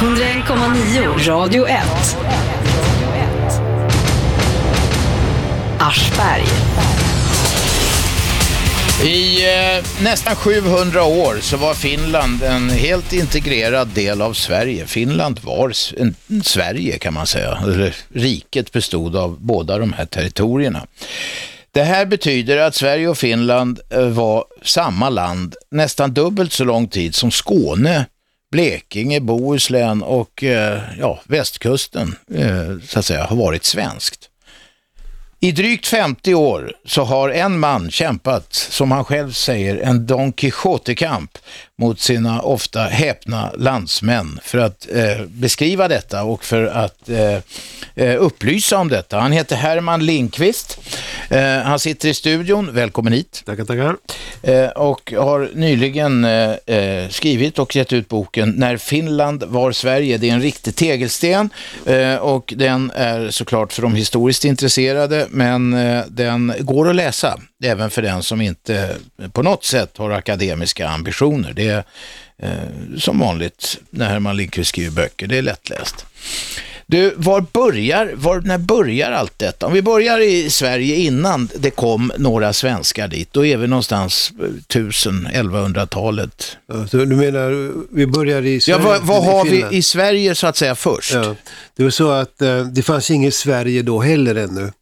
101,9 Radio 1. Aschberg. I eh, nästan 700 år så var Finland en helt integrerad del av Sverige. Finland var en, Sverige kan man säga. Eller, riket bestod av båda de här territorierna. Det här betyder att Sverige och Finland eh, var samma land nästan dubbelt så lång tid som Skåne, Blekinge, Bohuslän och eh, ja, västkusten eh, så att säga har varit svenskt. I drygt 50 år så har en man kämpat, som han själv säger, en Don Quixote-kamp mot sina ofta häpna landsmän för att eh, beskriva detta och för att eh, eh, upplysa om detta. Han heter Herman Lindqvist. Eh, han sitter i studion, välkommen hit. Tackar, tackar. Eh, och har nyligen eh, skrivit och gett ut boken När Finland var Sverige. Det är en riktig tegelsten och den är såklart för de historiskt intresserade men den går att läsa även för den som inte på något sätt har akademiska ambitioner. Det är eh, som vanligt när Herman Lindqvist skriver böcker, det är lättläst. Du, var börjar, var, när börjar allt detta? Om vi börjar i Sverige innan det kom några svenskar dit, då är vi någonstans eh, 1000-1100-talet. Ja, så du menar, vi börjar i Ja, Sverige? vad, vad i har vi i Sverige så att säga först? Ja, det var så att eh, det fanns inget Sverige då heller ännu.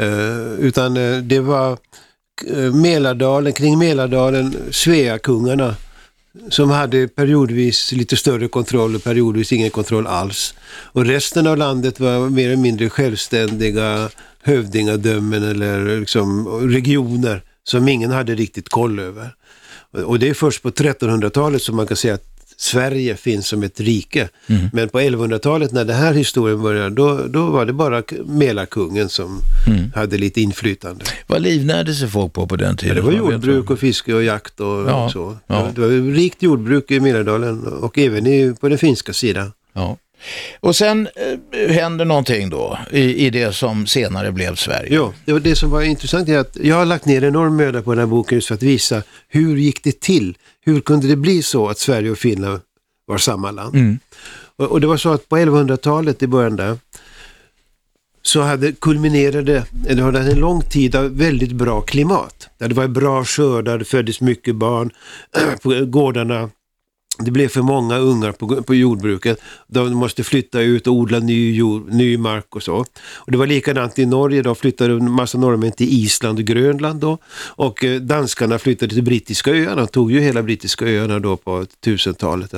Eh, utan eh, det var Eh, Mälardalen, kring Mälardalen, Sveakungarna som hade periodvis lite större kontroll och periodvis ingen kontroll alls. Och resten av landet var mer eller mindre självständiga hövdingadömen eller liksom regioner som ingen hade riktigt koll över. Och- det är först på 1300-talet som man kan säga att Sverige finns som ett rike. Men på 1100-talet när den här historien började, då, då var det bara Mälarkungen som hade lite inflytande. Vad livnärde sig folk på på den Ja, tiden? det var jordbruk och fiske och jakt och, Ja, och så. ja. Det var rikt jordbruk i Mälardalen och även i, på den finska sidan. Ja. Och sen eh, händer någonting då i, i det som senare blev Sverige. Ja, det var det som var intressant är att jag har lagt ner enorm möda på den här boken just för att visa hur gick det till? Hur kunde det bli så att Sverige och Finland var samma land? Och, och det var så att på 1100-talet i början där så hade kulminerade, eller hade en lång tid av väldigt bra klimat. Det var bra skördar, det föddes mycket barn på gårdarna. Det blev för många ungar på, på jordbruket. De måste flytta ut och odla ny, jord, ny mark och så. Och det var likadant i Norge. De flyttade en massa norrmän till Island och Grönland då. Och eh, danskarna flyttade till brittiska öarna. De tog ju hela brittiska öarna då på 1000-talet.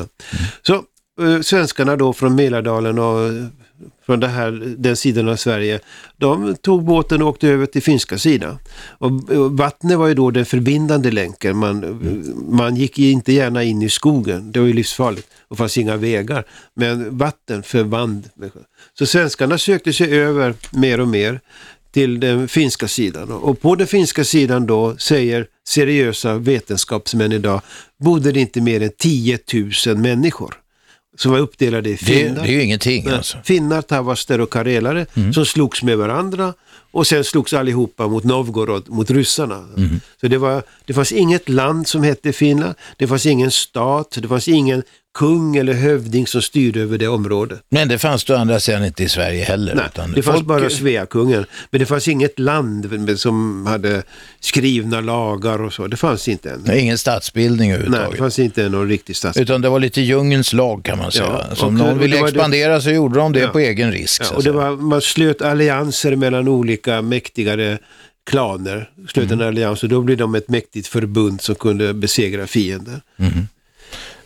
Så eh, svenskarna då från Mälardalen och från det här, den sidan av Sverige, de tog båten och åkte över till finska sidan. Och, vattnet var ju då den förbindande länken. Man, man gick ju inte gärna in i skogen, det var ju livsfarligt. Och fanns inga vägar. Men vatten förband. Så svenskarna sökte sig över mer och mer till den finska sidan. Och på den finska sidan då, säger seriösa vetenskapsmän idag, bodde det inte mer än 10 000 människor. Som var uppdelade i Det, finnar. det är ju ingenting alltså. Finnar, tavaster och karelare som slogs med varandra och sen slogs allihopa mot Novgorod, mot ryssarna. Så det, var, det fanns inget land som hette Finland, det fanns ingen stat, det fanns ingen kung eller hövding som styrde över det området. Men det fanns å andra sidan inte i Sverige heller. Nej, utan det fanns folk- bara Sveakungen. Men det fanns inget land som hade skrivna lagar och så. Det fanns inte än. Nej, Ingen statsbildning Nej, det överhuvudtaget. fanns inte någon riktig stats... Utan det var lite djungens lag kan man säga. Ja, Så om någon ville var det- expandera så gjorde de det Ja. på egen risk. Ja, och det var, man slöt allianser mellan olika mäktigare klaner. Slöt Mm. en allians och då blev de ett mäktigt förbund som kunde besegra fiender.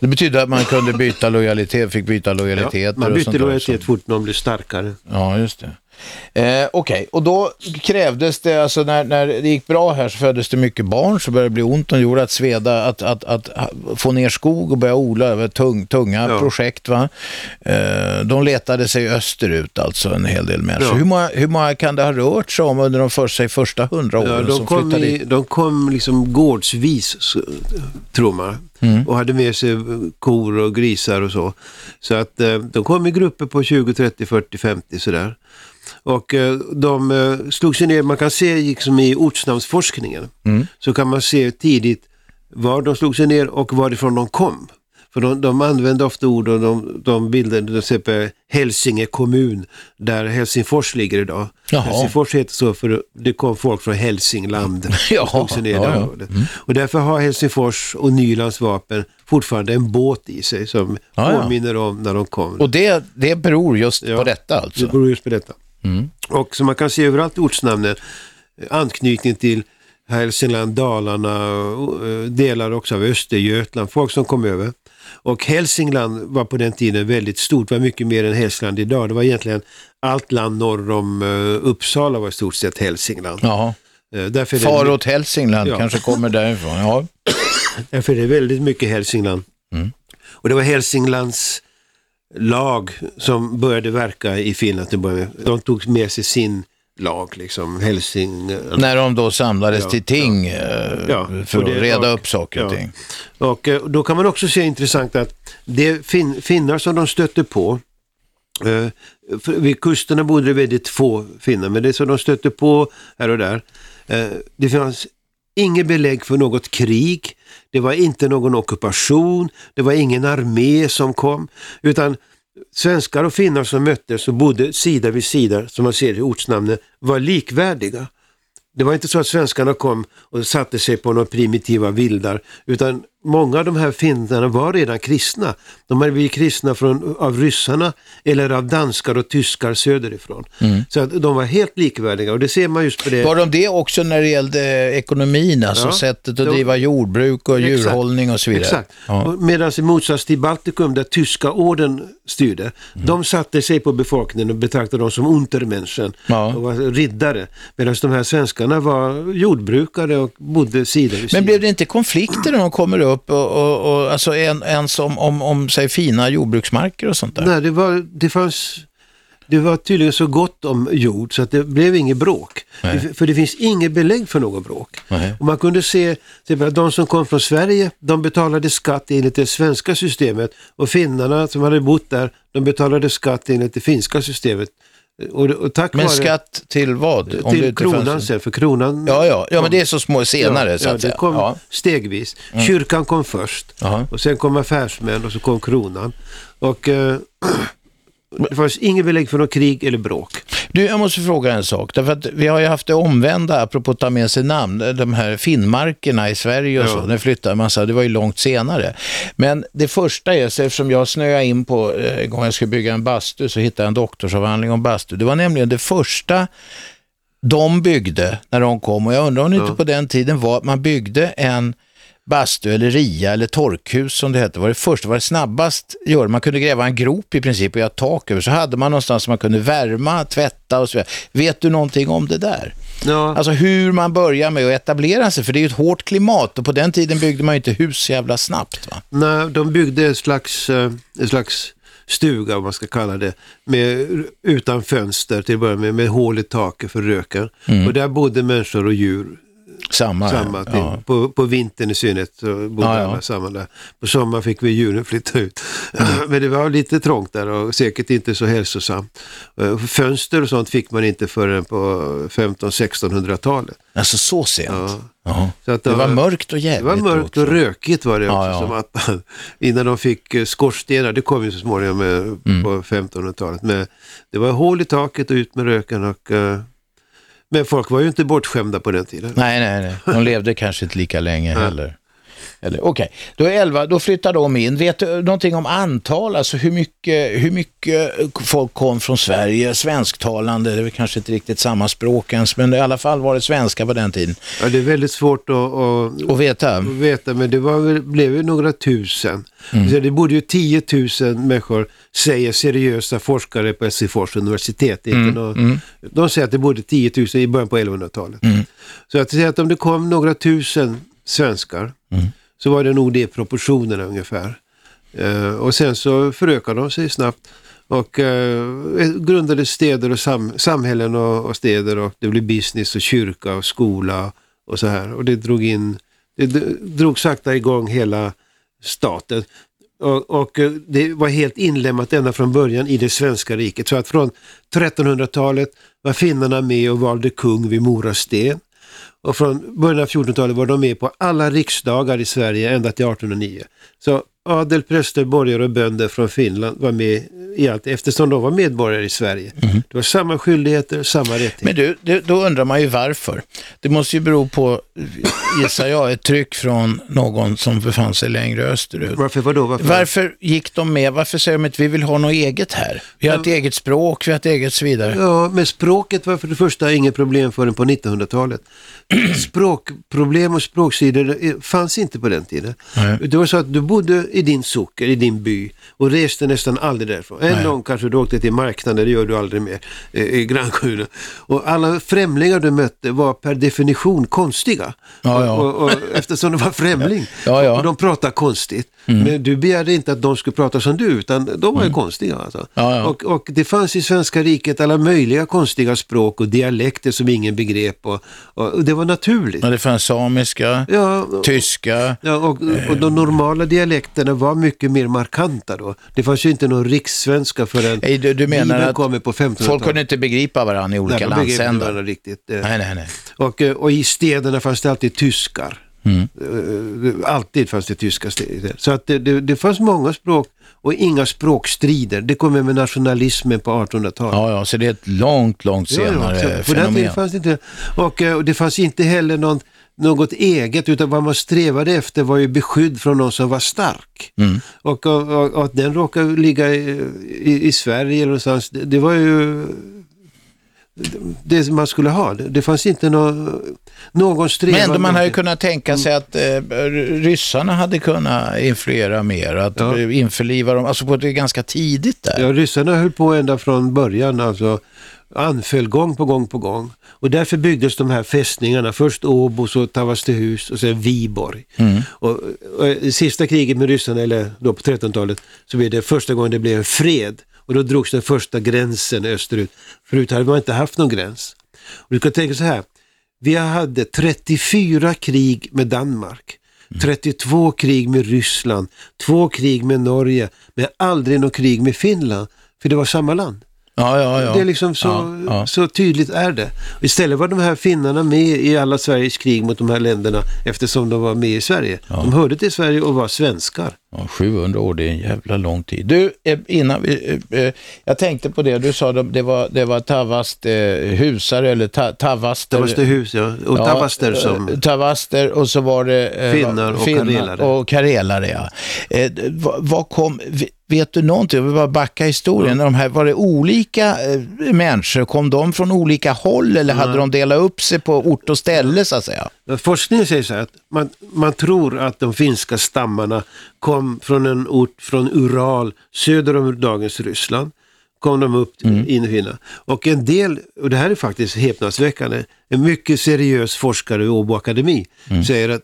Det betyder att man kunde byta lojalitet, fick byta lojaliteter Ja, man bytte lojalitet fort någon blev starkare. Ja, just det. Eh, Okej, och då krävdes det, alltså när, när det gick bra här så föddes det mycket barn, så började det bli ont och gjorde att sveda, att, att, att, få ner skog och börja odla över tung, tunga Ja. projekt. Va? Eh, de letade sig österut alltså en hel del människor. Ja. Hur, många, hur många kan det ha rört sig om under de första, första hundra åren Ja, som de, kom flyttade i, dit? de kom liksom gårdsvis, så, tror man. Mm. Och hade med sig kor och grisar och så. Så att eh, de kom i grupper på 20, 30, 40, 50 sådär. Och eh, de eh, slog sig ner, man kan se liksom i ortsnamnsforskningen, Mm. så kan man se tidigt var de slog sig ner och varifrån de kom. För de, de använde ofta ord och de, de bildade till exempel Hälsinge kommun där Helsingfors ligger idag. Jaha. Helsingfors heter så för det kom folk från Hälsingland. Jaha, det ja, ja. området. Och därför har Helsingfors och Nylands vapen fortfarande en båt i sig som Ja, påminner om när de kom. Och det, det beror just på detta Det alltså? beror just på detta. Mm. Och som man kan se överallt ortsnamnen, eh, anknytning till Hälsingland, Dalarna, eh, delar också av Östergötland, folk som kom över. Och Hälsingland var på den tiden väldigt stort, var mycket mer än Hälsingland idag. Det var egentligen allt land norr om eh, Uppsala var i stort sett Hälsingland. Jaha. Därför är, Far åt Hälsingland Ja. kanske kommer därifrån. Ja. därför är det väldigt mycket Hälsingland. Mm. Och det var Hälsinglands lag som började verka i Finland. till att börja med. De tog med sig sin lag, liksom Hälsing... När de då samlades Ja, till ting eh, Ja, för och att reda och- upp saker och ja. ting. Och eh, då kan man också se intressant att det fin finnar som de stötte på, eh, för vid kusterna bodde det väldigt få finnar, men det som de stötte på här och där, eh, det fanns inget belägg för något krig, det var inte någon ockupation, det var ingen armé som kom, utan svenskar och finnar som möttes och bodde sida vid sida, som man ser i ortsnamnen, var likvärdiga. Det var inte så att svenskarna kom och satte sig på några primitiva vildar, utan många av de här finnarna var redan kristna. De hade blivit kristna från, av ryssarna eller av danskar och tyskar söderifrån. Så att de var helt likvärdiga och det ser man just på det. Var de det också när det gällde ekonomin, alltså Ja, sättet att de- driva jordbruk och Exakt. djurhållning och så vidare? Exakt. Ja. Medan i motsats till Baltikum där tyska orden styrde, Mm. de satte sig på befolkningen och betraktade dem som untermänniskan Ja. och var riddare. Medan de här svenskarna var jordbrukare och bodde sida vid sida. Men blev det inte konflikter när de kommer upp och, och, och alltså en, ens om, om, om säg, fina jordbruksmarker och sånt där? Nej, det var, det fanns... Det var tydligen så gott om jord så att det blev inget bråk. Nej. För det finns inget belägg för något bråk. Nej. Och man kunde se att de som kom från Sverige, de betalade skatt enligt det svenska systemet och finnarna som hade bott där, de betalade skatt enligt det finska systemet. Och, och tack Men vare skatt till vad? Om till kronan sen, för kronan Ja, ja, ja, men det är så små senare ja, så ja, att det säga. kom Ja. Mm. stegvis. Kyrkan kom först Jaha. och sen kom affärsmän och så kom kronan. Och eh, det fanns inget belägg för något krig eller bråk. Du, jag måste fråga en sak. Därför att vi har ju haft det omvända, apropå att ta med sig namn, de här finnmarkerna i Sverige och Ja. så. Den flyttade en massa, det var ju långt senare. Men det första är, så eftersom jag snöade in på, eh, en gång jag skulle bygga en bastu, så hittade jag en doktorsavhandling om bastu. Det var nämligen det första de byggde när de kom och jag undrar om det inte på den tiden var att man byggde en bastu eller ria eller torkhus som det hette. var det första, var det snabbast gör. Man kunde gräva en grop i princip och göra tak över. Så hade man någonstans som man kunde värma, tvätta och så vidare. Vet du någonting om det där? Ja, Alltså hur man börjar med att etablera sig, för det är ju ett hårt klimat och på den tiden byggde man ju inte hus så jävla snabbt. Va? när de byggde ett slags, eh, ett slags stuga, om man ska kalla det, med, utan fönster till att börja med, med hål i taket för röken. Och där bodde människor och djur Samma. samma. Ja. på, på vintern i synnerhet så bodde Ja, alla samman där. På sommaren fick vi djuren flytta ut. Men det var lite trångt där och säkert inte så hälsosamt. Eh, Fönster och sånt fick man inte förrän på 15-1600-talet. Alltså så sent. Ja. Så att Det var mörkt och Det jävligt. var mörkt också. och rökigt var det också. Ja, ja. Som att man, innan de fick eh, skorstenar, det kom ju så småningom med, Mm. på 1500-talet. Men det var hål i taket och ut med röken. Och, eh, men folk var ju inte bortskämda på den tiden. Nej, nej, nej. De levde kanske inte lika länge heller. Eller, Okej, då är 11, då flyttar de in. Vet du någonting om antal? Alltså hur mycket, hur mycket folk kom från Sverige, svensktalande, det är väl kanske inte riktigt samma språk ens, men i alla fall var det svenska på den tiden. Ja, det är väldigt svårt att, att, Och veta, att veta, men det var, blev ju några tusen. Mm. Så det bodde ju 10 000 människor, säger seriösa forskare på Helsingfors universitet. Mm, någon, De säger att det bodde 10 000 i början på 1100-talet. Mm. Så att säga att om det kom några tusen svenskar Mm så var det nog det proportionerna ungefär. Eh, och sen så förökade de sig snabbt och eh, eh, grundade städer och sam samhällen och, och städer och det blev business och kyrka och skola och så här. Och det drog in, det drog sakta igång hela staten. Och, och eh, det var helt inlämnat ända från början i det svenska riket. Så att från 1300-talet var finnarna med och valde kung vid Mora sten. Och från början av 1400-talet var de med på alla riksdagar i Sverige ända till 1809. Så adel, präster, borgare och bönder från Finland var med i allt eftersom de var medborgare i Sverige. Mm. Det var samma skyldigheter, samma rättigheter. Men du, det, då undrar man ju varför. Det måste ju bero på, gissar jag, ett tryck från någon som befann sig längre österut. Varför vadå? Varför? varför gick de med? Varför säger de att vi vill ha något eget här? Vi har ja. ett eget språk, vi har ett eget så vidare. Ja, men språket var för det första inget problem förrän på 1900-talet. Språkproblem och språksidor fanns inte på den tiden. Nej. Det var så att du bodde i din socker, i din by och reste nästan aldrig därifrån. En gång kanske du åkte till marknaden, det gör du aldrig mer eh, i grannkommunen. Och alla främlingar du mötte var per definition konstiga. Ja, ja. Och, och, och, eftersom de var främling ja, och de pratade konstigt. Mm. Men du begärde inte att de skulle prata som du, utan de var ju mm. konstiga. Alltså. Och, och det fanns i svenska riket alla möjliga konstiga språk och dialekter som ingen begrep. Och, och det var naturligt. Ja, det fanns samiska, ja, tyska. Ja, och, och de normala dialekterna var mycket mer markanta då. Det fanns ju inte någon rikssvenska förrän nej, du, du menar att kommer på 1500-talet. Folk kunde inte begripa varandra i olika landsändar? Nej, riktigt. Nej, nej, nej. Och, eh, och i städerna fanns det alltid tyskar. Mm. Eh, alltid fanns det tyska städer. Så att det, det, det fanns många språk och inga språkstrider. Det kommer med nationalismen på 1800-talet. Ja, ja, så det är ett långt, långt senare ja, ja, fenomen. Fanns det inte, och, eh, och det fanns inte heller någon något eget utan vad man strävade efter var ju beskydd från någon som var stark. Mm. Och, och, och, att den råkade ligga i, i, i Sverige någonstans, det, det var ju det man skulle ha. Det fanns inte någon, någon strävan. Men ändå man hade kunnat tänka sig att eh, ryssarna hade kunnat influera mer, att ja. införliva dem, alltså på det ganska tidigt där. Ja, ryssarna höll på ända från början, alltså anföll gång på gång på gång. Och därför byggdes de här fästningarna, först Åbo, så Tavastehus och sen Viborg. Mm. Och, och, sista kriget med ryssarna, eller då på 13-talet, så blev det första gången det blev en fred. Och då drogs den första gränsen österut. Förut hade man inte haft någon gräns. Och du kan tänka så här, vi hade 34 krig med Danmark. 32 mm. krig med Ryssland, två krig med Norge, men aldrig något krig med Finland, för det var samma land. Ja, ja, ja. Det är liksom så, så tydligt är det. istället var de här finnarna med i alla Sveriges krig mot de här länderna eftersom de var med i Sverige. De hörde till Sverige och var svenskar. Ja, 700 år, det är en jävla lång tid. Du, eh, innan vi, eh, eh, jag tänkte på det, du sa det var, det var Tavast husar eller ta, Tavaster. Hus, ja. Och ja, Tavaster som... Tavaster och så var det... Finnar och finnar karelare. Och karelare, ja. vad, kom... Vet du någonting? Jag vill bara backa historien. Mm. De här, var det olika människor? Kom de från olika håll eller mm. hade de delat upp sig på ort och ställe så att säga? Forskningen säger så här att man, man tror att de finska stammarna kom från en ort från Ural söder om dagens Ryssland. Kom de upp mm. in i Finland. Och en del, och det här är faktiskt häpnadsväckande, en mycket seriös forskare vid Åbo Akademi mm. säger att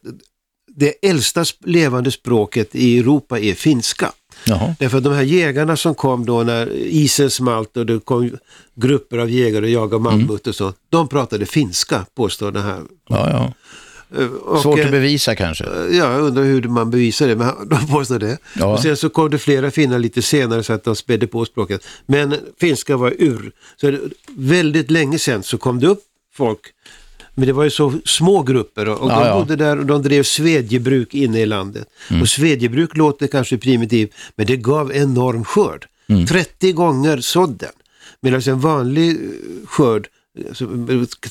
det äldsta levande språket i Europa är finska. Jaha. Därför att de här jägarna som kom då när isen smalt och det kom grupper av jägare och jagade mm. mammut och så, de pratade finska, påstår den här. Ja, ja. Eh, och, Svårt att eh, bevisa kanske. Ja, jag undrar hur man bevisar det, men de påstår det. Ja. Och sen så kom det flera finnar lite senare så att de spädde på språket. Men finska var ur. Så väldigt länge sedan så kom det upp folk men det var ju så små grupper och, ja, de ja. bodde där och de drev svedjebruk inne i landet. Mm. Och svedjebruk låter kanske primitivt, men det gav enorm skörd. Mm. 30 gånger sådden. Medan en vanlig eh, skörd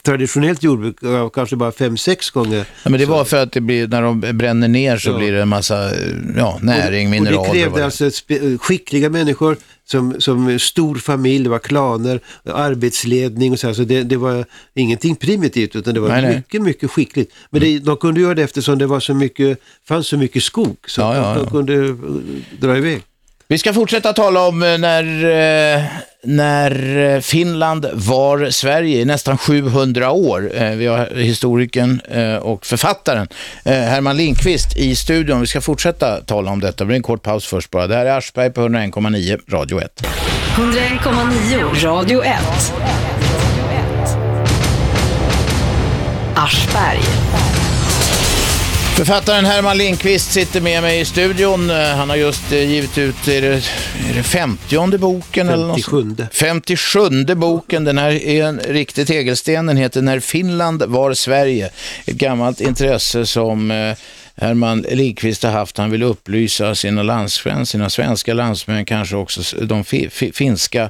traditionellt jordbruk kanske bara fem sex gånger. Ja, men det var för att det blir, när de bränner ner så ja. blir det en massa ja, näring, och, mineraler. Och det krävde alltså skickliga människor som, som stor familj, det var klaner, arbetsledning och så här, så det, det var ingenting primitivt utan det var nej, mycket, nej. mycket skickligt. Men det, de kunde göra det eftersom det var så mycket, fanns så mycket skog så ja, de kunde dra iväg. Vi ska fortsätta tala om eh, när, eh, när eh, Finland var Sverige i nästan 700 år. Vi har historikern och författaren Herman Lindqvist i studion. Vi ska fortsätta tala om detta. Det blir en kort paus först bara. Det här är Aschberg på 101,9 Radio 1. 101,9 Radio 1. Aschberg. Författaren Herman Lindqvist sitter med mig i studion. Eh, han har just eh, givit ut, är det, är det 50 boken? 57. Eller 57 boken. Den här är en riktig tegelsten. Den heter När Finland var Sverige. Ett gammalt intresse som eh, Herman Likvist har haft. Han vill upplysa sina landsmän, sina svenska landsmän, kanske också de finska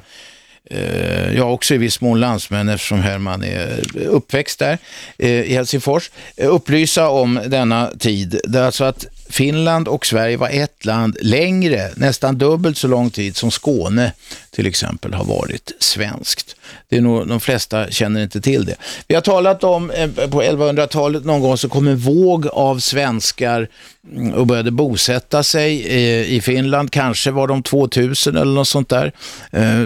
eh, jag också i viss mån landsmän eftersom Herman är uppväxt där eh, i Helsingfors, eh, upplysa om denna tid. Det är alltså att Finland och Sverige var ett land längre, nästan dubbelt så lång tid som Skåne till exempel har varit svenskt. Det är nog, de flesta känner inte till det. Vi har talat om eh, på 1100-talet någon gång så kom en våg av svenskar mm, och började bosätta sig eh, i Finland. Kanske var de 2000 eller något sånt där.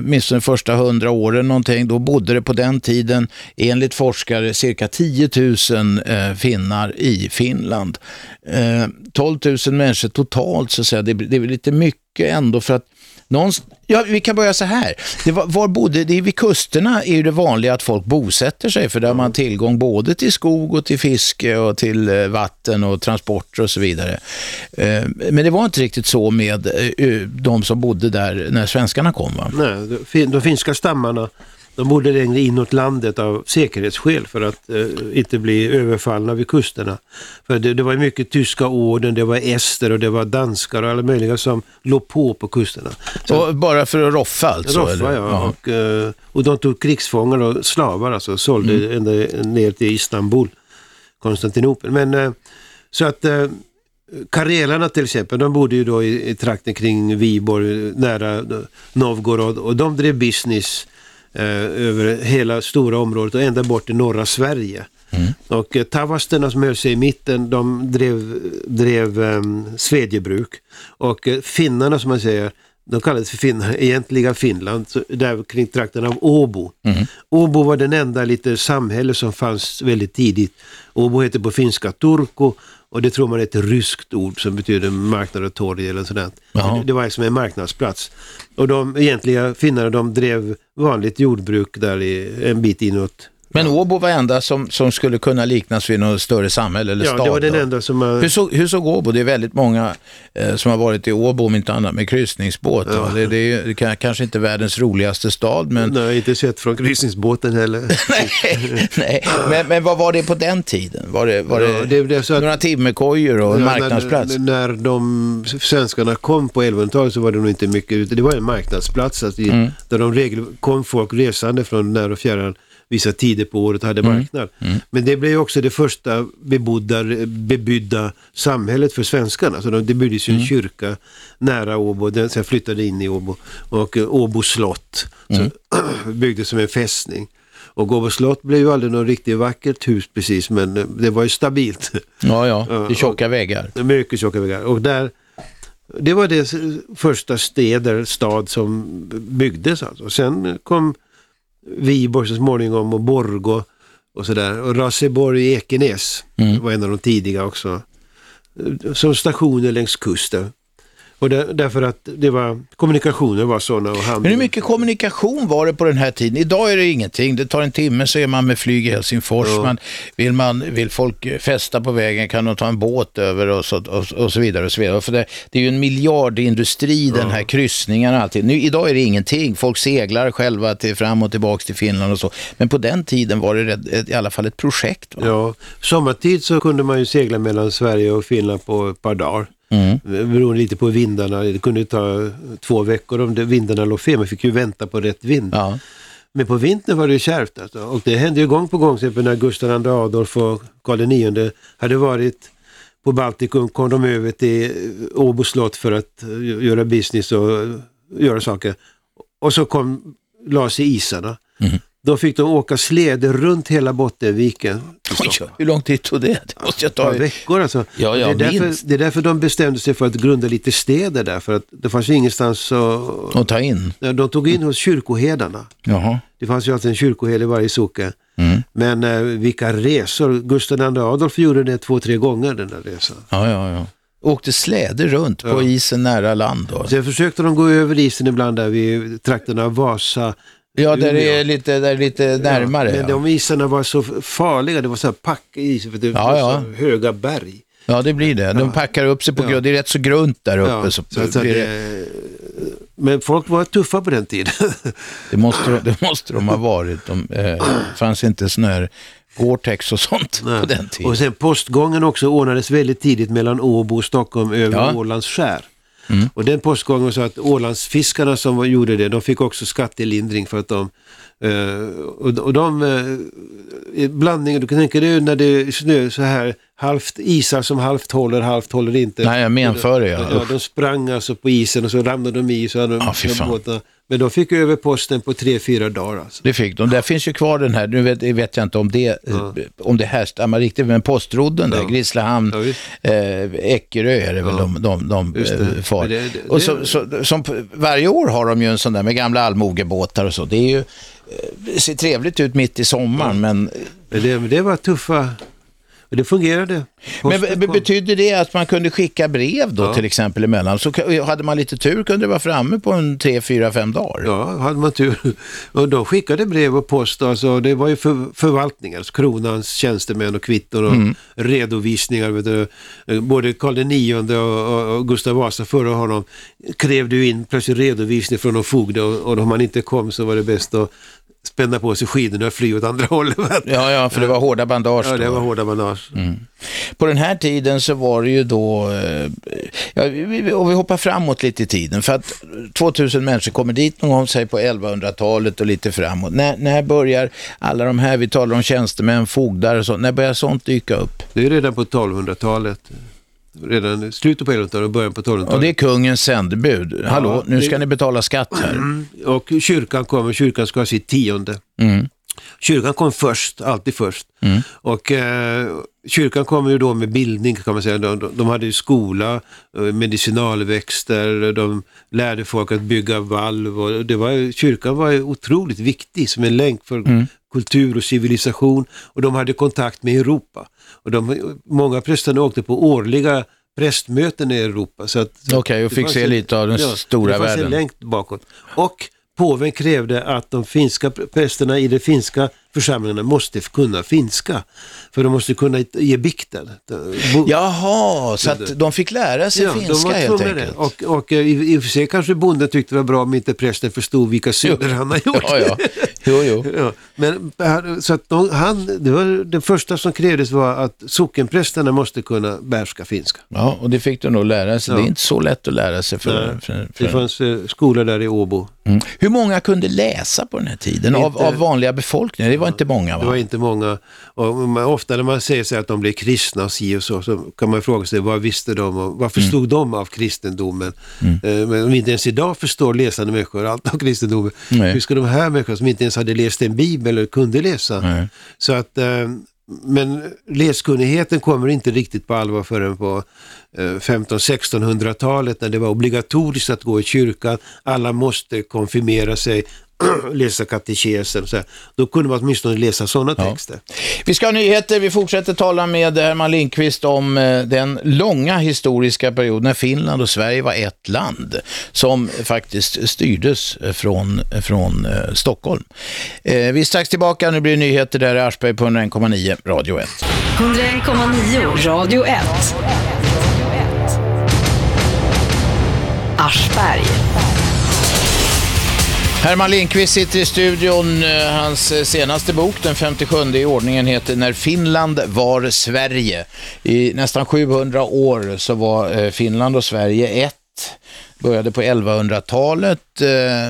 Minst åtminstone de första hundra åren någonting. Då bodde det på den tiden enligt forskare cirka 10 000 finnar i Finland. 12 000 människor totalt så att säga. Det, det är lite mycket ändå för att Någonst ja, vi kan börja så här. Det var, var bodde, det är vid kusterna är det vanliga att folk bosätter sig för där har man tillgång både till skog och till fiske och till eh, vatten och transporter och så vidare. Eh, men det var inte riktigt så med eh, de som bodde där när svenskarna kom va? Nej, de finska stammarna de bodde längre inåt landet av säkerhetsskäl för att eh, inte bli överfallna vid kusterna. För det, det var mycket tyska orden, det var ester och det var danskar och alla möjliga som låg på på kusterna. Så, bara för att roffa alltså? Roffa eller? ja. Och, eh, och de tog krigsfångar och slavar alltså sålde mm. ända ner till Istanbul, Konstantinopel. Men eh, så att eh, Karelarna till exempel, de bodde ju då i, i trakten kring Viborg, nära Novgorod och de drev business Eh, över hela stora området och ända bort till norra Sverige. Mm. Och eh, Tavasterna som höll sig i mitten, de drev, drev um, svedjebruk. Och eh, finnarna som man säger, de kallades för finnar, egentliga Finland, där kring trakten av Åbo. Mm. Åbo var den enda lite samhälle som fanns väldigt tidigt. Åbo heter på finska Turku och det tror man är ett ryskt ord som betyder marknad och torg eller sådant. Det, det var liksom en marknadsplats. Och de egentliga finnarna de drev vanligt jordbruk där i, en bit inåt men Åbo var enda som, som skulle kunna liknas vid något större samhälle eller ja, stad? Ja, det var den då. enda som... Har... Hur, så, hur såg Åbo? Det är väldigt många eh, som har varit i Åbo, om inte annat, med kryssningsbåt. Ja. Det, det, är det kanske inte världens roligaste stad, men... Nej, inte sett från kryssningsbåten heller. nej, nej. Men, men vad var det på den tiden? Var det, var ja, det, det att, några timmerkojor och en marknadsplats? När, när de svenskarna kom på 1100-talet så var det nog inte mycket, det var en marknadsplats alltså, mm. där de regel, kom folk resande från när och fjärran vissa tider på året hade mm. marknad. Mm. Men det blev också det första bebodda, bebyggda samhället för svenskarna. Så det byggdes ju en mm. kyrka nära Åbo, den sen flyttade in i Åbo. Och eh, Åbo slott mm. byggdes som en fästning. Och Åbo slott blev ju aldrig något riktigt vackert hus precis, men eh, det var ju stabilt. Ja, ja, det är tjocka väggar. Mycket tjocka väggar. Och där, det var det första städer, stad som byggdes alltså. Sen kom Viborg så småningom och Borgå och sådär. Och Raseborg Ekenäs mm. var en av de tidiga också. Som stationer längs kusten. Och där, därför att det var, kommunikationer var sådana och handel. Men hur mycket kommunikation var det på den här tiden? Idag är det ingenting. Det tar en timme så är man med flyg i Helsingfors. Ja. Man, vill, man, vill folk festa på vägen kan de ta en båt över och så, och, och så vidare. Och så vidare. För det, det är ju en miljardindustri ja. den här kryssningen och allting. Nu, idag är det ingenting. Folk seglar själva till, fram och tillbaka till Finland och så. Men på den tiden var det i alla fall ett projekt. Va? Ja, sommartid så kunde man ju segla mellan Sverige och Finland på ett par dagar. Mm. Beroende lite på vindarna. Det kunde ta två veckor om vindarna låg fel. Man fick ju vänta på rätt vind. Ja. Men på vintern var det kärvt alltså. Och det hände ju gång på gång, till när Gustav II Adolf och Karl IX hade varit på Baltikum kom de över till Åbo slott för att göra business och göra saker. Och så kom, la sig isarna. Mm. Då fick de åka släde runt hela Bottenviken. Oj, hur lång tid tog det? Det måste jag ta. Ja, veckor alltså. Ja, ja, det, är därför, det är därför de bestämde sig för att grunda lite städer där. För att det fanns ju ingenstans att... Att ta in? De tog in hos kyrkoherdarna. Jaha. Det fanns ju alltid en kyrkoherde i varje socken. Mm. Men eh, vilka resor. Gustav II Adolf gjorde det två, tre gånger den där resan. Ja, ja, ja åkte släde runt på ja. isen nära land. Då. Sen försökte de gå över isen ibland där vid trakterna av Vasa, Ja, där det är lite, där är lite närmare. Ja, men de isarna var så farliga, det var så här packis, för det var ja, så höga berg. Ja, det blir det. De packar upp sig på grund, det är rätt så grunt där uppe. Så, så, så det, Men folk var tuffa på den tiden. Det måste, de- det måste de ha varit. De, eh, fanns inte sån här Gore-Tex och sånt på den tiden. Och sen postgången också ordnades väldigt tidigt mellan Åbo och Stockholm över Ja. Ålands skär. Och den postgången så att Ålandsfiskarna som gjorde det, de fick också skattelindring för att de eh, och, och de eh, blandningen, du kan tänka dig när det är snö så här halvt isar som halvt håller, halvt håller inte. Nej, jag menför det, ja. Ja, de sprang alltså på isen och så ramlade de i så hade de, fan. båtarna. Men de fick över posten på tre, fyra dagar alltså. Det fick de. Där finns ju kvar den här, nu vet, vet jag inte om det, eh, om det härstammar riktigt, men postrodden där, Ja. Grisslehamn, Ja, eh, Eckerö är det väl Ja. de, de, de eh, far. Det- det- och så, så, som, varje år har de ju en sån där med gamla allmogebåtar och så. Det är ju, eh, ser trevligt ut mitt i sommaren, men, Men det, men det var tuffa, och det fungerade. men Posten kom. betyder det att man kunde skicka brev då Ja. till exempel emellan? Så hade man lite tur kunde det vara framme på en tre, fyra, fem dagar. Ja, hade man tur. Och de skickade brev och post. Alltså, det var ju för, förvaltningar, alltså kronans tjänstemän och kvitton och Mm. redovisningar. Vet du. Både Karl IX och, och, Gustav Vasa före honom krävde ju in plötsligt redovisning från någon fogde och, och om man inte kom så var det bäst att spänna på sig skidorna och fly åt andra hållet. Ja, ja, för det var hårda bandage Ja, då. det var hårda bandage. På den här tiden så var det ju då, eh, ja, och vi hoppar framåt lite i tiden, för att 2000 människor kommer dit någon gång, säg på 1100-talet och lite framåt. När, när börjar alla de här, vi talar om tjänstemän, fogdar och så, när börjar sånt dyka upp? Det är redan på 1200-talet. Redan i slutet på 1100-talet och början på 1200-talet. Och det är kungens sändebud. Hallå, nu ska det- ni betala skatt här. Mm, Och kyrkan kommer, kyrkan ska ha sitt tionde. Mm. Kyrkan kom först, alltid först. Och eh, kyrkan kommer ju då med bildning kan man säga. De, de, de hade ju skola, eh, medicinalväxter, de lärde folk att bygga valv. Och det var, kyrkan var otroligt viktig som en länk för kultur och civilisation. Och de hade kontakt med Europa. Och de, många prästerna åkte på årliga prästmöten i Europa. Så att, så Okej, och det fick fanns se lite av den stora det fanns världen. en länk bakåt. Och påven krävde att de finska prästerna i de finska församlingarna måste kunna finska. För de måste kunna ge bikten. Jaha, så att de fick lära sig Ja, de finska helt tvungna det. enkelt. Och, och eh, i, och för sig kanske bonden tyckte det var bra om inte prästen förstod vilka synder han har gjort. Ja, ja. Jo, jo. Ja, men så att de, han, det var det första som krävdes var att sockenprästerna måste kunna behärska finska. Ja, och det fick de nog lära sig. Det är Ja. inte så lätt att lära sig för, Nej, för, Det för, fanns eh, skolor där i Åbo. Mm. Hur många kunde läsa på den här tiden av, Inte- av vanliga befolkningen? Det var inte många Det var va? inte många. Och man, ofta när man säger sig att de blev kristna och si och så, så kan man fråga sig vad visste de och vad förstod Mm. de av kristendomen? Eh, Men om inte ens idag förstår läsande människor allt av kristendomen, Nej. hur ska de här människorna som inte ens hade läst en bibel eller kunde läsa? Nej. Så att, eh, men läskunnigheten kommer inte riktigt på allvar förrän på eh, 1500-1600-talet när det var obligatoriskt att gå i kyrkan. Alla måste konfirmera sig, läsa katekesen. Så här. Då kunde man åtminstone läsa sådana Ja. texter. Vi ska ha nyheter. Vi fortsätter tala med Herman Lindqvist om eh, den långa historiska period när Finland och Sverige var ett land som faktiskt styrdes från, från eh, Stockholm. Eh, vi är strax tillbaka. Nu blir det nyheter där i Aschberg på 101,9 Radio 1. 101,9 Radio 1. Aschberg. Herman Lindqvist sitter i studion. Eh, hans eh, senaste bok, den 57 i ordningen, heter När Finland var Sverige. I nästan 700 år så var eh, Finland och Sverige ett. Började på 1100-talet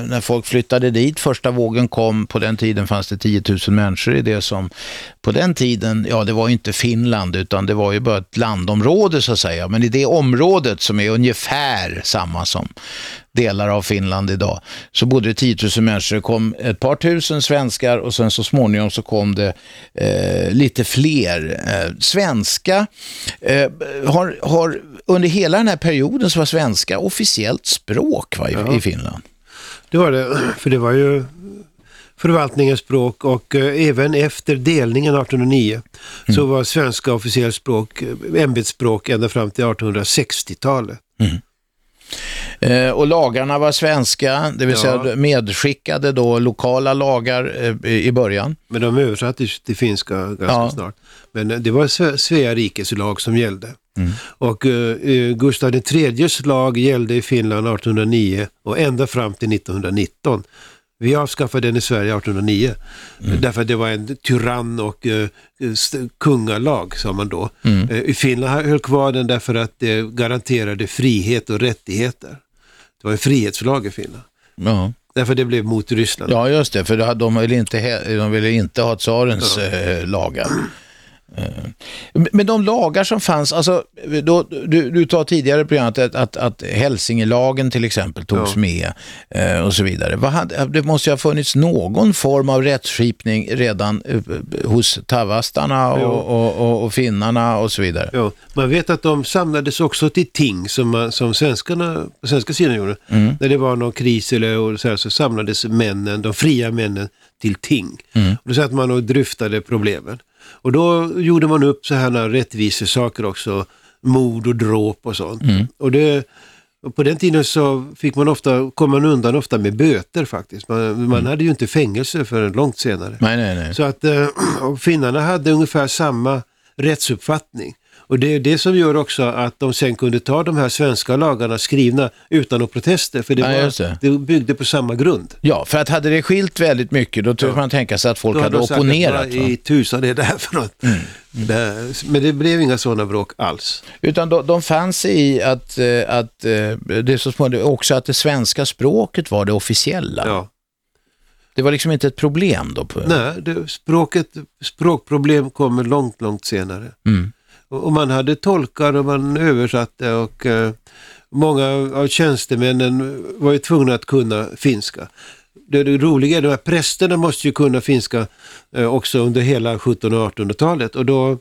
när folk flyttade dit. Första vågen kom, på den tiden fanns det 10 000 människor i det som på den tiden, ja det var ju inte Finland utan det var ju bara ett landområde så att säga. Men i det området som är ungefär samma som delar av Finland idag, så bodde det 10 000 människor. Det kom ett par tusen svenskar och sen så småningom så kom det eh, lite fler. Eh, svenska eh, har, har, under hela den här perioden så var svenska officiellt språk va, i, i Finland. Det var det, för det var ju förvaltningens språk och eh, även efter delningen 1809 så var svenska officiellt språk eh, ämbetsspråk ända fram till 1860-talet. Eh, och lagarna var svenska, det vill Ja. säga medskickade då lokala lagar eh, i början. Men de översattes till finska ganska Ja. snart. Men eh, det var Sve- Svea rikes lag som gällde. Och uh, Gustav IIIs lag gällde i Finland 1809 och ända fram till 1919. Vi avskaffade den i Sverige 1809 mm. därför att det var en tyrann och uh, kungalag, sa man då. Mm. Uh, I Finland höll kvar den därför att det garanterade frihet och rättigheter. Det var en frihetslag i Finland. Ja. Därför det blev mot Ryssland. Ja, just det, för de ville inte, de ville inte ha tsarens ja. lagar. Eh, men de lagar som fanns, alltså, då, du, du tar tidigare programmet att, att, att Hälsingelagen till exempel togs ja. med eh, och så vidare. Vad det måste ju ha funnits någon form av rättsskipning redan eh, hos tavastarna och, ja. och, och, och, finnarna och så vidare. Ja. Man vet att de samlades också till ting som, som svenskarna på svenska sidan gjorde. Mm. När det var någon kris eller så, här, så samlades männen, de fria männen till ting. Mm. Och då satt man och dryftade problemen. Och då gjorde man upp så här rättvisesaker också, mord och dråp och sånt. Mm. Och det, och på den tiden så fick man ofta, kom man undan ofta med böter faktiskt. Man, mm. man hade ju inte fängelse förrän långt senare. Nej, nej, nej. Så att äh, finnarna hade ungefär samma rättsuppfattning. Och det är det som gör också att de sen kunde ta de här svenska lagarna skrivna utan några protester. För det, var, ja, det. det byggde på samma grund. Ja, för att hade det skilt väldigt mycket då tror ja. man tänka sig att folk hade, hade opponerat. Sagt, i tusan är det här för något? Mm. Mm. Men det blev inga sådana bråk alls. Utan de, de fanns i att, eh, att eh, det så småningom också att det svenska språket var det officiella. Ja. Det var liksom inte ett problem då? På... Nej, det, språket, språkproblem kommer långt, långt senare. Mm. Och man hade tolkar och man översatte och eh, många av tjänstemännen var ju tvungna att kunna finska. Det, det roliga är att prästerna måste ju kunna finska eh, också under hela 1700 och 1800-talet och då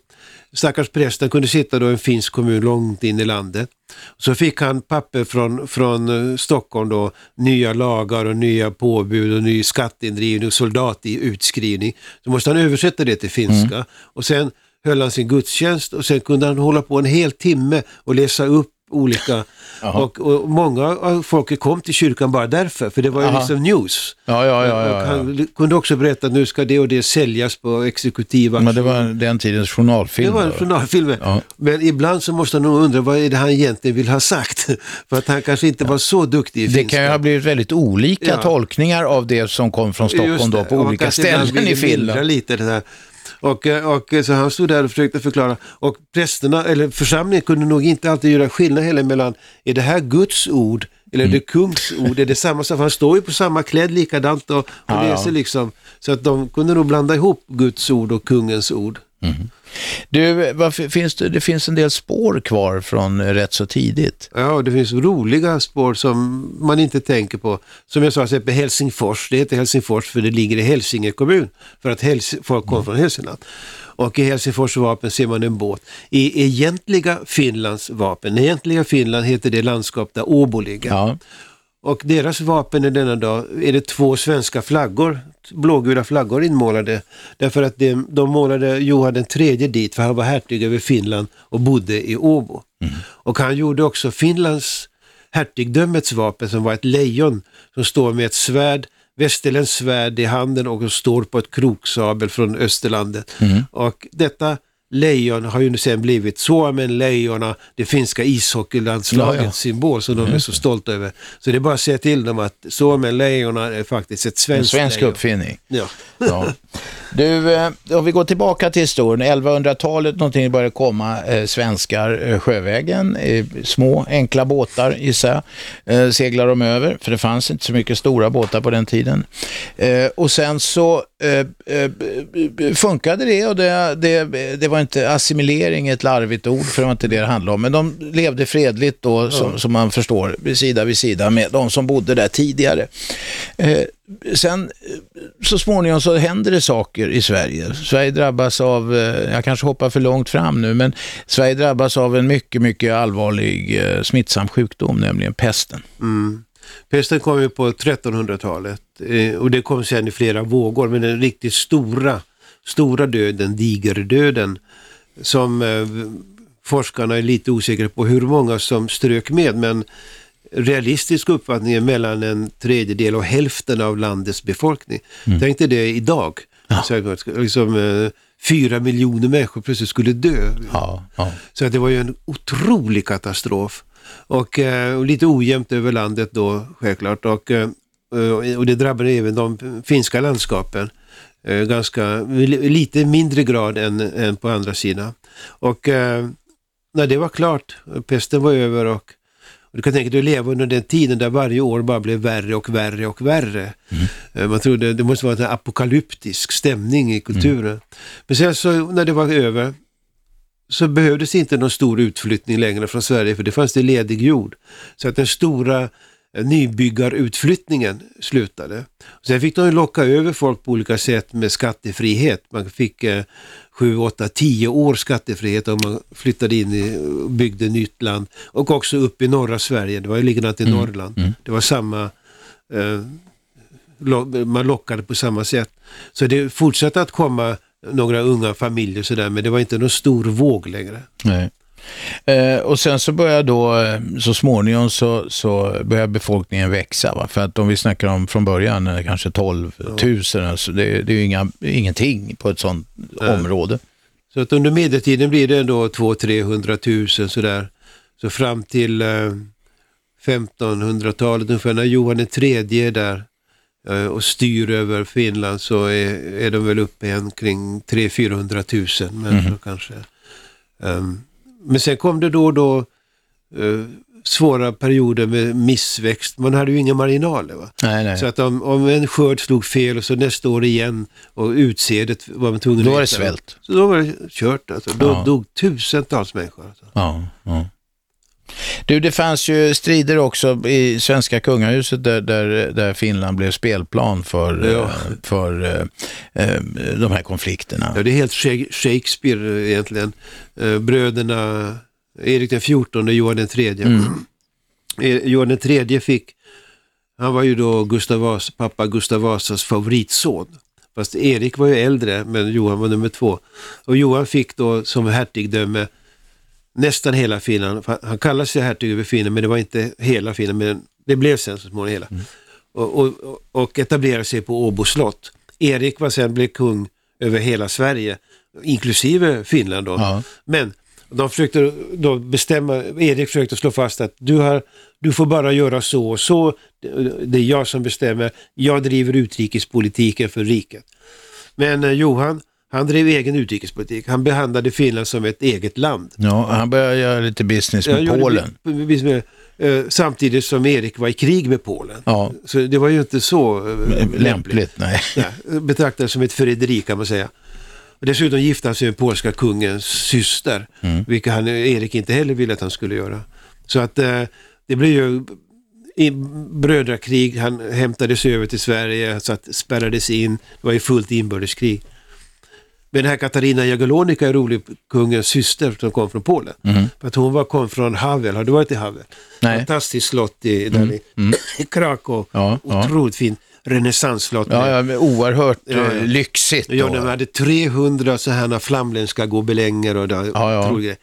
stackars prästen kunde sitta då i en finsk kommun långt in i landet. Så fick han papper från, från eh, Stockholm då, nya lagar och nya påbud och ny skatteindrivning och soldatutskrivning. Så måste han översätta det till finska mm. och sen höll han sin gudstjänst och sen kunde han hålla på en hel timme och läsa upp olika och, och, många av folket kom till kyrkan bara därför, för det var ju Aha. liksom news. Ja, ja, ja, ja, han kunde också berätta att nu ska det och det säljas på exekutiva Men det var den tidens journalfilm. Det var en journalfilm. Ja. Men ibland så måste han nog undra vad är det han egentligen vill ha sagt. för att han kanske inte var så duktig i finska. Det kan ju ha blivit väldigt olika tolkningar av det som kom från Stockholm då på olika ställen i Finland. Lite det där. Och, eh, och så han stod där och försökte förklara. Och prästerna, eller församlingen kunde nog inte alltid göra skillnad heller mellan, är det här Guds ord eller är det mm. kungs ord? Är det samma sak? Han står ju på samma klädd likadant och, och ja, läser liksom. Så att de kunde nog blanda ihop Guds ord och kungens ord. Mm. Du, varför, finns det, det finns en del spår kvar från rätt så tidigt. Ja, det finns roliga spår som man inte tänker på. Som jag sa, exempel Helsingfors. Det heter Helsingfors för det ligger i Hälsinge kommun. För att Hels folk kommer mm. från Hälsingland. Och i Helsingfors vapen ser man en båt. I egentliga Finlands vapen, egentliga Finland heter det landskap där Åbo ligger. Ja. Och deras vapen i denna dag är det två svenska flaggor, blågula flaggor inmålade. Därför att de, de målade Johan den tredje dit för han var hertig över Finland och bodde i Åbo. Mm. Och han gjorde också Finlands hertigdömets vapen som var ett lejon som står med ett svärd, västerländskt svärd i handen och står på ett kroksabel från Österlandet. Mm. Och detta lejon har ju sen blivit Suomen lejonen, det finska ishockeylandslagets ja, ja. symbol som de är så mm. stolta över. Så det är bara att säga till dem att Suomen lejonen är faktiskt ett svenskt En svensk lejon. uppfinning. Ja. ja. Du, eh, om vi går tillbaka till historien, 1100-talet någonting började komma eh, svenskar eh, sjövägen, eh, små enkla båtar gissar jag, eh, seglar de över, för det fanns inte så mycket stora båtar på den tiden. Och sen så funkade det och det, det, det var inte assimilering ett larvigt ord, för det var inte det det handlade om, men de levde fredligt då, som, som, man förstår, sida vid sida med de som bodde där tidigare. Sen eh, så småningom så händer det saker i Sverige. Sverige drabbas av, eh, jag kanske hoppar för långt fram nu, men Sverige drabbas av en mycket, mycket allvarlig eh, smittsam sjukdom, nämligen pesten. Mm. Pesten kom ju på 1300-talet och det kom sen i flera vågor, men den riktigt stora, stora döden, digerdöden, som forskarna är lite osäkra på hur många som strök med, men realistisk uppfattning är mellan en tredjedel och hälften av landets befolkning. Mm. Tänk dig det idag. Ja. Så, liksom, fyra miljoner människor plötsligt skulle dö. Ja, ja. Så att det var ju en otrolig katastrof. Och, eh, och lite ojämnt över landet då självklart. Och, eh, och det drabbade även de finska landskapen. Eh, ganska, lite mindre grad än, än på andra sidan. Och eh, när det var klart, pesten var över och du kan tänka dig att leva under den tiden där varje år bara blev värre och värre och värre. Mm. Man trodde det måste vara en apokalyptisk stämning i kulturen. Mm. Men sen så när det var över så behövdes inte någon stor utflyttning längre från Sverige för det fanns det ledig jord. Så att den stora nybyggarutflyttningen slutade. Sen fick de locka över folk på olika sätt med skattefrihet. Man fick eh, 7, 8, 10 år skattefrihet om man flyttade in i, och byggde nytt land. Och också upp i norra Sverige, det var ju likadant i mm. Norrland. Mm. Det var samma, eh, lo, man lockade på samma sätt. Så det fortsatte att komma några unga familjer sådär, men det var inte någon stor våg längre. Nej. Eh, och sen så börjar då, eh, så småningom så, så börjar befolkningen växa. Va? För att om vi snackar om från början, eh, kanske 12 000, alltså det, det är ju inga, ingenting på ett sånt Nej. område. Så att under medeltiden blir det ändå 200-300 000 sådär. Så fram till eh, 1500-talet ungefär när Johan III är där eh, och styr över Finland så är, är de väl uppe omkring 300-400 000 människor mm. kanske. Um, men sen kom det då och då eh, svåra perioder med missväxt. Man hade ju inga marginaler. Va? Nej, nej. Så att om, om en skörd slog fel och så nästa år igen och utsädet var man tvungen att Då var det svält. Så då var det kört. Alltså. Då ja. dog tusentals människor. Alltså. Ja, ja. Du, det fanns ju strider också i svenska kungahuset där, där, där Finland blev spelplan för, ja. Eh, för äh, de här konflikterna. Ja, det är helt Shakespeare egentligen. Bröderna Erik den XIV och Johan den tredje. Mm. Johan den tredje fick, han var ju då Gustav Vasa, pappa Gustav Vasas favoritson. Fast Erik var ju äldre, men Johan var nummer två. Och Johan fick då som hertigdöme nästan hela Finland. Han kallade sig hertig över Finland, men det var inte hela Finland, men det blev sen så småningom hela. Mm. Och, och, och etablerade sig på Åbo slott. Erik var sen blev kung över hela Sverige, inklusive Finland då. Ja. Men de försökte då bestämma, Erik försökte slå fast att du, har, du får bara göra så och så, det är jag som bestämmer, jag driver utrikespolitiken för riket. Men eh, Johan, han drev egen utrikespolitik. Han behandlade Finland som ett eget land. Ja, han började göra lite business med Polen. Med, eh, samtidigt som Erik var i krig med Polen. Ja. Så det var ju inte så eh, lämpligt. lämpligt nej. Betraktades som ett förräderi kan man säga. Och dessutom gifte han sig med polska kungens syster, mm. vilket han, Erik inte heller ville att han skulle göra. Så att eh, det blev ju i brödrakrig, han hämtades över till Sverige, så att spärrades in, det var ju fullt inbördeskrig. Men den här Katarina Jagiellonika är rolig, kungens syster som kom från Polen. Mm. För att hon var, kom från Havel, har du varit i Havel? Nej. Fantastiskt slott i, där mm. i, mm. i Krakow, ja, otroligt ja. fint renässansslott. Ja, ja, oerhört ja, lyxigt. Ja, de hade 300 så här flamländska gobelänger och där, ja, ja.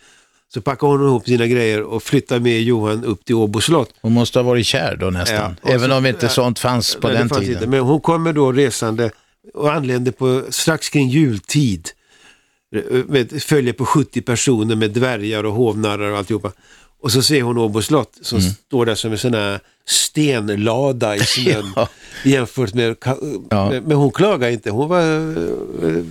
Så packade hon ihop sina grejer och flyttade med Johan upp till Åbo slott. Hon måste ha varit kär då nästan, ja, även så, om inte sånt fanns på den tiden. Inte. Men hon kommer då resande och anlände på, strax kring jultid. Med, följer på 70 personer med dvärgar och hovnarrar och alltihopa. Och så ser hon Åbo slott som mm. står där som en sån här stenlada i snön ja. jämfört med, ja. men hon klagade inte, hon var uh,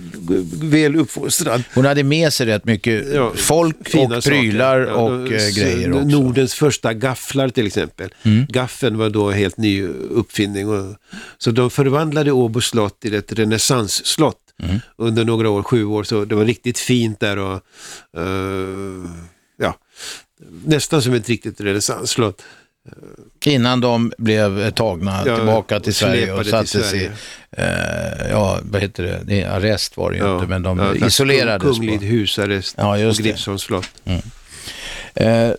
väl uppfostrad. Hon hade med sig rätt mycket ja, folk och prylar ja, och grejer också. Nordens första gafflar till exempel. Mm. Gaffeln var då en helt ny uppfinning. Och, så de förvandlade Åbo slott till ett renässansslott mm. under några år, sju år, så det var riktigt fint där och uh, ja, nästan som ett riktigt renässansslott. Innan de blev tagna ja, tillbaka till Sverige och sattes i, eh, ja vad heter det, arrest var det ju ja, inte, men de ja, isolerades. Kunglig husarrest ja, just på Gripsholms slott. Mm. Eh,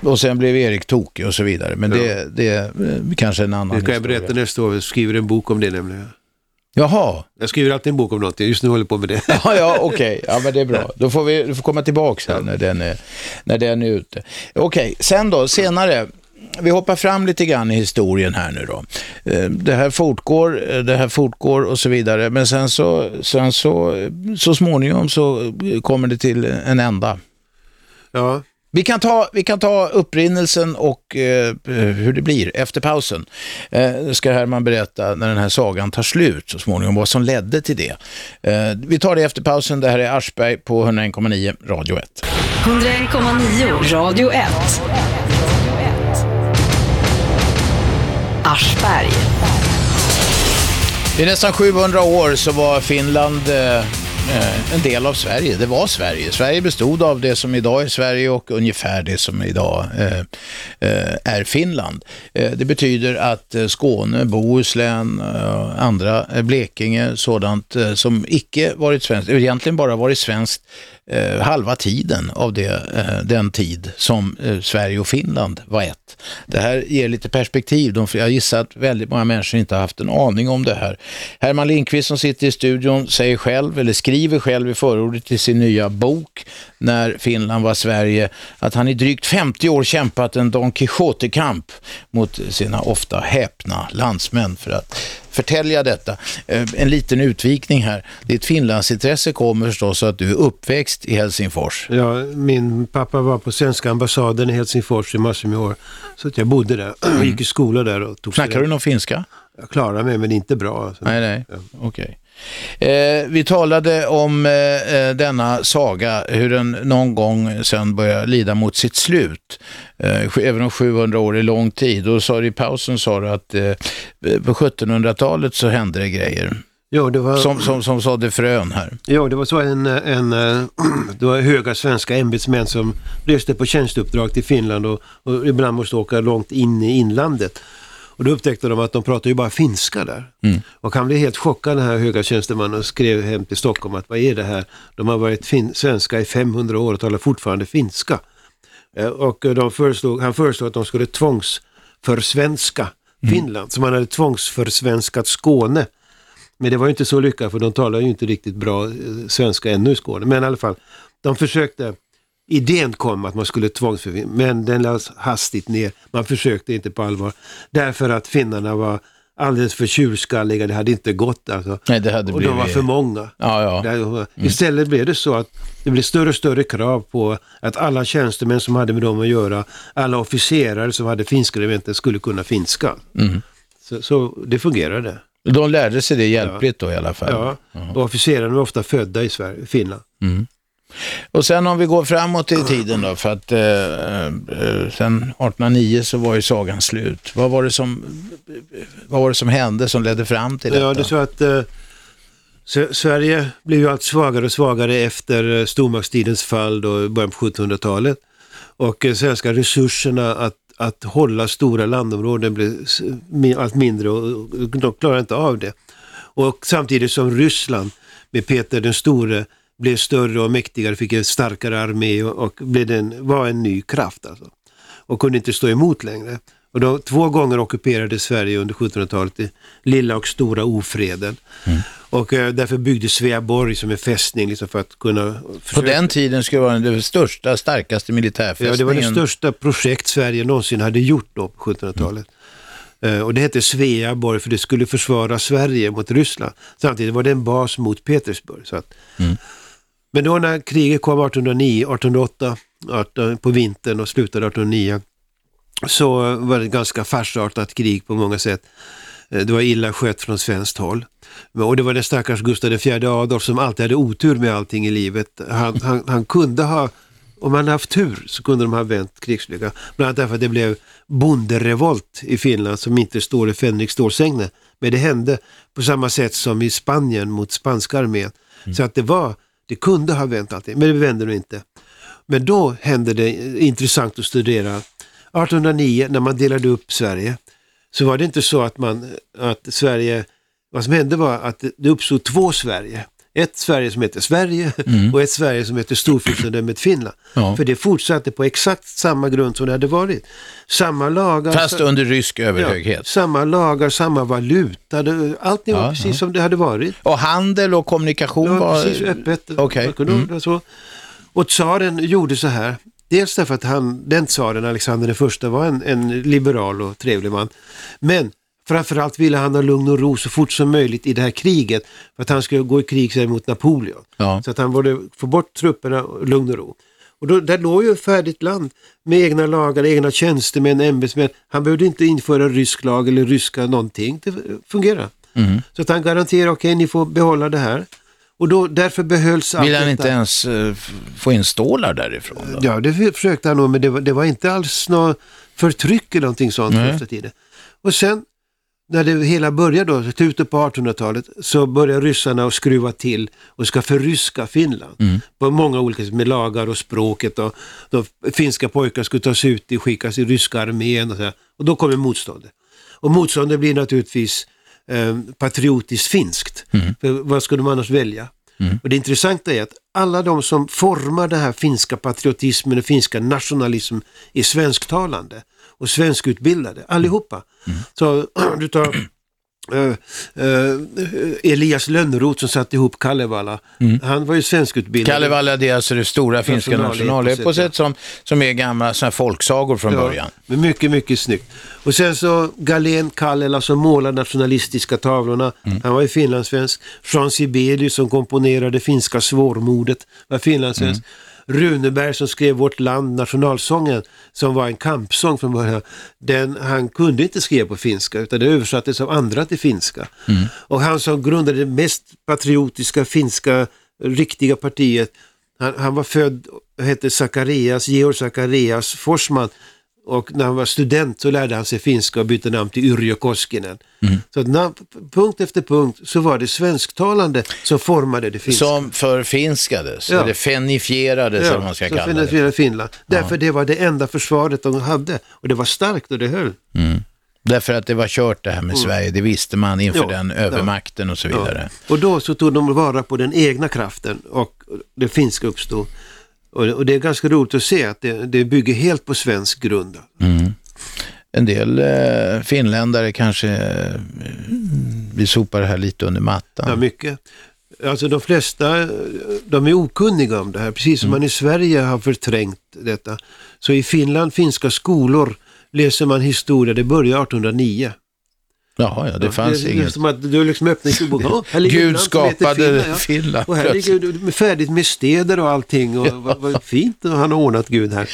och sen blev Erik tokig och så vidare, men det, det är kanske en annan Det kan jag berätta nästa år, jag skriver en bok om det nämligen. Jaha. Jag skriver alltid en bok om någonting, just nu håller jag på med det. ja, ja okej. Okay. Ja, men det är bra. Då får vi du får komma tillbaka ja. när, den är, när den är ute. Okej, okay. sen då, senare vi hoppar fram lite grann i historien här nu då. Eh, det här fortgår, eh, det här fortgår och så vidare. Men sen så, sen så, så småningom så kommer det till en ända. Ja, Vi kan, ta, vi kan ta upprinnelsen och eh, hur det blir efter pausen. Eh, ska Herman berätta när den här sagan tar slut så småningom, vad som ledde till det. Eh, vi tar det efter pausen. Det här är Aschberg på 101,9 Radio 1. 101,9 Radio 1. Aschberg. I nästan 700 år så var Finland eh, eh, en del av Sverige. Det var Sverige. Sverige bestod av det som idag är Sverige och ungefär det som idag eh, eh är Finland. Eh, det betyder att eh, Skåne, Bohuslän, eh, andra, eh, Blekinge, sådant eh, som icke varit svenskt, egentligen bara varit svenskt eh, halva tiden av det, eh, den tid som eh, Sverige och Finland var ett. Det här ger lite perspektiv. De, jag gissar att väldigt många människor inte har haft en aning om det här. Herman Lindqvist som sitter i studion säger själv, eller skriver själv i förordet till sin nya bok När Finland var Sverige, att han i drygt 50 år kämpat en Don Quixote-kamp mot sina ofta häpna landsmän för att förtälja detta. Eh, En liten utvikning här. Ditt Finlandsintresse kommer förstås att du är uppväxt i Helsingfors. ja, min pappa var på svenska ambassaden i Helsingfors i massor med år. Så att jag bodde där och gick i skola där och tog Snackar du någon finska? Jag klarade mig men inte bra. Alltså. Nej, nej. Okej. Eh, vi talade om eh, eh, denna saga, hur den någon gång sen börjar lida mot sitt slut. Eh, även om 700 år är lång tid. Och så i pausen sa du att eh, på 1700-talet så hände det grejer. Jo, det var, Som, som, som sådde frön här. jo, det var så en, en eh, det var höga svenska ämbetsmän som reste på tjänsteuppdrag till Finland och, och ibland måste åka långt in i inlandet. Och då upptäckte de att de pratade ju bara finska där. Mm. Och han blev helt chockad den här höga tjänstemannen och skrev hem till Stockholm att vad är det här? De har varit fin- svenska i 500 år och talar fortfarande finska. Eh, Och de föreslog, han föreslog att de skulle tvångsförsvenska Finland, som han hade tvångsförsvenskat Skåne. Men det var ju inte så lyckat för de talar ju inte riktigt bra eh, svenska ännu i Skåne. Men i alla fall, de försökte, idén kom att man skulle tvångsförvinna, men den lades hastigt ner. Man försökte inte på allvar. Därför att finnarna var alldeles för tjurskalliga, det hade inte gått alltså. Nej, det hade Och de var för många. Ja, ja. Där- Istället blev det så att det blev större och större krav på att alla tjänstemän som hade med dem att göra, alla officerare som hade finska regementen skulle kunna finska. Mm. Så, så det fungerade. De lärde sig det hjälpligt då i alla fall. Ja, och officerarna var ofta födda i Sverige, Finland. Och sen om vi går framåt i tiden då, för att eh, eh, sen 1809 så var ju sagan slut. Vad var det som, vad var det som hände som ledde fram till detta? Ja, det är så att eh, Sverige blev ju allt svagare och svagare efter eh, stormaktstidens fall då i början på 1700-talet. Och eh, svenska resurserna att, att hålla stora landområden mi- allt mindre och, och de klarar inte av det. Och samtidigt som Ryssland med Peter den store blev större och mäktigare, fick en starkare armé och, och blev en, var en ny kraft. Alltså. Och kunde inte stå emot längre. Och då, två gånger ockuperade Sverige under 1700-talet det lilla och stora ofreden. Och eh, därför byggdes Sveaborg som en fästning liksom, för att kunna... På den tiden skulle det vara den största, starkaste Ja, militärfästningen. det var det största projekt Sverige någonsin hade gjort då på 1700-talet. Eh, Och det hette Sveaborg för det skulle försvara Sverige mot Ryssland. Samtidigt var det en bas mot Petersburg. Så att. Men då när kriget kom 1809, 1808, 18, på vintern och slutade 1809 så var det ett ganska farsartat krig på många sätt. Eh, Det var illa skött från svenskt håll. Och det var den stackars Gustav IV Adolf som alltid hade otur med allting i livet. Han, han, han kunde ha, om han haft tur så kunde de ha vänt krigslyckan. Bland annat därför att det blev bonderevolt i Finland som inte står i Fänrik Stålsägne. Men det hände på samma sätt som i Spanien mot spanska armén. Så att det var, det kunde ha vänt allting, men det vände nog inte. Men då hände det intressant att studera. 1809 när man delade upp Sverige så var det inte så att man, att Sverige, vad som hände var att det uppstod två Sverige. Ett Sverige som heter Sverige och ett Sverige som heter Storfurstendömet Finland. Ja. För det fortsatte på exakt samma grund som det hade varit. Samma lagar, Fast under rysk överhöghet. ja, samma lagar, samma valuta, det, var Ja, precis som det hade varit. Och handel och kommunikation var... precis öppet. Kunde Mm. ordna så. Och tsaren gjorde så här. Dels därför att han, den tsaren, Alexander den första, var en, en liberal och trevlig man. Men framförallt ville han ha lugn och ro så fort som möjligt i det här kriget. För att han skulle gå i krig mot Napoleon. Ja. Så att han borde få bort trupperna och lugn och ro. Och då, där låg ju ett färdigt land med egna lagar, egna tjänstemän, ämbetsmän. Han behövde inte införa rysk lag eller ryska någonting. Det fungerar. Mm. Så att han garanterar, okej ni får behålla det här. Och då, därför behölls allt Vill han detta. inte ens eh, få in stålar därifrån? Då? Ja, det försökte han nog, men det var, det var inte alls något förtryck eller någonting sånt första tiden. Och sen, när det hela började då, slutet på 1800-talet, så börjar ryssarna att skruva till och ska förryska Finland. Mm. På många olika sätt, med lagar och språket och de finska pojkar skulle tas ut och skickas i ryska armén och så. Och då kommer motståndet. Och motståndet blir naturligtvis eh, patriotiskt finskt. För vad skulle man annars välja? Och det intressanta är att alla de som formar den här finska patriotismen och finska nationalismen är svensktalande och svenskutbildade, allihopa. Så du tar eh, eh, Elias Lönnroth som satte ihop Kalevala. Han var ju svenskutbildad. Kalevala, det är alltså det stora finska Nationaleposet, nationaleposet som, som är gamla såna folksagor från början. Men mycket, mycket snyggt. Och sen så Galen Kallela som målar nationalistiska tavlorna. Mm. Han var ju finlandssvensk. Jean Sibelius som komponerade finska svårmodet var finlandssvensk. Mm. Runeberg som skrev Vårt land, nationalsången, som var en kampsång från början. Den, han kunde inte skriva på finska utan det översattes av andra till finska. Mm. Och han som grundade det mest patriotiska finska riktiga partiet, han, han var född, hette Zacharias, Georg Zacharias Forsman och när han var student så lärde han sig finska och bytte namn till Yrjö Koskinen. Mm. Så att na, punkt efter punkt så var det svensktalande som formade det finska. Som förfinskades, Ja. eller fenifierades eller vad man ska som kalla det. Finland. Därför det var det enda försvaret de hade och det var starkt och det höll. Därför att det var kört det här med Sverige, det visste man inför Mm. Ja, den ja. övermakten och så vidare. Och då så tog de vara på den egna kraften och det finska uppstod. Och, det är ganska roligt att se att det, det bygger helt på svensk grund. Mm. En del eh, finländare kanske eh, vill sopa det här lite under mattan. Ja, mycket. Alltså de flesta, de är okunniga om det här, precis som man i Sverige har förträngt detta. Så i Finland, finska skolor, läser man historia, det börjar 1809. Jaha, ja, det fanns det, är inget. som att du liksom öppnar en bok. Ja, Gud land som heter skapade Finland, ja. Finland. Och här ligger det färdigt med städer och allting och vad, vad fint och han har ordnat Gud här.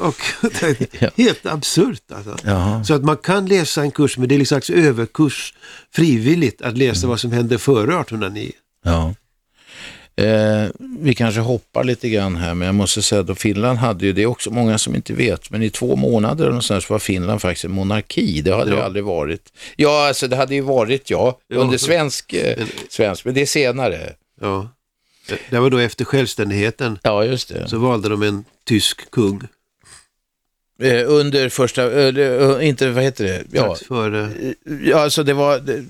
Och, det är helt absurt alltså. Jaha. Så att man kan läsa en kurs, men det är liksom överkurs frivilligt att läsa vad som hände före 1809. Ja. Eh, vi kanske hoppar lite grann här, men jag måste säga att Finland hade ju, det är också många som inte vet, men i två månader någonstans var Finland faktiskt en monarki. Det hade Ja. det aldrig varit. Ja, alltså det hade ju varit, ja, Ja. under svensk, eh, svensk, men det är senare. Ja. Det var då efter självständigheten Ja, just det. så valde de en tysk kung. Eh, under första, eh, eh, inte, vad heter det? Ja, Strax före. ja alltså det var, det,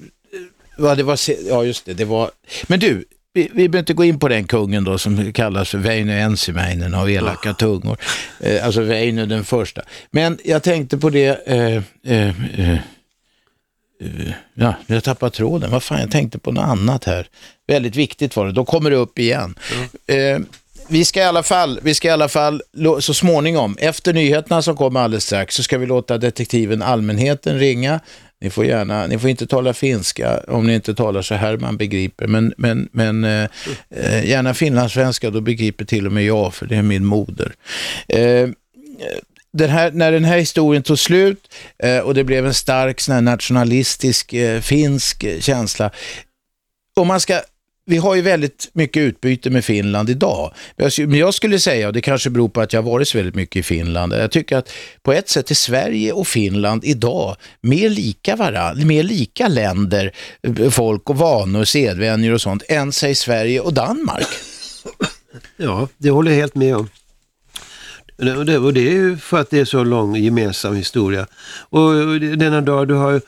ja, det var, ja just det, det var, men du, vi, vi behöver inte gå in på den kungen då som kallas för Väinö Ensimmäinen av elaka tungor. Eh, alltså Väinö den första. Men jag tänkte på det, eh, eh, eh, eh, ja, jag tappade tråden. Vad fan, jag tänkte på något annat här. Väldigt viktigt var det, då kommer det upp igen. Eh, vi ska i alla fall, vi ska i alla fall så småningom, efter nyheterna som kommer alldeles strax, så ska vi låta detektiven Allmänheten ringa. Ni får gärna, ni får inte tala finska om ni inte talar så här man begriper, men, men, men eh, eh, gärna finlandssvenska, då begriper till och med jag, för det är min moder. Eh, den här, när den här historien tog slut eh, och det blev en stark sån här nationalistisk eh, finsk känsla. Om man ska, vi har ju väldigt mycket utbyte med Finland idag. Men jag, skulle säga, och det kanske beror på att jag har varit så väldigt mycket i Finland, jag tycker att på ett sätt är Sverige och Finland idag mer lika varandra, mer lika länder, folk och vanor, sedvänjor och sånt, än säg Sverige och Danmark. Ja, det håller jag helt med om. Och det, och det är ju för att det är så lång gemensam historia. Och denna dag, du har ju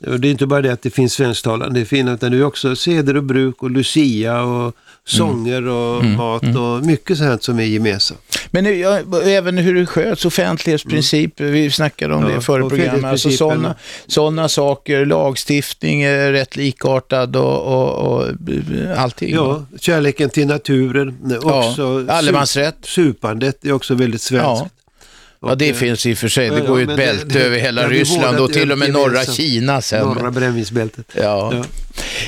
det är inte bara det att det finns svensktalande i Finland, utan det är också seder och bruk och lucia och sånger och mat och mycket sånt som är gemensamt. Men nu, ja, även hur det sköts, offentlighetsprincip, vi snackade om Ja, det förra programmet. Alltså sådana såna saker, lagstiftning är rätt likartad och, och, och allting. Ja, kärleken till naturen, också allemansrätt. supandet är också väldigt svenskt. Ja. Ja, det Och, eh, finns i och för sig. Det ja, går ju ett bälte det- över hela Ryssland och till och med norra. Kina sen. Norra brännvinsbältet. Ja. Ja.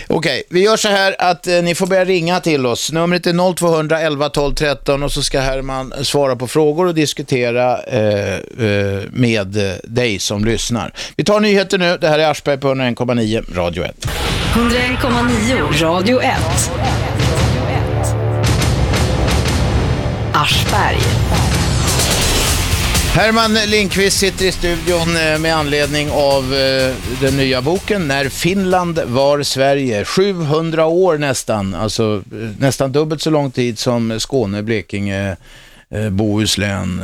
Okej, vi gör så här att eh, ni får börja ringa till oss. Numret är 0200 11 12 13 och så ska Herman svara på frågor och diskutera eh, eh, med eh, dig som lyssnar. Vi tar nyheter nu. Det här är Aschberg på 101,9 Radio 1. 101,9 Radio 1. Aschberg. Herman Lindqvist sitter i studion eh, med anledning av eh, den nya boken När Finland var Sverige. 700 år nästan, alltså eh, nästan dubbelt så lång tid som Skåne, Blekinge, Bohuslän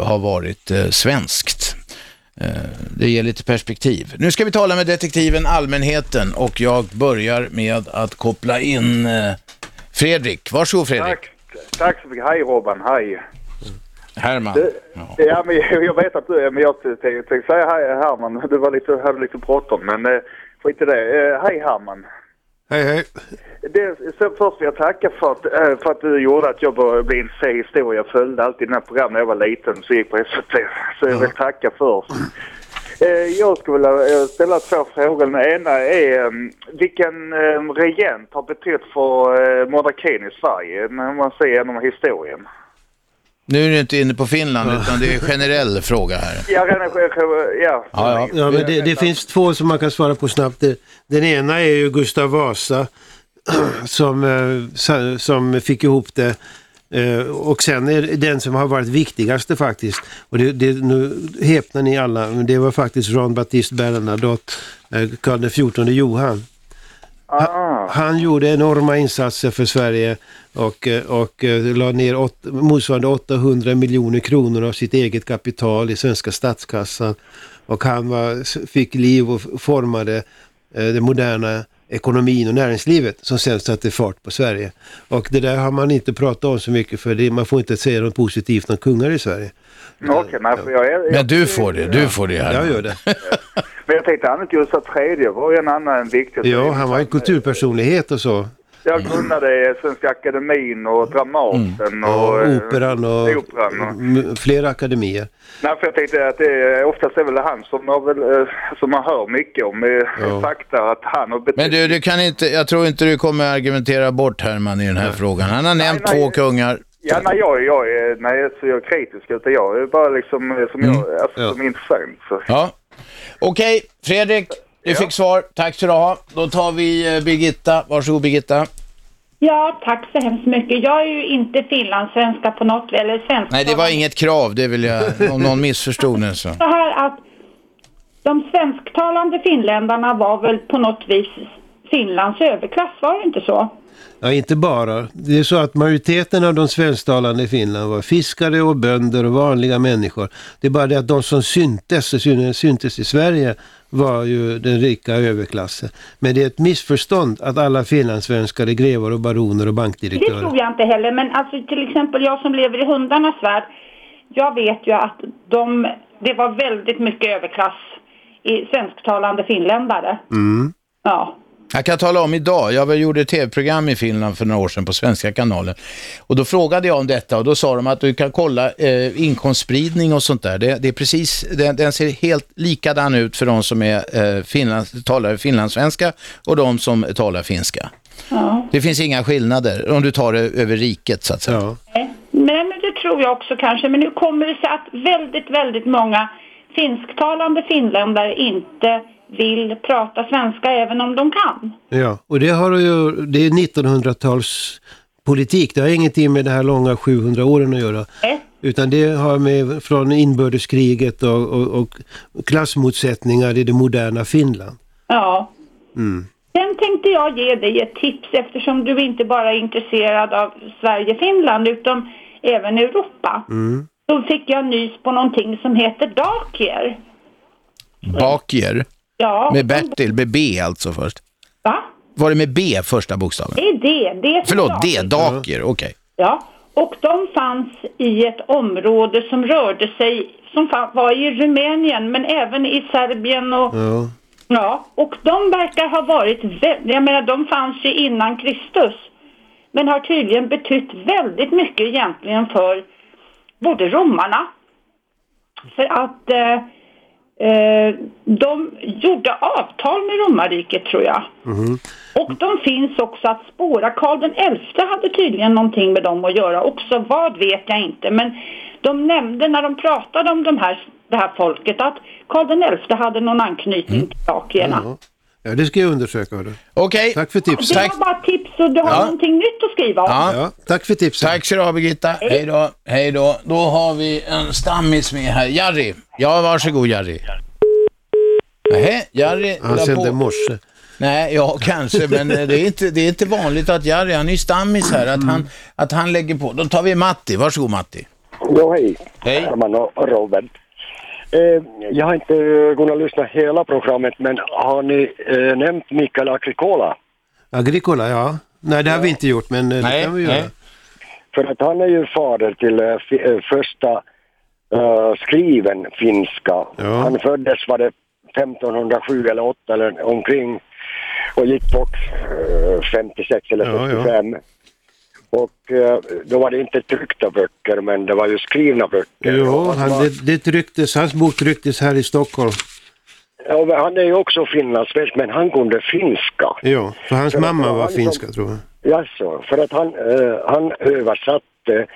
har varit svenskt. Det ger lite perspektiv. Nu ska vi tala med detektiven Allmänheten och jag börjar med att koppla in Fredrik. Varsågod Fredrik. Tack, tack så mycket. Hej Robban, hej. Herman. Ja. ja, men jag, vet att du är, men jag tänkte säga hej Herman. Du var lite, hade lite bråttom, men eh, skit i det. Eh, hej Herman. Hej, hej. Det, så först vill jag tacka för att, eh, för att du gjorde att jag började bli intresserad i historia. Jag följde alltid dina program när jag var liten, så gick på SVT. Så jag vill tacka först. Eh, Jag skulle vilja eh, ställa två frågor. Den ena är vilken regent har betytt för monarkin i Sverige? När man ser genom historien. Nu är du inte inne på Finland utan det är en generell fråga här. Ja, ja. Ja, Ja, men det, det finns två som man kan svara på snabbt. Den ena är ju Gustav Vasa som, eh, som fick ihop det. Eh, Och sen är den som har varit viktigaste faktiskt. Och det, det, nu häpnar ni alla, men det var faktiskt Jean Baptiste Bernadotte, eh, Karl XIV Johan. Ah. Han gjorde enorma insatser för Sverige och, eh, och eh, la ner åt, motsvarande 800 miljoner kronor av sitt eget kapital i svenska statskassan. Och han var, fick liv och formade eh, den moderna ekonomin och näringslivet som sen satte fart på Sverige. Och det där har man inte pratat om så mycket för det, man får inte säga något positivt om kungar i Sverige. Okej, nej, för jag, är- Men du får det, du får det här. Jag gör det. Men jag tänkte annat Gustav tredje var ju en annan viktig. Ja, han var en kulturpersonlighet och så. Jag grundade Svenska Akademin och Dramaten och... Och eh, operan och Operan och... flera akademier. Nej, för jag tänkte att det är, oftast är väl han som, har väl, eh, som man hör mycket om eh, Ja. fakta, att han har betytt... Men du, du kan inte, jag tror inte du kommer argumentera bort Herman i den här frågan. Han har nämnt nej. två kungar. Ja, nej, jag, jag, är, nej, så jag är kritisk utan jag är bara liksom som, jag, alltså, Ja. som intressant. Så. Ja. Okej, Fredrik, du fick svar. Tack ska du ha. Då tar vi eh, Birgitta. Varsågod Birgitta. Ja, tack så hemskt mycket. Jag är ju inte finlandssvenska på något eller svenska. Nej, det var inget krav. Det vill jag, om någon missförstod nu så. Så här att de svensktalande finländarna var väl på något vis Finlands överklass, var det inte så? Ja, inte bara. Det är så att majoriteten av de svensktalande i Finland var fiskare och bönder och vanliga människor. Det är bara det att de som syntes, syntes i Sverige, var ju den rika överklassen. Men det är ett missförstånd att alla finlandssvenskar är grevar och baroner och Det bankdirektörer. tror jag inte heller, men alltså till exempel jag som lever i hundarnas värld, jag vet ju att de, det var väldigt mycket överklass i svensktalande finländare. Mm. Ja. Jag kan tala om idag, jag gjorde ett tv-program i Finland för några år sedan på Svenska kanalen. Och då frågade jag om detta och då sa de att du kan kolla eh, inkomstspridning och sånt där. Det, det är precis, den, den ser helt likadan ut för de som är, eh, Finlands, talar finlandssvenska och de som talar finska. ja. Det finns inga skillnader om du tar det över riket så att säga. Ja. Nej, men det tror jag också kanske. Men nu kommer det sig att väldigt, väldigt många finsktalande finländare inte vill prata svenska även om de kan. Ja, och det, har ju, det är 1900-talspolitik. Det har ingenting med det här långa 700 åren att göra. Nej. Utan det har med från inbördeskriget och, och, och klassmotsättningar i det moderna Finland. Ja. Mm. Sen tänkte jag ge dig ett tips eftersom du inte bara är intresserad av Sverige-Finland utan även Europa. Då fick jag nys på någonting som heter Dakier. Bakier. Ja. Med Bertil, med B alltså först. Va? Var det med B första bokstaven? Det är det. det är som Förlåt. D, Daker, okej. Ja, och de fanns i ett område som rörde sig, som var i Rumänien men även i Serbien och Ja. Ja, och de verkar ha varit, jag menar de fanns ju innan Kristus. Men har tydligen betytt väldigt mycket egentligen för både romarna. För att eh, eh, de gjorde avtal med romarriket tror jag. Och de finns också att spåra. Karl den äldste hade tydligen någonting med dem att göra också. Vad vet jag inte. Men de nämnde när de pratade om de här, det här folket att Karl den äldste hade någon anknytning till dakierna. Ja. ja, det ska jag undersöka. Okej, Tack för tipset. Det var bara tips och du har Ja. någonting nytt att skriva om. Ja. Ja, tack för tipset. tack så du ha Birgitta. Hej då, hej då. Då har vi en stammis med här. Jari, ja varsågod Jari. Nej, Jari Han la sände på. morse. Nej, ja kanske, men eh, det är, inte, det är inte vanligt att Jari, han är ju stammis här, att han, att han lägger på. Då tar vi Matti, varsågod Matti. Ja, hej. Hej. Herman och Robert. Eh, jag har inte kunnat lyssna hela programmet, men har ni eh, nämnt Mikael Agricola? Agricola, ja. Nej, det har vi inte gjort, men eh, det Nej, kan vi nej. göra. För att han är ju fader till eh, eh, första eh, skriven finska. Ja. Han föddes, var det 1507 eller 8 eller omkring och gick bort eh, 56 eller Ja, ja. 65. Och eh, då var det inte tryckta böcker, men det var ju skrivna böcker. Jo, han, var- det, det trycktes, hans bok trycktes här i Stockholm. Ja, han är ju också finlandssvensk, men han kunde finska. Ja, för hans Ja, mamma ja, var han som- finska tror jag. Jaså, för att han, eh, han översatte,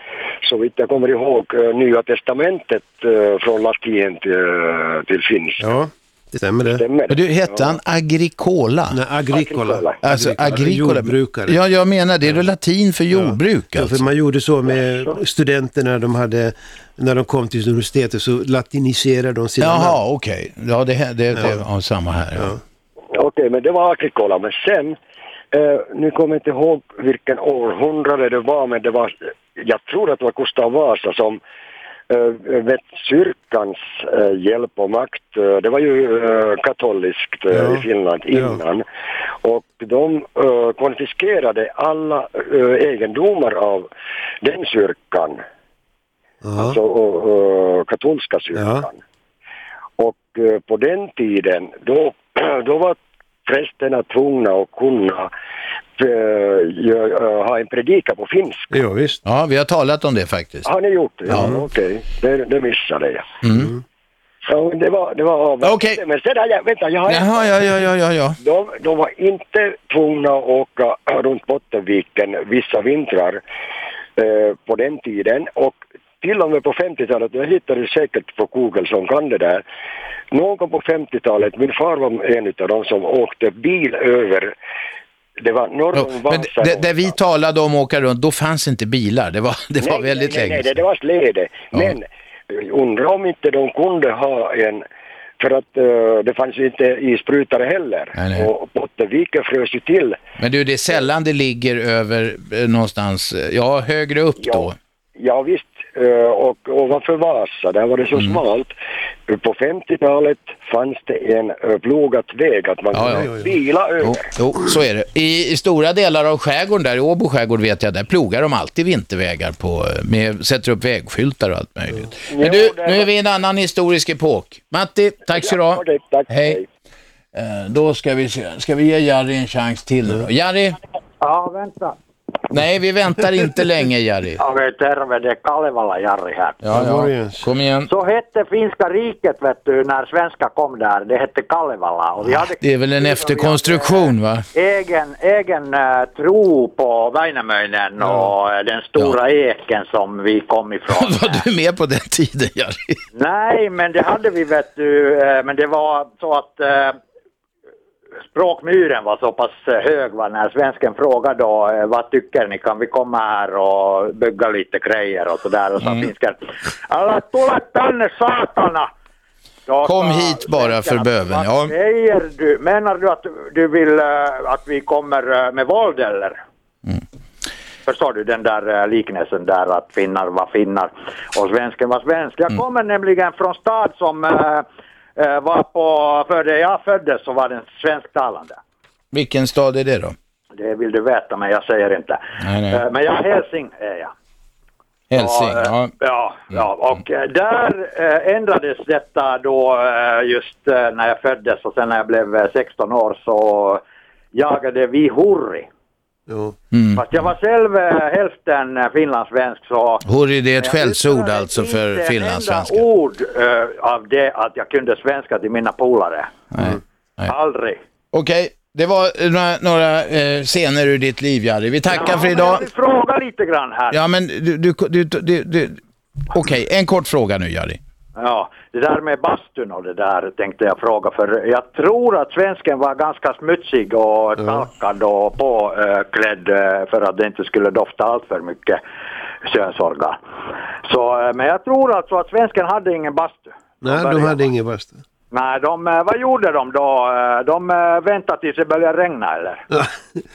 så vitt jag kommer ihåg, eh, Nya Testamentet eh, från latin till, eh, till finska. Ja, det stämmer det. Stämmer Men du, hette han Agricola? Nej, Agricola. Agricola. Alltså Agricola. Jordbrukare. Ja, jag menar det är då latin för jordbruk Ja, alltså. för man gjorde så med studenterna de hade, när de kom till universitetet så latiniserade de sina. Jaha, okej. Ja, det, det, det Ja. ja, samma här. Ja. Okej, men det var Agricola. Men sen, eh, nu kommer jag inte ihåg vilken århundrade det var, men det var, jag tror att det var Gustav Vasa som eh, med kyrkans eh, hjälp och makt, eh, det var ju katoliskt Ja. i Finland Ja. innan, och de konfiskerade alla egendomar av den kyrkan, Ja. alltså katolska kyrkan. Ja. Och på den tiden, då, då var prästerna tvungna att kunna eh, eh, ha en predika på finska. ja, visst. ja, vi har talat om det faktiskt. Har ni gjort det? Ja, okej. Det, det missade jag. Ja, men det var, det var. Mm. Okej. Men sen har jag, vänta, jag har Jaha, ja, ja, ja, ja, ja. de, de var inte tvungna att åka runt Bottenviken vissa vintrar eh, på den tiden och till och med på 50-talet, jag hittade det säkert på Google som kan det där, någon gång på 50-talet, min far var en av dem som åkte bil över, det var norr om Men Vasa. det, det vi talade om att åka runt, då fanns inte bilar. Det var, det var Nej, väldigt nej, länge nej, det, var släde. Ja. Men eh, undrar om inte de kunde ha en för att eh, det fanns ju inte isbrytare heller. Nej, nej. Och Bottenviken frös ju till. Men du, det är sällan det ligger över eh, någonstans, eh, ja, högre upp Ja, då. ja visst, och ovanför Vasa, där var det så Mm. smalt. På 50-talet fanns det en uh, plogat väg att man Ja, kunde ja, ja. bila över. Jo, jo, så är det. I, I stora delar av skärgården där, i Åbo skärgård vet jag, där plogar de alltid vintervägar på, eh, med, sätter upp vägskyltar och allt möjligt. Men Jo, du, det- nu är vi i en annan historisk epok. Matti, tack så du ha. Hej. Eh, Då ska vi se, ska vi ge Jari en chans till? Jari? Ja, vänta. Nej, vi väntar inte länge Jari. Okej, terve, det är Kalevala Jari här. Ja, ja. Kom igen. Så hette finska riket, vet du, när svenska kom där. Det hette Kalevala. Och vi hade, Det är väl en efterkonstruktion va? egen, egen eh, tro på Väinämöinen och eh, den stora eken som vi kom ifrån. Var du med på den tiden Jari? Nej, men det hade vi vet du, eh, men det var så att eh, språkmuren var så pass eh, hög va, när svensken frågade då eh, vad tycker ni, kan vi komma här och bygga lite grejer och sådär och så Mm. finsken, alla tule tänne satana! Då Kom hit bara för böven, ja. Säger du? Menar du att du vill eh, att vi kommer med våld eller? Mm. Förstår du den där liknelsen där att finnar var finnar och svensken var svensk. Mm. Jag kommer nämligen från stad som eh, var på, för det jag föddes så var den svensktalande. Vilken stad är det då? Det vill du veta men jag säger inte. Nej, nej. Eh, Men jag Helsing är jag. Hälsing. Ja, Ja. eh, ja, ja, och eh, där eh, ändrades detta då eh, just när jag föddes och sen när jag blev eh, 16 år så jagade vi hurri. Jo. Mm. Fast jag var själv eh, hälften eh, finlandssvensk så... Hurri, det är ett skällsord alltså för inte finlandssvenska. ett enda ord eh, av det att jag kunde svenska till mina polare. Nej. Nej. Aldrig. Okej, det var några, några eh, scener ur ditt liv, Jari. Vi tackar för men Jag idag. vill fråga lite grann här. Ja, men du... du, du, du, du Okej, en kort fråga nu, Jari. Ja, det där med bastun och det där tänkte jag fråga för jag tror att svensken var ganska smutsig och talkad och påklädd eh, för att det inte skulle dofta allt för mycket könsorgan. Så, eh, men jag tror alltså att svensken hade ingen bastu. Nej, de hade ingen bastu. Nej, de, eh, vad gjorde de då? De väntade tills det började regna eller?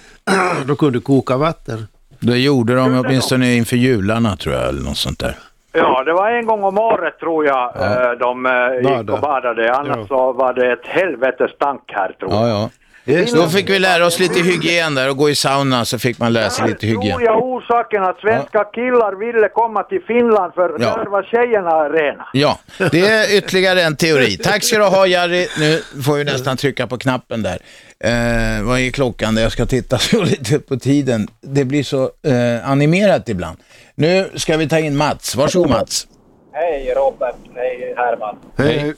de kunde koka vatten. Det gjorde de åtminstone inför jularna, tror jag, eller något sånt där. Ja, det var en gång om året tror jag Ja. eh, de eh, gick och badade. Annars Ja. så var det ett helvetes stank här tror jag. Ja, ja. Just Då fick vi lära oss lite hygien där och gå i sauna så fick man lära sig lite hygien. jag orsaken att svenska killar ville komma till Finland för Ja. där var tjejerna rena. Ja, det är ytterligare en teori. Tack ska du ha Jari. Nu får vi nästan trycka på knappen där. Eh, vad är klockan? Jag ska titta så lite på tiden. Det blir så eh, animerat ibland. Nu ska vi ta in Mats. Varsågod Mats. Hej Robert, hej Herman. Hej, hej.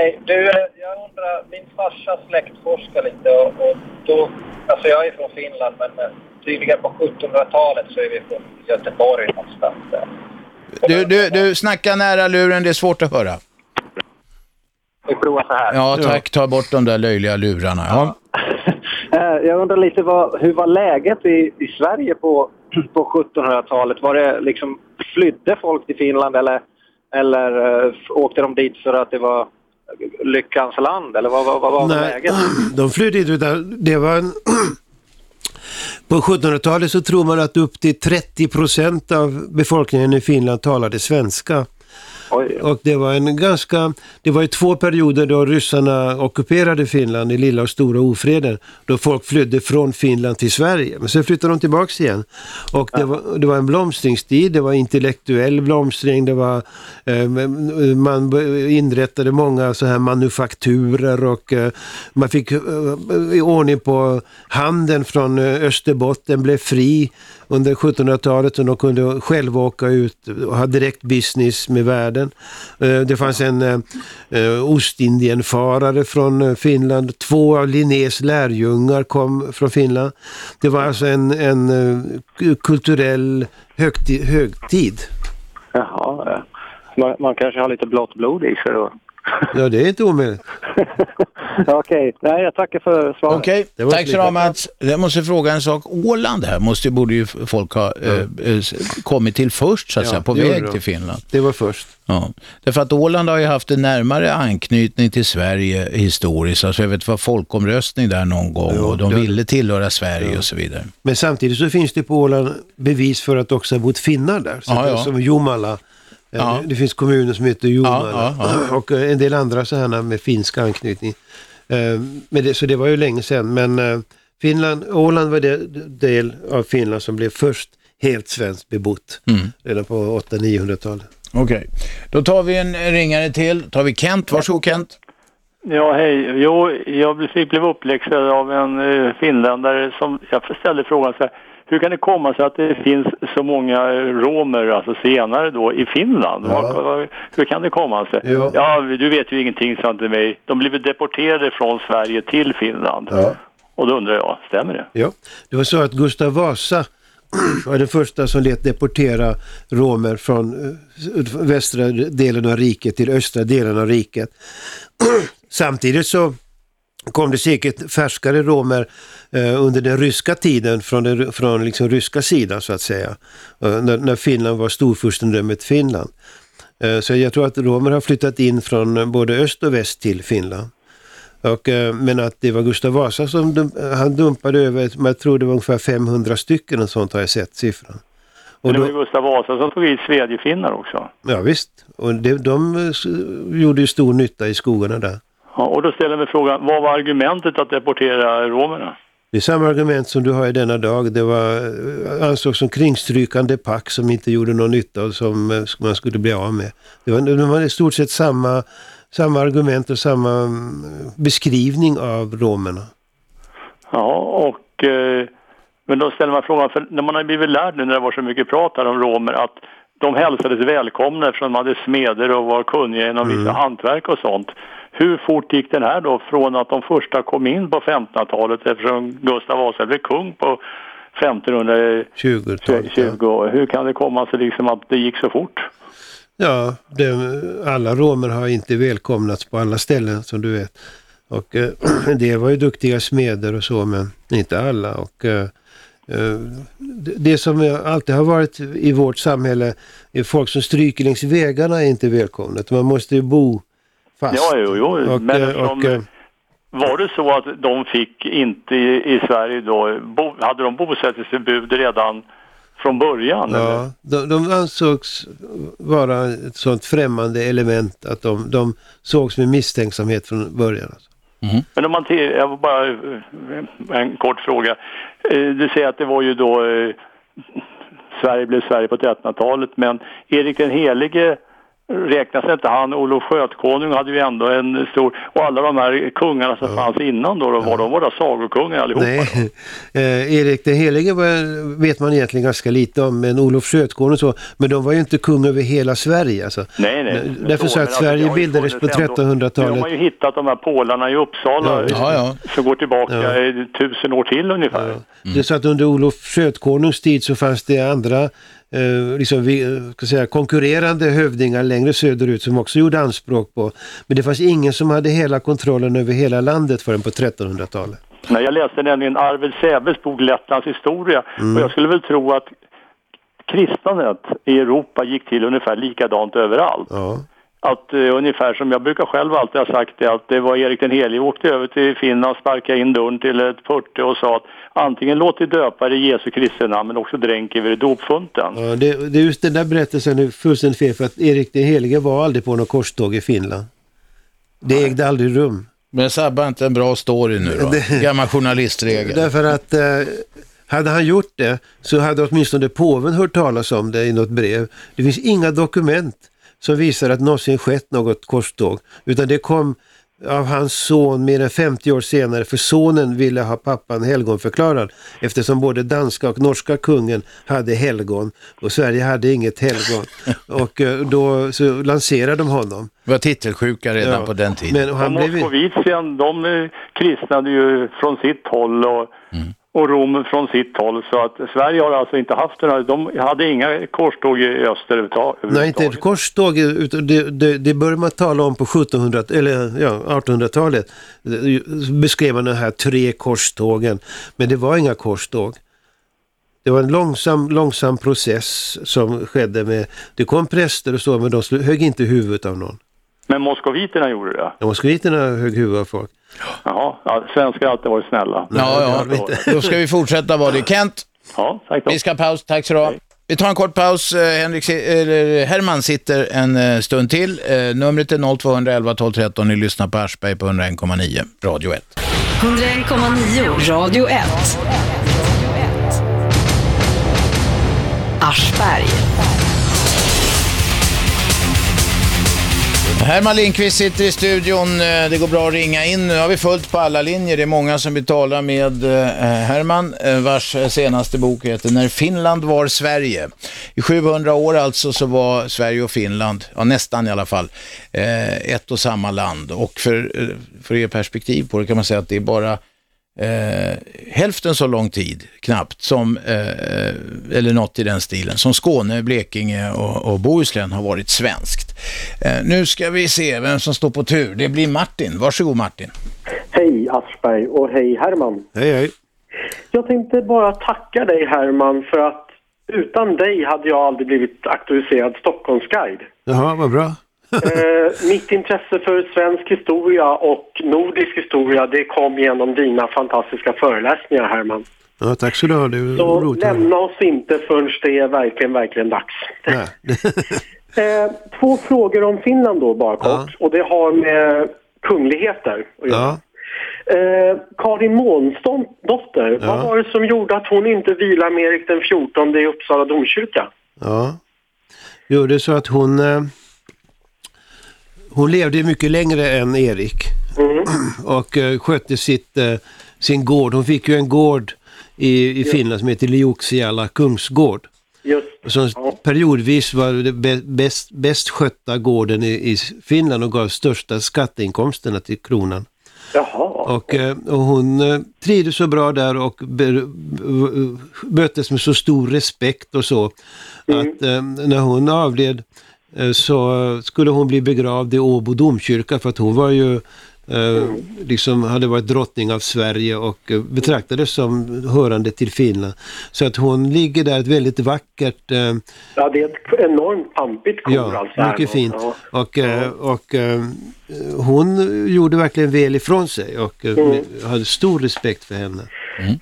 Hej, du, eh, jag undrar, min farsa släktforskar lite och, och då, alltså jag är från Finland men eh, tydligen på 1700-talet så är vi från Göteborg någonstans där. Du, du, du snackar nära luren, det är svårt att höra. Vi provar så här. Ja, tack. Ta bort de där löjliga lurarna. Ja. Eh, Jag undrar lite vad, hur var läget i, i Sverige på, på 1700-talet? Var det liksom, flydde folk till Finland eller, eller åkte de dit för att det var lyckans land? Eller vad, vad, vad var Nej, läget? de flydde inte utan det var en... På 1700-talet så tror man att upp till 30 procent av befolkningen i Finland talade svenska. Oj, Och det var en ganska, det var ju två perioder då ryssarna ockuperade Finland i lilla och stora ofreden. Då folk flydde från Finland till Sverige. Men sen flyttade de tillbaks igen. Och det var, det var en blomstringstid, det var intellektuell blomstring, det var, eh, man inrättade många så här manufakturer och eh, man fick eh, i ordning på handeln från eh, Österbotten blev fri under 1700-talet och de kunde själva åka ut och ha direkt business med världen. Eh, det fanns en eh, eh, Ostindienfarare från Finland. Två av Linnés lärjungar kom från Finland. Det var alltså en, en kulturell högtid. högtid. Jaha, man, man kanske har lite blått blod i sig då. Ja, det är inte omöjligt. Okej, nej jag tackar för svaret. Okej, Det var tack så du. Mats. Jag måste fråga en sak. Åland här måste, borde ju folk ha eh, eh, kommit till först så att Ja, säga, på väg till Finland. Det var först. Ja. Därför att Åland har ju haft en närmare anknytning till Sverige historiskt. Alltså jag vet det var folkomröstning där någon gång Jo, och de det- ville tillhöra Sverige och så vidare. Men samtidigt så finns det på Åland bevis för att också bott finnar där. Så Ja, ja. Som Jomala. Eh, Ja. Det finns kommuner som heter Jomala. Ja, ja, Och eh, en del andra sådana med finsk anknytning. Eh, Men det, så det var ju länge sedan. Men eh, Finland, Åland var det del av Finland som blev först helt svenskt bebott. Mm. Redan på 800-900-talet. Okej, då tar vi en ringare till. tar vi Kent. Varsågod Kent. Ja, hej. Jo, jag blev uppläxad av en finländare som, jag ställde frågan så här, hur kan det komma sig att det finns så många romer, alltså senare då, i Finland? Ja. Hur kan det komma sig? Ja. Ja, du vet ju ingenting, sa till mig. De blev deporterade från Sverige till Finland. Ja. Och då undrar jag, stämmer det? Ja, det var så att Gustav Vasa var den första som lät deportera romer från eh, västra delen av riket till östra delen av riket. Samtidigt så kom det säkert färskare romer eh, under den ryska tiden från, den, från liksom ryska sidan så att säga. Eh, när, när Finland var storfurstendömet Finland. Eh, så jag tror att romer har flyttat in från både öst och väst till Finland. Och, eh, men att det var Gustav Vasa som dum, han dumpade över, jag tror det var ungefär 500 stycken och sånt har jag sett siffran. Och det var då, Gustav Vasa som tog hit svedjefinnar också. ja visst, och det, de eh, gjorde ju stor nytta i skogarna där. Ja, och då ställer jag mig frågan, vad var argumentet att deportera romerna? Det är samma argument som du har i denna dag. Det var, eh, ansågs som kringstrykande pack som inte gjorde någon nytta och som eh, man skulle bli av med. Det var, det var i stort sett samma, samma argument och samma mm, beskrivning av romerna. Ja, och... Eh, men då ställer man frågan, för när man har blivit lärd nu när det var så mycket prat här om romer, att de hälsades välkomna eftersom de hade smeder och var kunniga inom vissa hantverk och sånt. Hur fort gick den här då från att de första kom in på 1500-talet eftersom Gustav Vasa blev kung på 1520? 20-talet. Hur kan det komma sig liksom att det gick så fort? Ja, det, alla romer har inte välkomnats på alla ställen som du vet. Och eh, en del var ju duktiga smeder och så, men inte alla. Och eh, eh, det, som alltid har varit i vårt samhälle, är folk som stryker längs vägarna är inte välkomna. Man måste ju bo fast. Ja, jo, jo. Och, men eh, och, eh, var det så att de fick inte i, i Sverige då, bo, hade de bosättningsförbud redan från början? eller? Ja, de, de ansågs vara ett sånt främmande element att de, de sågs med misstänksamhet från början. Alltså. Men om man till, jag bara eh, en kort fråga. Du säger att det var ju då Sverige blev Sverige på 1300-talet men Erik den helige räknas inte han, Olof Skötkonung hade ju ändå en stor, och alla de här kungarna som fanns innan då, då var de våra sagokungar allihopa? Nej, eh, Erik den helige var, vet man egentligen ganska lite om, men Olof Skötkonung och så, men de var ju inte kung över hela Sverige. Alltså. Nej, nej. Därför så men att alltså, Sverige ju bildades på funnits ändå- 1300-talet. Nu har ju hittat de här pålarna i Uppsala Ja, ja. som går tillbaka Ja. tusen år till ungefär. Det är så att under Olof Skötkonungs tid så fanns det andra eh, liksom, vi, eh, ska säga, konkurrerande hövdingar längre söderut som också gjorde anspråk på. Men det fanns ingen som hade hela kontrollen över hela landet förrän på 1300-talet. Nej, jag läste nämligen Arvid Säbes bok Lettlands historia Mm. och jag skulle väl tro att kristnandet i Europa gick till ungefär likadant överallt. Ja. Att eh, ungefär som jag brukar själv alltid ha sagt det, att det var Erik den helige åkte över till Finland, sparkade in dörren till ett purte och sa att antingen låt er döpa er i Jesu Kristi namn men också dränk er i dopfunten. Ja, det, det är just den där berättelsen är fullständigt fel för att Erik den helige var aldrig på något korståg i Finland. Det ägde aldrig rum. Men sabba inte en bra story nu då. Det- Gammal journalistregel. Därför att eh, hade han gjort det så hade åtminstone påven hört talas om det i något brev. Det finns inga dokument som visar att någonsin skett något korståg. Utan det kom av hans son mer än 50 år senare för sonen ville ha pappan helgonförklarad eftersom både danska och norska kungen hade helgon och Sverige hade inget helgon. Och eh, då så lanserade de honom. var titelsjuka redan Ja. på den tiden. Men Och han blev... Moskovitien, de eh, kristnade ju från sitt håll och, Mm och Rom från sitt håll. Så att Sverige har alltså inte haft den här, de hade inga korståg i öster överhuvudtaget. Nej, inte ett korståg, det, det, det började man tala om på 1700 eller ja, 1800-talet. Beskrev man de här tre korstågen, men det var inga korståg. Det var en långsam, långsam process som skedde med, det kom präster och så, men de högg inte huvudet av någon. Men moskoviterna gjorde det. De moskoviterna högg huvudet av folk. Jaha, ja, svenskar har alltid varit snälla. Ja, ja. Då ska vi fortsätta vara det. Kent, Ja, tack då. vi ska paus. Tack så du ha. Vi tar en kort paus. Eh, Henrik, Herman sitter en eh, stund till. Eh, Numret är 0211 12 13. Ni lyssnar på Aschberg på 101,9 Radio 1. 101,9 Radio 1. Aschberg. Herman Lindqvist sitter i studion. Eh, det går bra att ringa in. Nu har vi fullt på alla linjer. Det är många som vill tala med eh, eh, Herman, vars senaste bok heter När Finland var Sverige. I 700 år alltså så var Sverige och Finland, ja nästan i alla fall, ett och samma land. Och för, för er perspektiv på det kan man säga att det är bara eh, hälften så lång tid, knappt, som, eh, eller något i den stilen, som Skåne, Blekinge och, och Bohuslän har varit svenskt. Eh, nu ska vi se vem som står på tur. Det blir Martin. Varsågod Martin. Hej Aschberg och hej Herman. Hej, hej. Jag tänkte bara tacka dig Herman för att utan dig hade jag aldrig blivit auktoriserad Stockholmsguide. Jaha, vad bra. Eh, mitt intresse för svensk historia och nordisk historia det kom genom dina fantastiska föreläsningar Herman. Ja, tack så du ha. Det Så roligt. lämna oss inte förrän det är verkligen, verkligen dags. Eh, två frågor om Finland då bara kort. Och det har med kungligheter att göra. Ja. Eh, Karin Månsdotter, Ja. vad var det som gjorde att hon inte vilar med Erik den 14 i Uppsala domkyrka? Ja. Det är så att hon, eh, hon levde mycket längre än Erik och eh, skötte sitt, eh, sin gård. Hon fick ju en gård i, i Finland som heter Liuxiala kungsgård. Just. Som periodvis var bä- bäst, bäst skötta gården i, i Finland och gav största skatteinkomsterna till kronan. Jaha. Och, eh, och hon trivdes så bra där och möttes med så stor respekt och så. Att eh, när hon avled så skulle hon bli begravd i Åbo domkyrka för att hon var ju eh, liksom hade varit drottning av Sverige och eh, betraktades som hörande till Finland. Så att hon ligger där ett väldigt vackert eh, Ja, det är ett enormt pampigt kor Ja, alltså. här. mycket fint. Ja. Och, eh, och eh, hon gjorde verkligen väl ifrån sig och eh, Mm. hade stor respekt för henne.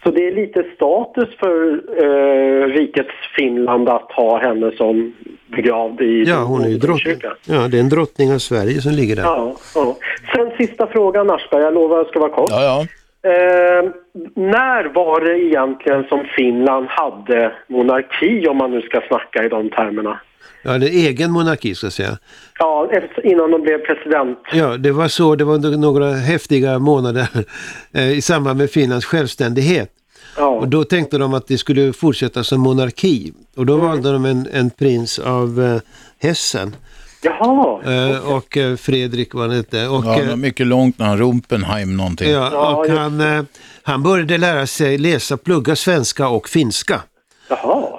Så det är lite status för eh, rikets Finland att ha henne som begravd i Ja, hon är ju drottning. Ja, det är en drottning av Sverige som ligger där. Ja, ja. Sen sista frågan Aschberg, jag lovar att det ska vara kort. Ja, ja. Eh, när var det egentligen som Finland hade monarki om man nu ska snacka i de termerna? Ja, det är egen monarki ska jag säga. Ja, innan de blev president. Ja, det var så, det var några häftiga månader eh, i samband med Finlands självständighet. Och då tänkte de att det skulle fortsätta som monarki. Och då valde de en, en prins av eh, Hessen. Jaha. Eh, och eh, Fredrik var det inte. Och, ja, det eh, var mycket långt när han Rumpenheim någonting. Ja, och han, eh, han började lära sig läsa, plugga svenska och finska.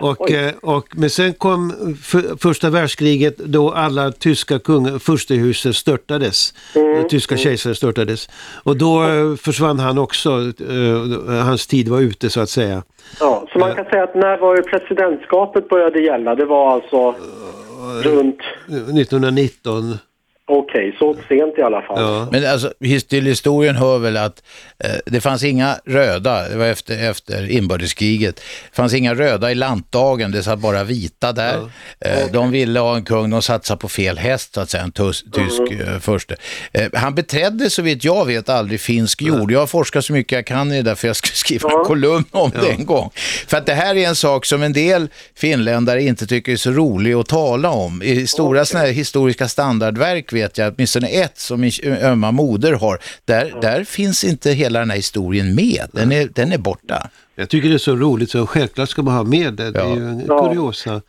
Och, eh, och, men sen kom för, första världskriget då alla tyska kung, furstehuset störtades. Mm, De tyska kejsare störtades. Och då eh, försvann han också, eh, hans tid var ute så att säga. Ja, så man kan säga att när var det presidentskapet började gälla? Det var alltså runt, 1919. Okej, så sent i alla fall. Men alltså, till historien hör väl att eh, det fanns inga röda, det var efter, efter inbördeskriget, det fanns inga röda i lantdagen, det satt bara vita där. Eh, de ville ha en kung, de satsade på fel häst så att säga, en tus, tysk eh, förste. Eh, han beträdde så vitt jag vet aldrig finsk jord. Jag har forskat så mycket jag kan i det där för jag ska skriva en kolumn om det en gång. För att det här är en sak som en del finländare inte tycker är så rolig att tala om. I stora såna här historiska standardverk vet jag, åtminstone ett som min ömma moder har, där, där finns inte hela den här historien med. Den är, den är borta. Jag tycker det är så roligt så självklart ska man ha med det. Det är ju en Ja. kuriosa.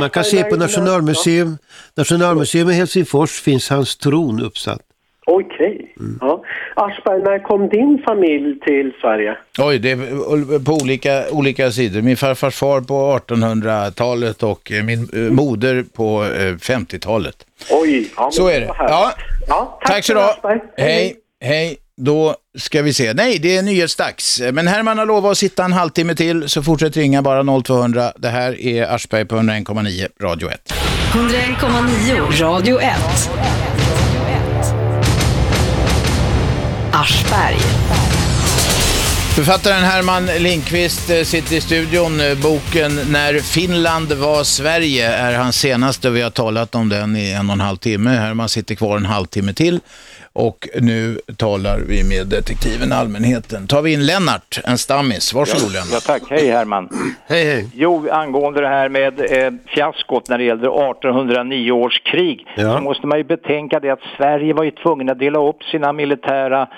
Man kan se på Nationalmuseum, Nationalmuseum i Helsingfors finns hans tron uppsatt. Okej. Mm. Ja. Aschberg, när kom din familj till Sverige? Oj, det är på olika, olika sidor. Min farfars far på 1800-talet och eh, min eh, moder på eh, 50-talet. Oj, ja, Så är det. Ja. Ja, Tack så du ha. Hej, hej. Då ska vi se. Nej, det är nyhetsdags. Men Herman har lovat att sitta en halvtimme till, så fortsätt ringa bara 0200. Det här är Aschberg på 101,9 Radio 1. 101,9 Radio 1. Aschberg. Författaren Herman Lindqvist eh, sitter i studion. Eh, Boken När Finland var Sverige är hans senaste. Vi har talat om den i en och en halv timme. Herman sitter kvar en halvtimme till. Och nu talar vi med detektiven Allmänheten. Tar vi in Lennart, en stammis. Varsågod Lennart. Ja, tack. Hej Herman. Hej, hej. Jo, angående det här med eh, fiaskot när det gällde 1809 års krig Ja. så måste man ju betänka det att Sverige var ju tvungen att dela upp sina militära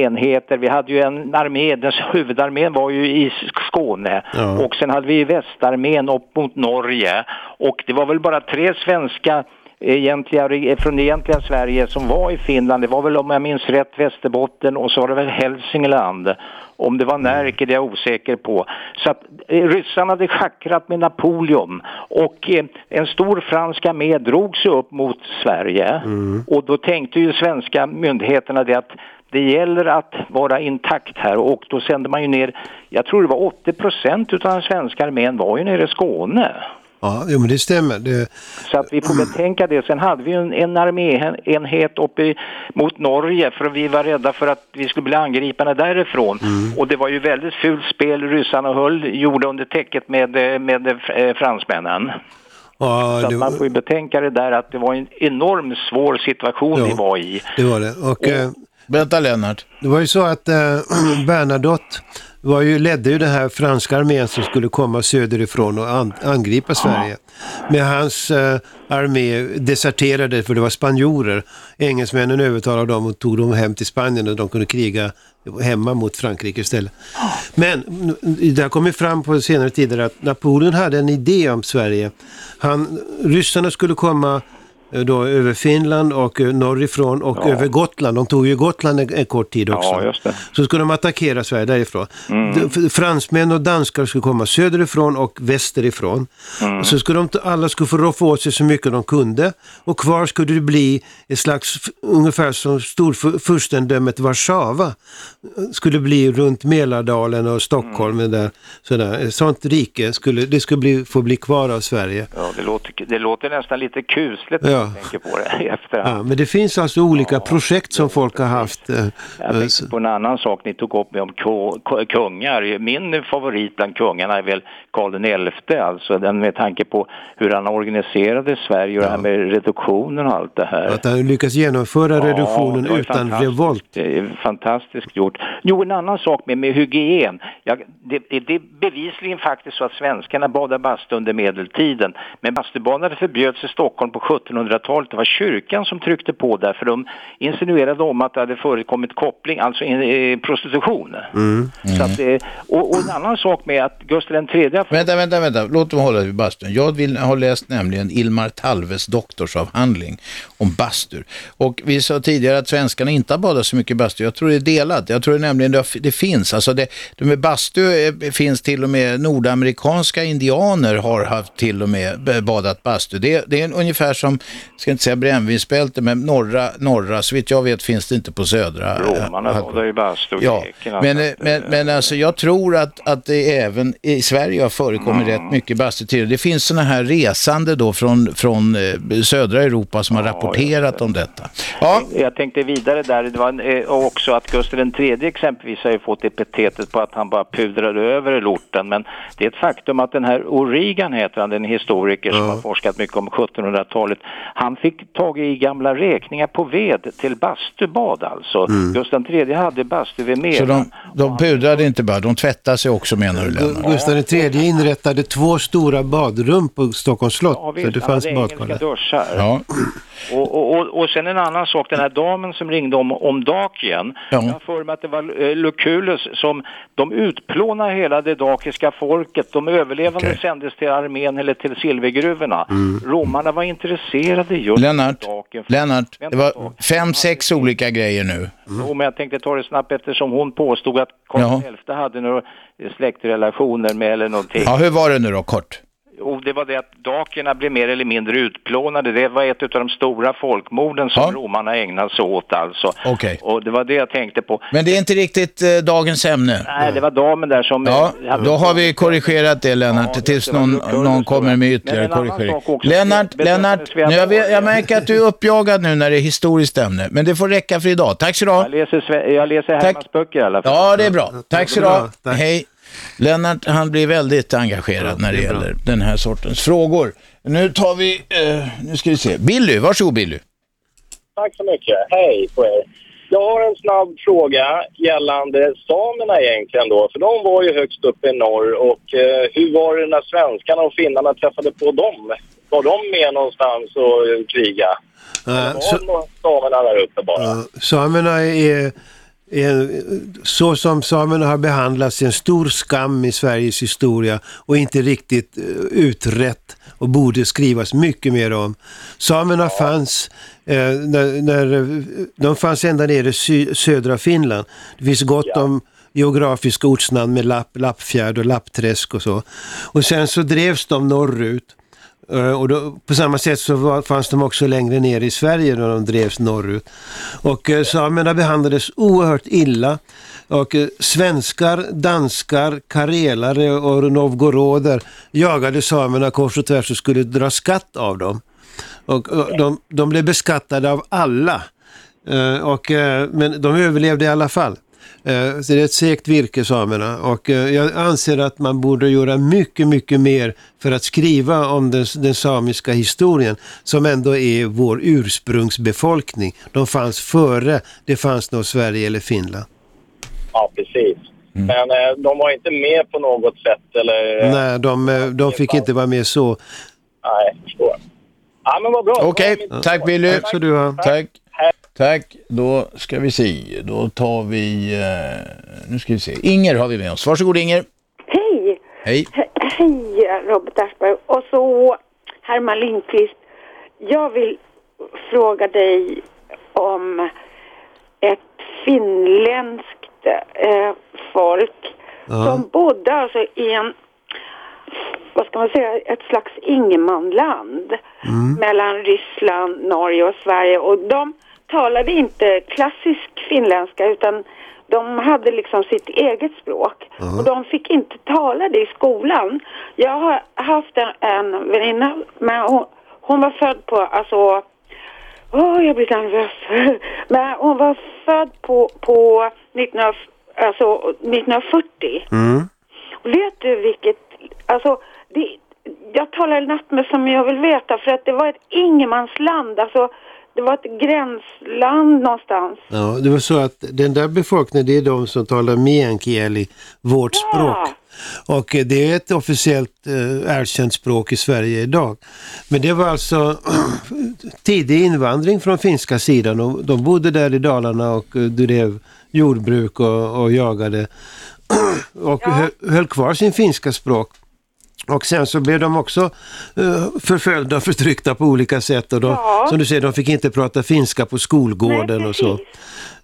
enheter. Vi hade ju en armé, den huvudarmén var ju i Skåne Ja. och sen hade vi västarmén upp mot Norge och det var väl bara tre svenska egentliga, från det egentliga Sverige som var i Finland. Det var väl om jag minns rätt Västerbotten och så var det väl Hälsingland. Om det var Närke det är jag osäker på. Så att eh, ryssarna hade schackrat med Napoleon och eh, en stor fransk armé drog sig upp mot Sverige. Och då tänkte ju svenska myndigheterna det att det gäller att vara intakt här och då sände man ju ner, jag tror det var 80 procent utav den svenska armén var ju nere i Skåne. Ja, jo, men det stämmer. Det, Så att vi får betänka det. Sen hade vi en, en arméenhet uppe mot Norge för vi var rädda för att vi skulle bli angripna därifrån. Och det var ju väldigt fult spel ryssarna höll, gjorde under täcket med, eh, med eh, fransmännen. ja, Så det, man får ju betänka det där att det var en enormt svår situation Ja. vi var i. det var det. Och, eh, Berätta Lennart. Det var ju så att eh, Bernadotte var ju, ledde ju den här franska armén som skulle komma söderifrån och an, angripa Sverige. Men hans eh, armé deserterade för det var spanjorer. Engelsmännen övertalade dem och tog dem hem till Spanien och de kunde kriga hemma mot Frankrike istället. Men det har kommit fram på senare tider att Napoleon hade en idé om Sverige. Han, ryssarna skulle komma då över Finland och eh, norrifrån och över Gotland. De tog ju Gotland en, en kort tid också. Ja, just det. Så skulle de attackera Sverige därifrån. Mm. Fransmän och danskar skulle komma söderifrån och västerifrån. Mm. Så skulle de, alla skulle få roffa åt sig så mycket de kunde. Och kvar skulle det bli ett slags, ungefär som storfurstendömet Warszawa. Skulle bli runt Mälardalen och Stockholm. Mm. Där, sådär. Ett sånt rike skulle, det skulle bli, få bli kvar av Sverige. Ja, det, låter, det låter nästan lite kusligt Ja. Tänker på det i efterhand. Ja, men det finns alltså olika projekt som folk har haft. eh, Jag eh, tänkte på en annan sak ni tog upp med om kungar. Min favorit bland kungarna är väl Karl XI, alltså den med tanke på hur han organiserade Sverige och det här med reduktionen och allt det här. Att han lyckas genomföra reduktionen ju utan fantastiskt. revolt. Det är fantastiskt gjort. Jo, en annan sak med, med hygien. Ja, det, det, är bevisligen faktiskt så att svenskarna badade bastu under medeltiden. Men bastubadandet förbjöds i Stockholm på 1700-talet. Det var kyrkan som tryckte på där för de insinuerade om att det hade förekommit koppling, alltså eh, prostitution. Så att, eh, och, och en annan sak med att Gustav III Vänta, vänta, vänta. Låt mig hålla vid bastun. Jag vill, har läst nämligen Ilmar Talves doktorsavhandling om bastur. Och vi sa tidigare att svenskarna inte har badat så mycket bastu. Jag tror det är delat. Jag tror nämligen det, det finns. Alltså det, det med bastu eh, finns till och med nordamerikanska indianer har haft till och med badat bastu. Det, det är ungefär som, ska inte säga brännvinsbälte, men norra, norra, så vitt jag vet finns det inte på södra. eh, romarna badade i bastu och Ja, grekerna. men, eh, men, men alltså jag tror att, att det även i Sverige har förekommit rätt mycket bastutider. Det finns sådana här resande då från, från eh, södra Europa som har rapporterat om detta. Ja, Jag tänkte vidare där, det var också att Gustav III exempelvis har ju fått epitetet på att han bara pudrade över lorten. Men det är ett faktum att den här Origan heter han, den historiker som har forskat mycket om 1700-talet. Han fick tag i gamla räkningar på ved till bastubad alltså. Gustav III hade bastu vid Mm. så de, de pudrade inte bara, de tvättade sig också menar du Lennart? Gustav III inrättade två stora badrum på Stockholms slott. Ja, så visst, det fanns badkar duschar. Ja. Och, och, och, och sen en annan sak, den här damen som ringde om, om Dakien. Ja. Jag har för mig att det var eh, Lucullus som, de utplånade hela det dakiska folket. De överlevande Okej. sändes till armén eller till silvergruvorna. Romarna var intresserade just Lennart, av Dakien. Lennart, det var fem, sex olika grejer nu. Jo, men jag tänkte ta det snabbt eftersom hon påstod att Karl Ja. XI hade några släktrelationer med eller någonting. Ja, hur var det nu då, kort? Och det var det att dakierna blev mer eller mindre utplånade. Det var ett av de stora folkmorden som Ja. romarna ägnade sig åt alltså. Okej. Och det var det jag tänkte på. Men det är inte riktigt eh, dagens ämne. Nej, det var damen där som... Ja, eh, hade- då har vi korrigerat det Lennart, Ja, tills någon, någon kommer med ytterligare korrigering. också, Lennart, Lennart, nu jag, vet, jag märker att du är uppjagad nu när det är historiskt ämne, men det får räcka för idag. Tack så du ha. Jag läser, jag läser. Hermans böcker i alla fall. Ja, det är bra. Tack så du ha. Hej. Lennart, han blir väldigt engagerad när det det gäller den här sortens frågor. Nu tar vi, eh, nu ska vi se, Billy, varsågod Billy. Tack så mycket. Hej på er. Jag har en snabb fråga gällande samerna egentligen då. För de var ju högst upp i norr och eh, hur var det när svenskarna och finnarna träffade på dem? Var de med någonstans och eh, kriga? Ja, Var så, samerna där uppe bara? ja, samerna är, så som samerna har behandlats, en stor skam i Sveriges historia och inte riktigt eh, utrett och borde skrivas mycket mer om. Samerna fanns, eh, när, när, eh, de fanns ända nere i södra Finland. Det finns gott Ja. om geografiska ortsnamn med Lapp, Lappfjärd och Lappträsk och så. Och sen så drevs de norrut. Eh, och då, på samma sätt så var, fanns de också längre ner i Sverige när de drevs norrut. Och eh, samerna behandlades oerhört illa. Och eh, svenskar, danskar, karelare och novgoroder jagade samerna kors och tvärs och skulle dra skatt av dem. Och, och de, de blev beskattade av alla. Eh, och, eh, men de överlevde i alla fall. Eh, Så det är ett segt virke, samerna. Och eh, jag anser att man borde göra mycket, mycket mer för att skriva om den, den samiska historien, som ändå är vår ursprungsbefolkning. De fanns före det fanns något Sverige eller Finland. Ja, precis. Men eh, de var inte med på något sätt eller? Nej, de, de fick inte vara med så. Nej, jag förstår. Ja, men vad bra. Okej, tack Billy. Tack så du ha. Tack. Tack. Då ska vi se. Då tar vi... Eh, nu ska vi se. Inger har vi med oss. Varsågod Inger. Hej! Hej. He- Hej Robert Aschberg och så Herman Lindqvist. Jag vill fråga dig om ett finländskt eh, folk Ja. som bodde alltså i en, vad ska man säga, ett slags ingenmanland mellan Ryssland, Norge och Sverige och de talade inte klassisk finländska utan de hade liksom sitt eget språk och de fick inte tala det i skolan. Jag har haft en, en väninna men hon, hon var född på, alltså, åh jag blir nervös. men hon var född på, på 19, alltså, 1940. Mm. Vet du vilket, alltså, det, jag talar nattmö som jag vill veta för att det var ett ingenmansland, alltså det var ett gränsland någonstans. Ja, det var så att den där befolkningen, det är de som talar meänkieli, vårt språk. Och eh, det är ett officiellt eh, erkänt språk i Sverige idag. Men det var alltså tidig invandring från finska sidan och de bodde där i Dalarna och eh, drev jordbruk och, och jagade och hö, höll kvar sin finska språk. Och sen så blev de också eh, förföljda och förtryckta på olika sätt. Och de, Ja. Som du säger, de fick inte prata finska på skolgården och så.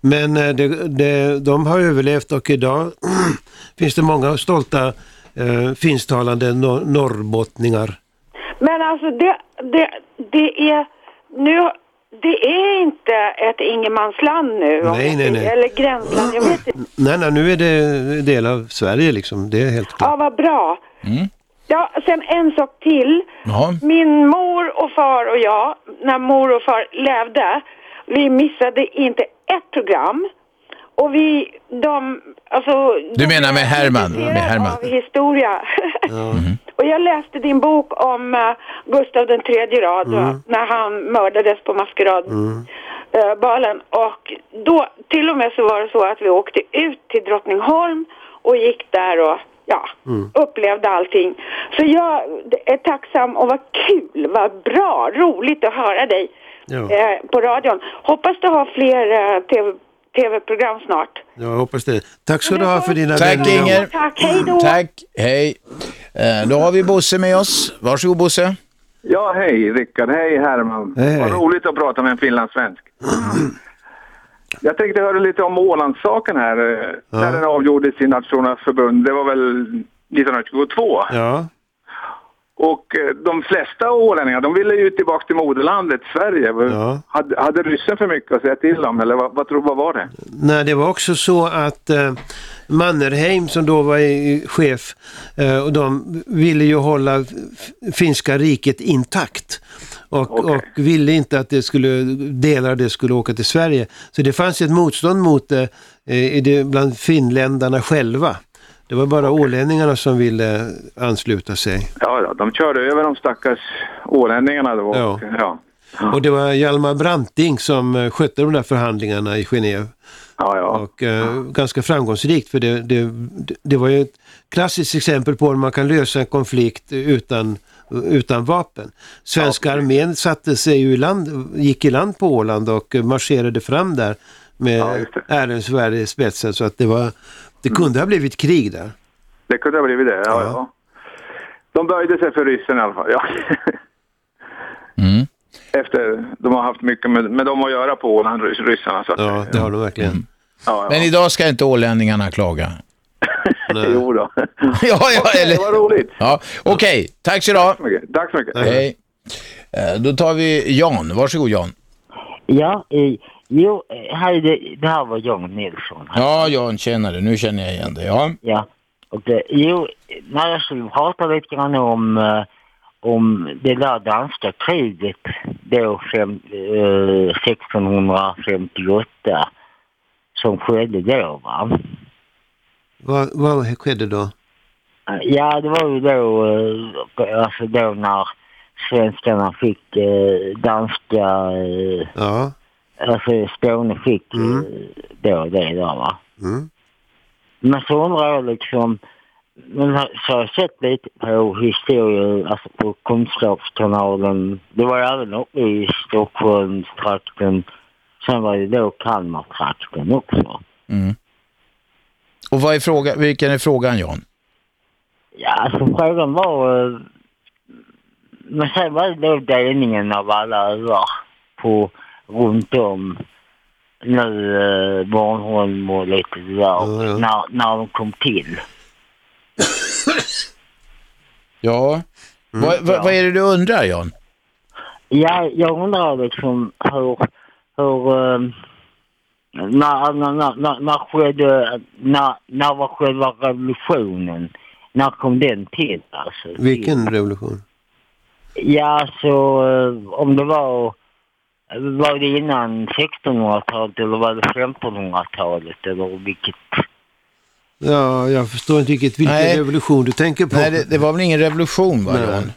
Men eh, det, det, de har överlevt och idag finns det många stolta eh, finsktalande nor norrbottningar. Men alltså det, det, det är nu, det är inte ett ingenmansland nu. Nej, nej, nej. Eller gränsland, jag vet inte. Nej, nej, nu är det del av Sverige liksom. Det är helt klart. Ja, vad bra. Mm. Ja, sen en sak till. Ja. Min mor och far och jag, när mor och far levde, vi missade inte ett program. Och vi, de, alltså... Du menar med Herman? Med Herman. Av historia. och jag läste din bok om uh, Gustav den tredje rad, Mm. när han mördades på maskeradbalen. Mm. och då, till och med så var det så att vi åkte ut till Drottningholm och gick där och ja, Mm. upplevde allting. Så jag är tacksam och vad kul, vad bra, roligt att höra dig Ja. eh, på radion. Hoppas du har fler eh, TV, tv-program snart. Jag hoppas det. Tack ska du ha för dina Tack vänliga Inger. Tack, hej då. Tack, hej. Eh, då har vi Bosse med oss. Varsågod Bosse. Ja, hej Rickard. Hej Herman. Hej. Vad roligt att prata med en finlandssvensk. Jag tänkte höra lite om Ålandssaken här. eh, När den avgjordes i Nationernas förbund. Det var väl 1922. Ja. Och eh, de flesta ålänningar, de ville ju tillbaka till moderlandet Sverige. Hade, hade ryssen för mycket att säga till om eller vad, vad, vad var det? Nej, det var också så att eh, Mannerheim som då var chef eh, och de ville ju hålla finska riket intakt. Och, och ville inte att det skulle, delar av det skulle åka till Sverige. Så det fanns ett motstånd mot det, eh, i det bland finländarna själva. Det var bara ålänningarna som ville ansluta sig. Ja, ja, de körde över de stackars ålänningarna då. Ja. Ja. Och det var Hjalmar Branting som eh, skötte de där förhandlingarna i Genève. Och eh, ganska framgångsrikt för det, det, det var ju ett klassiskt exempel på hur man kan lösa en konflikt utan, utan vapen. Svenska armén satte sig ju i land, gick i land på Åland och marscherade fram där med Ehrensvärd i spetsen så att det var det kunde ha blivit krig där. Det kunde ha blivit det, ja. ja. De böjde sig för ryssen i alla fall, ja. Efter, de har haft mycket med, med dem att göra på Åland, rys- ryssarna. Så att, Ja, det har de verkligen. ja, ja. Men idag ska inte ålänningarna klaga. jo då. ja, ja, Okej, eller... vad roligt. Ja, okej. Tack så du ha. Tack så mycket. Hej. Eh, Då tar vi Jan. Varsågod Jan. Ja, eh, jo, eh, hej, det, det här var Jan Nilsson. Ja, Jan, tjänare. Nu känner jag igen dig. Ja. Ja, och eh, jo, när jag skulle prata lite grann om, eh, om det där danska kriget då fem, eh, 1658 som skedde då va. Vad, vad skedde då? Ja, det var ju då, eh, alltså då när svenskarna fick eh, danska, eh, Ja. alltså Skåne fick eh, då det där va. Mm. Men så undrar jag liksom, men så har jag sett lite på historia, alltså på Kunskapskanalen. Det var även uppe i Stockholmstrakten. Sen var det då Kalmartrakten också. Mm. Och vad är fråga, vilken är frågan Jan? Ja, alltså frågan var... eh, Men sen var det då delningen av alla öar på runt om nu eh, Bornholm och lite där. När, när de kom till. Ja. Vad, vad, vad är det du undrar Jan? Ja, jag undrar liksom hur... hur eh, när, när, när, när, när skedde... När, när var själva revolutionen? När kom den till alltså? Vilken revolution? Ja, så eh, om det var... Var det innan 1600-talet eller var det 1500-talet eller vilket? Ja, jag förstår inte riktigt vilken Nej. revolution du tänker på. Nej, det, det var väl ingen revolution va. Jan?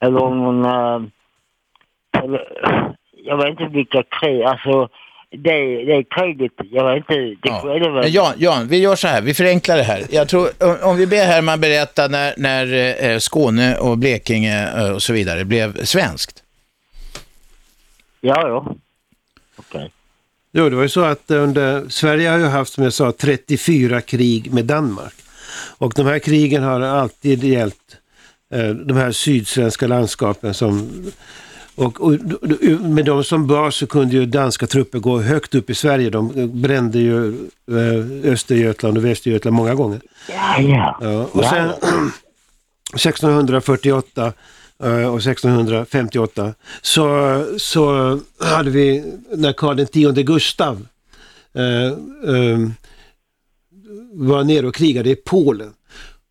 Eller om någon... eh, eller, jag vet inte vilka krig, alltså det, det kriget, jag vet inte, det Ja. skedde väl... Jan, Jan, vi gör så här, vi förenklar det här. Jag tror, om, om vi ber Herman berätta när, när eh, Skåne och Blekinge eh, och så vidare blev svenskt. Ja, ja. Okej. Jo, det var ju så att under, Sverige har ju haft, som jag sa, 34 krig med Danmark. Och de här krigen har alltid gällt eh, de här sydsvenska landskapen som och, och med dem som bas så kunde ju danska trupper gå högt upp i Sverige. De brände ju eh, Östergötland och Västergötland många gånger. Ja, ja. Ja, och sen 1648 eh, och 1658 så, så hade vi när Karl X Gustav eh, eh, var nere och krigade i Polen.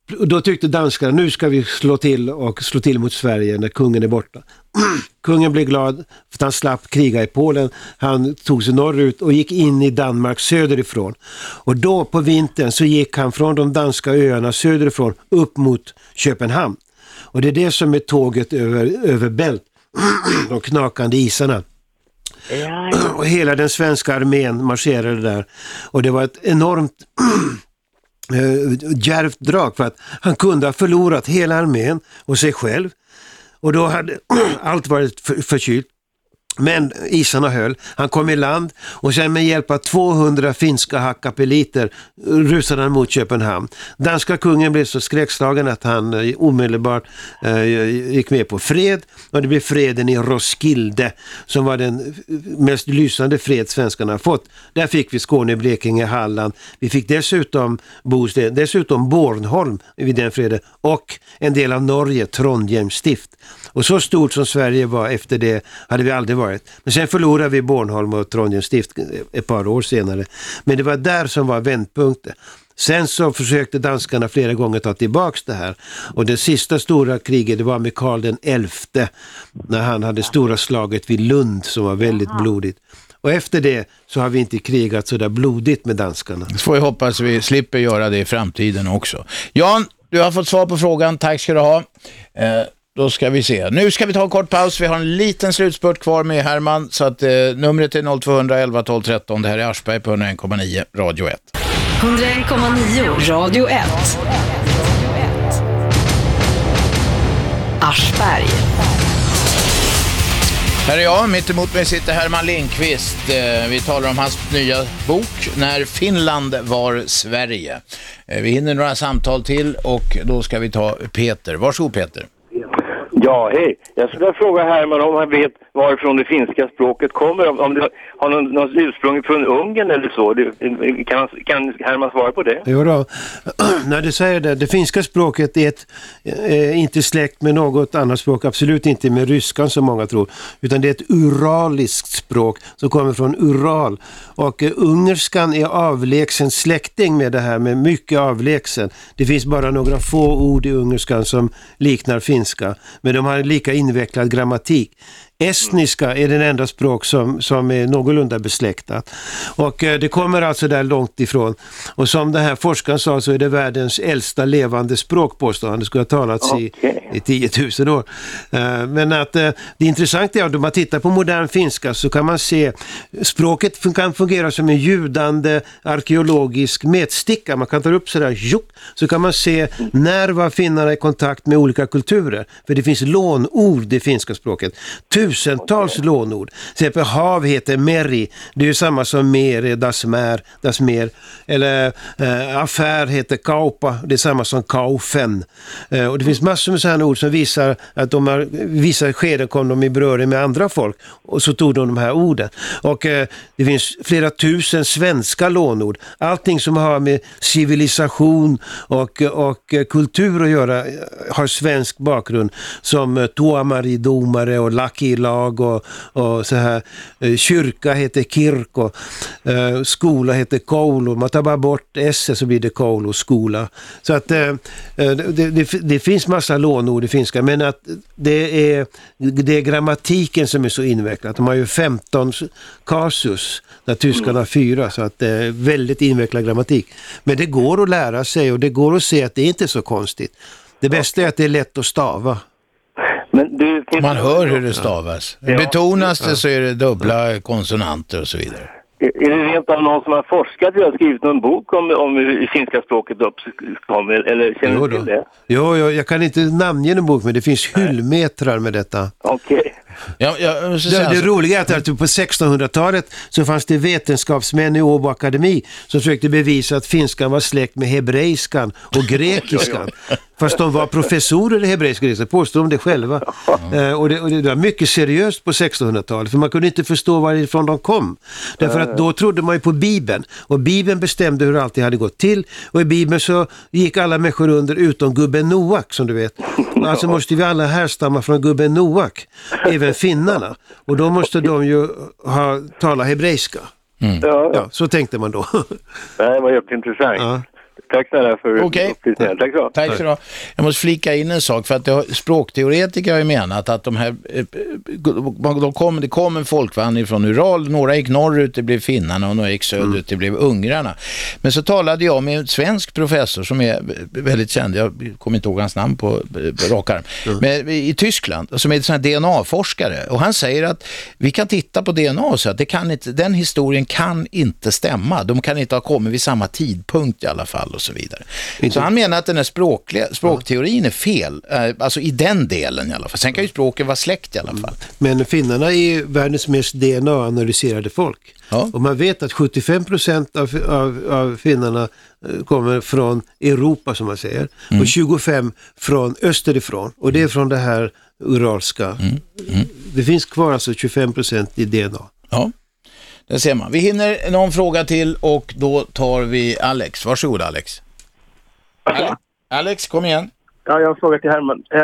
Då tyckte danskarna nu ska vi slå till och slå till mot Sverige när kungen är borta. Kungen blev glad för att han slapp kriga i Polen. Han tog sig norrut och gick in i Danmark söderifrån. Och då på vintern så gick han från de danska öarna söderifrån upp mot Köpenhamn. Och det är det som är tåget över, över Bält, de knakande isarna. Och hela den svenska armén marscherade där. Och det var ett enormt eh, djärvt drag för att han kunde ha förlorat hela armén och sig själv. Och då hade allt varit för, förkylt. Men isarna höll, han kom i land och sen med hjälp av 200 finska hackapeliter rusade han mot Köpenhamn. Danska kungen blev så skräckslagen att han eh, omedelbart eh, gick med på fred och det blev freden i Roskilde som var den eh, mest lysande fred svenskarna har fått. Där fick vi Skåne, Blekinge, Halland. Vi fick dessutom Bohuslän, dessutom Bornholm vid den freden och en del av Norge, Trondheim stift. Och så stort som Sverige var efter det hade vi aldrig varit. Men sen förlorade vi Bornholm och Trondheim stift ett par år senare. Men det var där som var vändpunkten. Sen så försökte danskarna flera gånger ta tillbaks det här. Och det sista stora kriget det var med Karl den elfte när han hade stora slaget vid Lund som var väldigt blodigt. Och efter det så har vi inte krigat så där blodigt med danskarna. Så får vi hoppas vi slipper göra det i framtiden också. Jan, du har fått svar på frågan. Tack ska du ha. Eh, då ska vi se. Nu ska vi ta en kort paus. Vi har en liten slutspurt kvar med Herman. Så att eh, numret är 0211 12 13. Det här är Aschberg på 101,9 Radio 1. 101,9 Radio 1. Aschberg. Här är jag, mitt emot mig sitter Herman Lindqvist. Eh, Vi talar om hans nya bok När Finland var Sverige. Eh, Vi hinner några samtal till och då ska vi ta Peter. Varsågod Peter. Ja, hej. Jag skulle fråga Herman om han vet varifrån det finska språket kommer. Om, om det har någon, något ursprung från Ungern eller så. Det, kan, kan Herman svara på det? Jo då. När du säger det, det finska språket är ett, eh, inte släkt med något annat språk, absolut inte med ryskan som många tror, utan det är ett uraliskt språk som kommer från Ural. Och eh, ungerskan är avlägsen släkting med det här, med mycket avlägsen. Det finns bara några få ord i ungerskan som liknar finska, men de har en lika invecklad grammatik. Estniska är den enda språk som, som är någorlunda besläktat. Och eh, det kommer alltså där långt ifrån. Och som den här forskaren sa så är det världens äldsta levande språk påstår han. Det skulle ha talats i, i 10 000 år. Eh, men att eh, det intressanta är att om man tittar på modern finska så kan man se språket kan fungera som en ljudande arkeologisk mätsticka. Man kan ta upp sådär, så kan man se när var finnarna i kontakt med olika kulturer. För det finns lånord i finska språket. Tusentals lånord. Till exempel hav heter meri. Det är ju samma som mer, dasmer, dasmer. Eller eh, affär heter kaupa. Det är samma som kaufen. Eh, och det finns massor med sådana ord som visar att de har, vissa skeden kom de i beröring med andra folk. Och så tog de de här orden. Och eh, det finns flera tusen svenska lånord. Allting som har med civilisation och, och eh, kultur att göra eh, har svensk bakgrund. Som eh, tuomaridomare och lakilag och, och så här. Eh, Kyrka heter kirko. Eh, skola heter koulu. Man tar bara bort s så blir det koulu, skola. Så att eh, det, det, det finns massa lånord i finska men att det är, det är grammatiken som är så invecklad. De har ju 15 kasus där tyskarna har fyra så att det är väldigt invecklad grammatik. Men det går att lära sig och det går att se att det är inte är så konstigt. Det bästa är att det är lätt att stava. Men du, Man hör hur det stavas. Ja. Betonas det så är det dubbla konsonanter och så vidare. Är det rent av någon som har forskat eller skrivit någon bok om, om hur finska språket uppkommer? Eller känner Jo du till det? Jo, jo, jag kan inte namnge en bok men det finns hyllmetrar med detta. Okej. Ja, jag måste Det, det roliga är att på 1600-talet så fanns det vetenskapsmän i Åbo akademi som försökte bevisa att finskan var släkt med hebreiskan och grekiskan. Fast de var professorer i hebreiska grekiska, påstod de det själva. Eh, och, det, och det var mycket seriöst på 1600-talet för man kunde inte förstå varifrån de kom. Därför att då trodde man ju på Bibeln och Bibeln bestämde hur allt det hade gått till och i Bibeln så gick alla människor under utom gubben Noak som du vet. Alltså måste vi alla härstamma från gubben Noak, även finnarna. Och då måste de ju ha, tala hebreiska. Ja. Ja, så tänkte man då. Det var jätteintressant. Tack snälla för Okej. upplysningen. Tack så. Tack så. Jag måste flika in en sak, för att har, språkteoretiker har ju menat att de här, eh, de kom, det kom en folkvandring från Ural, några gick norrut, det blev finnarna och några gick söderut, det blev ungrarna. Men så talade jag med en svensk professor som är väldigt känd, jag kommer inte ihåg hans namn på, på rak arm, men i Tyskland, som är en sån här DNA-forskare och han säger att vi kan titta på DNA och säga att det kan inte, den historien kan inte stämma, de kan inte ha kommit vid samma tidpunkt i alla fall och så vidare. Så han menar att den här språkliga, språkteorin är fel, eh, alltså i den delen i alla fall. Sen kan ju språken vara släkt i alla fall. Men finnarna är världens mest DNA-analyserade folk. Och man vet att 75% av, av, av finnarna eh, kommer från Europa som man säger. Mm. Och 25 från österifrån. Och det är från det här uralska. Mm. Det finns kvar alltså 25% i DNA. Ja, det ser man. Vi hinner någon fråga till och då tar vi Alex. Varsågod Alex. Ale- Alex, kom igen. Ja, jag har en fråga till Herman. Eh,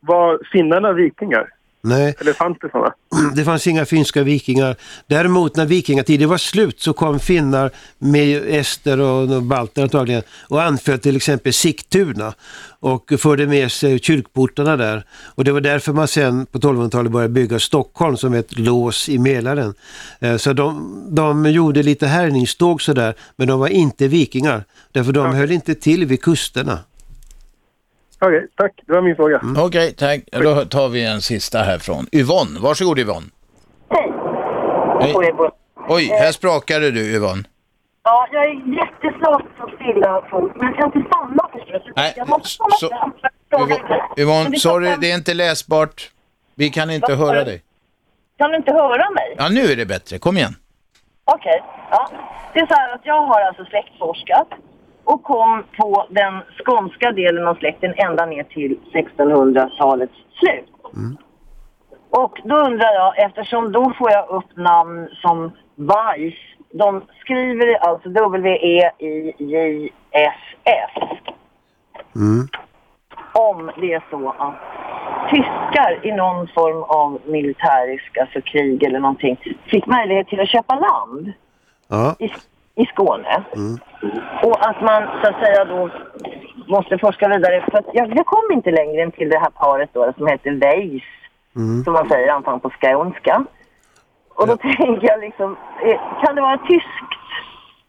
var finnarna vikingar? Nej. Eller fanns det sådana? Det fanns inga finska vikingar. Däremot när vikingatiden var slut så kom finnar med ester och balter antagligen och anföll till exempel Sigtuna och förde med sig kyrkportarna där. Och det var därför man sen på 1200-talet började bygga Stockholm som ett lås i Mälaren. Eh, Så de, de gjorde lite härningståg sådär, men de var inte vikingar. Därför de höll inte till vid kusterna. Okej, tack. Det var min fråga. Okej, tack. Då tar vi en sista här från Yvonne. Varsågod Yvonne. Hej. Oj, här sprakade du Yvonne. Ja, jag är jättesvårt att stilla men jag kan inte stanna förstås. Nej, Jag måste stanna så- Yvonne, det sorry, det är inte läsbart. Vi kan inte sa höra dig. Kan du inte höra mig? Ja, nu är det bättre. Kom igen. Okej, ja. Det är så här att jag har alltså släktforskat och kom på den skånska delen av släkten ända ner till 1600-talets slut. Och då undrar jag, eftersom då får jag upp namn som Weiss. De skriver alltså W-E-I-J-S-S. Mm. Om det är så att tyskar i någon form av militärisk, alltså krig eller någonting, fick möjlighet till att köpa land Ja. i, i Skåne. Mm. Och att man så att säga då måste forska vidare. För att jag, jag kom inte längre än till det här paret då som heter Weiss, Mm. som man säger antagligen på skånska. Och då tänker jag liksom, eh, kan det vara tyskt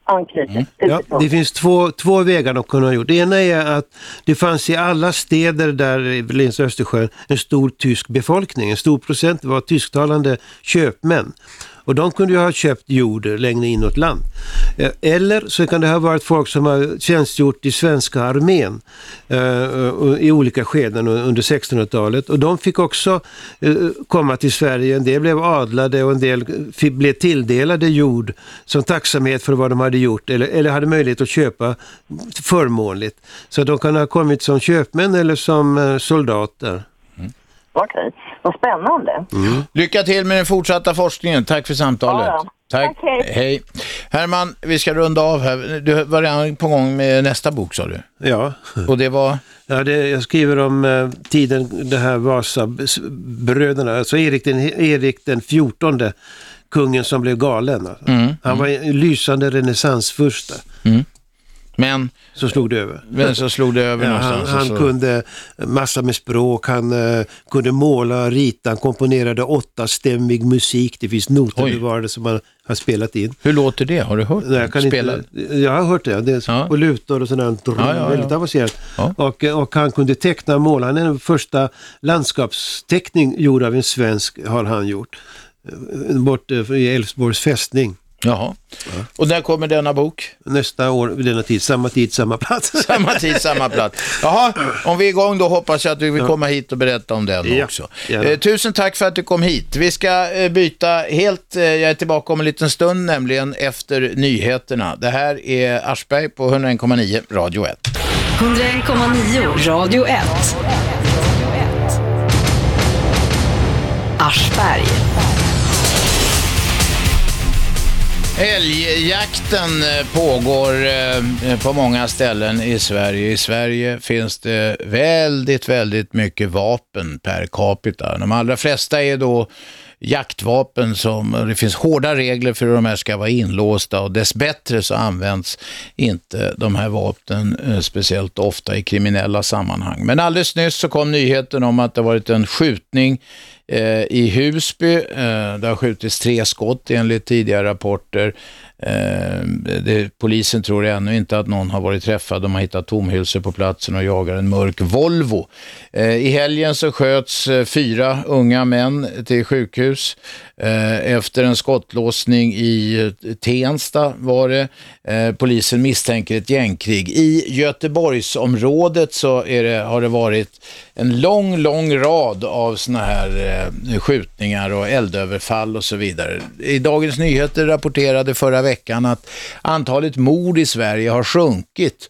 anknutet? Ja, det finns två, två vägar de kunde ha gjort. Det ena är att det fanns i alla städer där längs Östersjön en stor tysk befolkning. En stor procent var tysktalande köpmän. Och de kunde ju ha köpt jord längre inåt land. Eh, eller så kan det ha varit folk som har tjänstgjort i svenska armén eh, i olika skeden under 1600-talet. Och de fick också eh, komma till Sverige. En del blev adlade och en del blev tilldelade jord som tacksamhet för vad de hade gjort eller, eller hade möjlighet att köpa förmånligt. Så de kan ha kommit som köpmän eller som soldater. soldater. Okej, vad spännande. Lycka till med den fortsatta forskningen. Tack för samtalet. Ja, ja. Tack. Tack, hej. hej. Herman, vi ska runda av här. Du var redan på gång med nästa bok sa du? Ja. Och det var? Ja, det, jag skriver om eh, tiden, det här Vasa-bröderna, alltså Erik den, Erik den 14, kungen som blev galen. Alltså. Mm, Han var en lysande renässansfurste. Mm. Men? Så slog det över. Men så slog det över ja, han, någonstans och han så- kunde massa med språk, han eh, kunde måla, rita, han komponerade åttastämmig musik. Det finns noter bevarade som han har spelat in. Hur låter det? Har du hört Nej, jag, Spela? inte, jag har hört det. Det är på lutor och sådär. Ja, ja, ja. Väldigt avancerat. Och, och han kunde teckna och måla. Han är den första landskapsteckning gjord av en svensk har han gjort. Eh, Bort eh, i Älvsborgs fästning. Jaha. Och när kommer denna bok? Nästa år vid denna tid, samma tid, samma plats. Samma tid, samma plats. Jaha, om vi är igång då hoppas jag att du vill komma hit och berätta om den Ja, också. Eh, tusen tack för att du kom hit. Vi ska eh, byta helt, eh, jag är tillbaka om en liten stund, nämligen efter nyheterna. Det här är Aschberg på 101,9 Radio 1. 101,9 Radio 1. Aschberg. Älgjakten eh, pågår eh, eh, på många ställen i Sverige. I Sverige finns det väldigt, väldigt mycket vapen per capita. De allra flesta är då jaktvapen som, det finns hårda regler för hur de här ska vara inlåsta och dess bättre så används inte de här vapnen speciellt ofta i kriminella sammanhang. Men alldeles nyss så kom nyheten om att det varit en skjutning Eh, i Husby. Eh, det har skjutits tre skott enligt tidigare rapporter. Eh, det, polisen tror ännu inte att någon har varit träffad. De har hittat tomhylsor på platsen och jagar en mörk Volvo. I helgen så sköts fyra unga män till sjukhus efter en skottlåsning i Tensta var det. Polisen misstänker ett gängkrig. I Göteborgsområdet så är det, har det varit en lång, lång rad av såna här eh, skjutningar och eldöverfall och så vidare. I Dagens Nyheter rapporterade förra veckan att antalet mord i Sverige har sjunkit.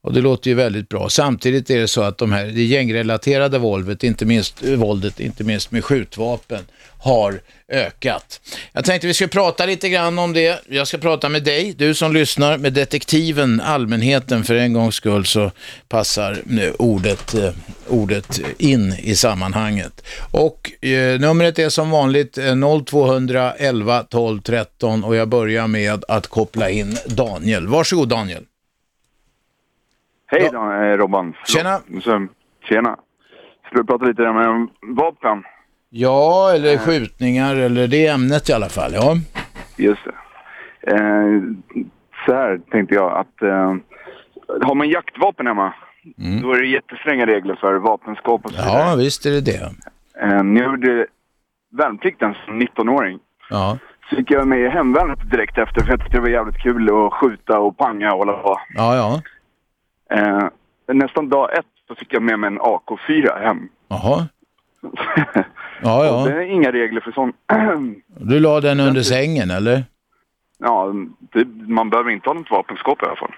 Och det låter ju väldigt bra. Samtidigt är det så att de här, det gängrelaterade våldet, inte minst, eh, våldet, inte minst med skjutvapen, har ökat. Jag tänkte vi skulle prata lite grann om det. Jag ska prata med dig, du som lyssnar, med detektiven, allmänheten. För en gångs skull så passar ordet, eh, ordet in i sammanhanget. Och eh, numret är som vanligt eh, 0211 12 13 och jag börjar med att koppla in Daniel. Varsågod Daniel. Hej då, eh, Robban. Tjena. Tjena. Skulle vi prata lite om vapen? Ja, eller skjutningar, eller det ämnet i alla fall, ja. Just det. Eh, så här tänkte jag att eh, har man jaktvapen hemma, då är det jättestränga regler för vapenskåp och så vidare. Ja, visst är det det. Eh, när jag gjorde värnplikten som 19-åring Ja, så gick jag med i hemvärnet direkt efter för jag tyckte det var jävligt kul att skjuta och panga och hålla på. ja, ja. Eh, nästan dag ett så fick jag med mig en AK4 hem. Jaha. Ja, Och det ja. är inga regler för sånt. Du la den under sängen, eller? ja, det, man behöver inte ha något vapenskåp i alla fall.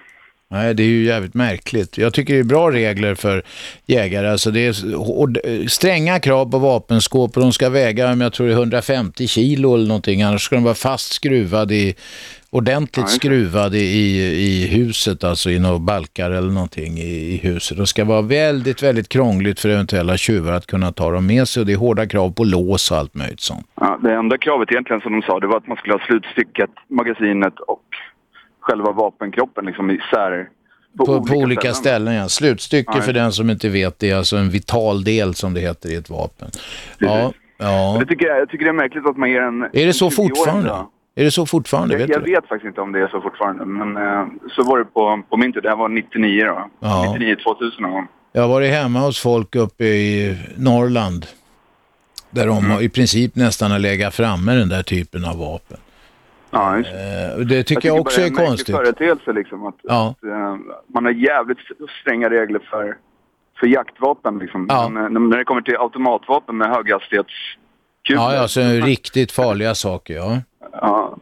Nej, det är ju jävligt märkligt. Jag tycker det är bra regler för jägare. Alltså det är stränga krav på vapenskåp och de ska väga, om jag tror det är 150 kilo eller någonting. Annars ska de vara fast skruvade i, ordentligt Ja, skruvade i, i huset, alltså i några balkar eller någonting i, i huset. Det ska vara väldigt, väldigt krångligt för eventuella tjuvar att kunna ta dem med sig och det är hårda krav på lås och allt möjligt sånt. Ja, det enda kravet egentligen som de sa det var att man skulle ha slutstycket, magasinet och själva vapenkroppen liksom isär. På, på olika, ställen. ja. Slutstycke Ja, för den som inte vet det är alltså en vital del som det heter i ett vapen. Ja, ja. Det tycker jag, jag tycker det är märkligt att man ger en... Är det så 20-åring fortfarande? då. Är det så fortfarande? Jag, Vet jag vet faktiskt inte om det är så fortfarande, men eh, så var det på, på min tid. Det här var 99 då. Ja. 99, 2000 någon gång. Jag har varit hemma hos folk uppe i Norrland där de har i princip nästan har legat framme den där typen av vapen. Ja, just. Eh, Det tycker jag, också bara är det en konstigt. märklig företeelse liksom. Att, Ja. att, eh, man har jävligt stränga regler för, för jaktvapen liksom. Ja. Men, eh, när det kommer till automatvapen med höghastighetskulor. Ja, alltså riktigt farliga saker, ja. Ja,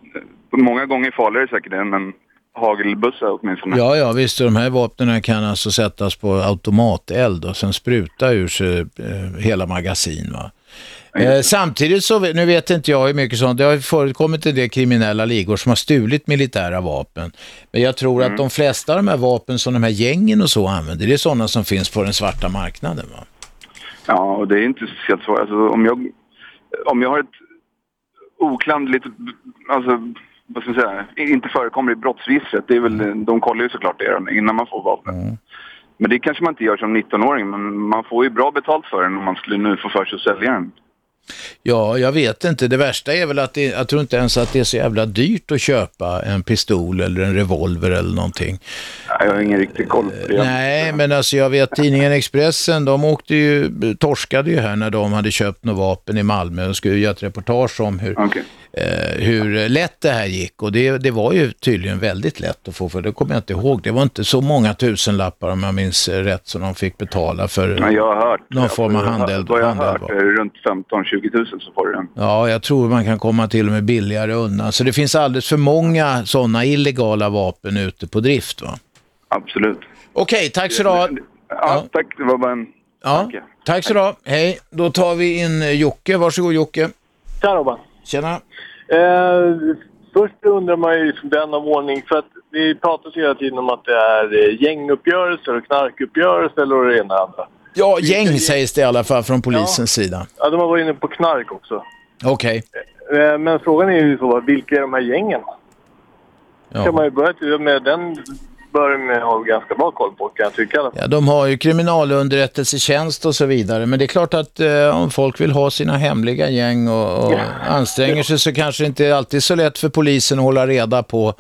många gånger farligare säkert än en hagelbussa åtminstone. Ja, ja, visst. De här vapnen kan alltså sättas på automateld och sen spruta ur sig eh, hela magasin. Va? Eh, samtidigt så, nu vet inte jag hur mycket sånt, det har förekommit en del kriminella ligor som har stulit militära vapen. Men jag tror Mm. att de flesta av de här vapen som de här gängen och så använder, det är sådana som finns på den svarta marknaden. Va? Ja, och det är inte speciellt svårt. Alltså, om, jag, om jag har ett oklanderligt, alltså vad ska man säga, inte förekommer i brottsregistret, det är väl, de kollar ju såklart det innan man får vapen. Men det kanske man inte gör som 19-åring, men man får ju bra betalt för den om man skulle nu få för sig att sälja den. Ja, jag vet inte. Det värsta är väl att det, jag tror inte ens att det är så jävla dyrt att köpa en pistol eller en revolver eller någonting. Jag har ingen riktig koll på det. Nej, men alltså jag vet tidningen Expressen, de åkte ju, torskade ju här när de hade köpt något vapen i Malmö och skulle göra ett reportage om hur, eh, hur lätt det här gick. Och det, det var ju tydligen väldigt lätt att få, för det kommer jag inte ihåg. Det var inte så många tusenlappar om jag minns rätt som de fick betala för Men jag har hört. någon form av jag har- handeld. Vad jag har hört runt 15-20 tusen så får du den. Ja, jag tror man kan komma till och med billigare undan. Så det finns alldeles för många sådana illegala vapen ute på drift va? Absolut. Okej, tack så du ha. Ja, tack. Det var bara en Ja, tack så du. Hej, då tar vi in eh, Jocke. Varsågod Jocke. Tja Robban. Tjena. Eh, först undrar man ju den av ordning, för att det pratas ju hela tiden om att det är eh, gänguppgörelser och knarkuppgörelser eller det ena och det andra. Ja, gäng sägs det i alla fall från polisens sida. Ja, de har varit inne på knark också. Okej. Eh, men frågan är ju så, vilka är de här gängen? Ja. Kan man ju börja med den bör man ha ganska bra koll på kan jag tycka. Ja, de har ju kriminalunderrättelsetjänst och så vidare. Men det är klart att eh, om folk vill ha sina hemliga gäng och, och anstränger sig så kanske det inte är alltid så lätt för polisen att hålla reda på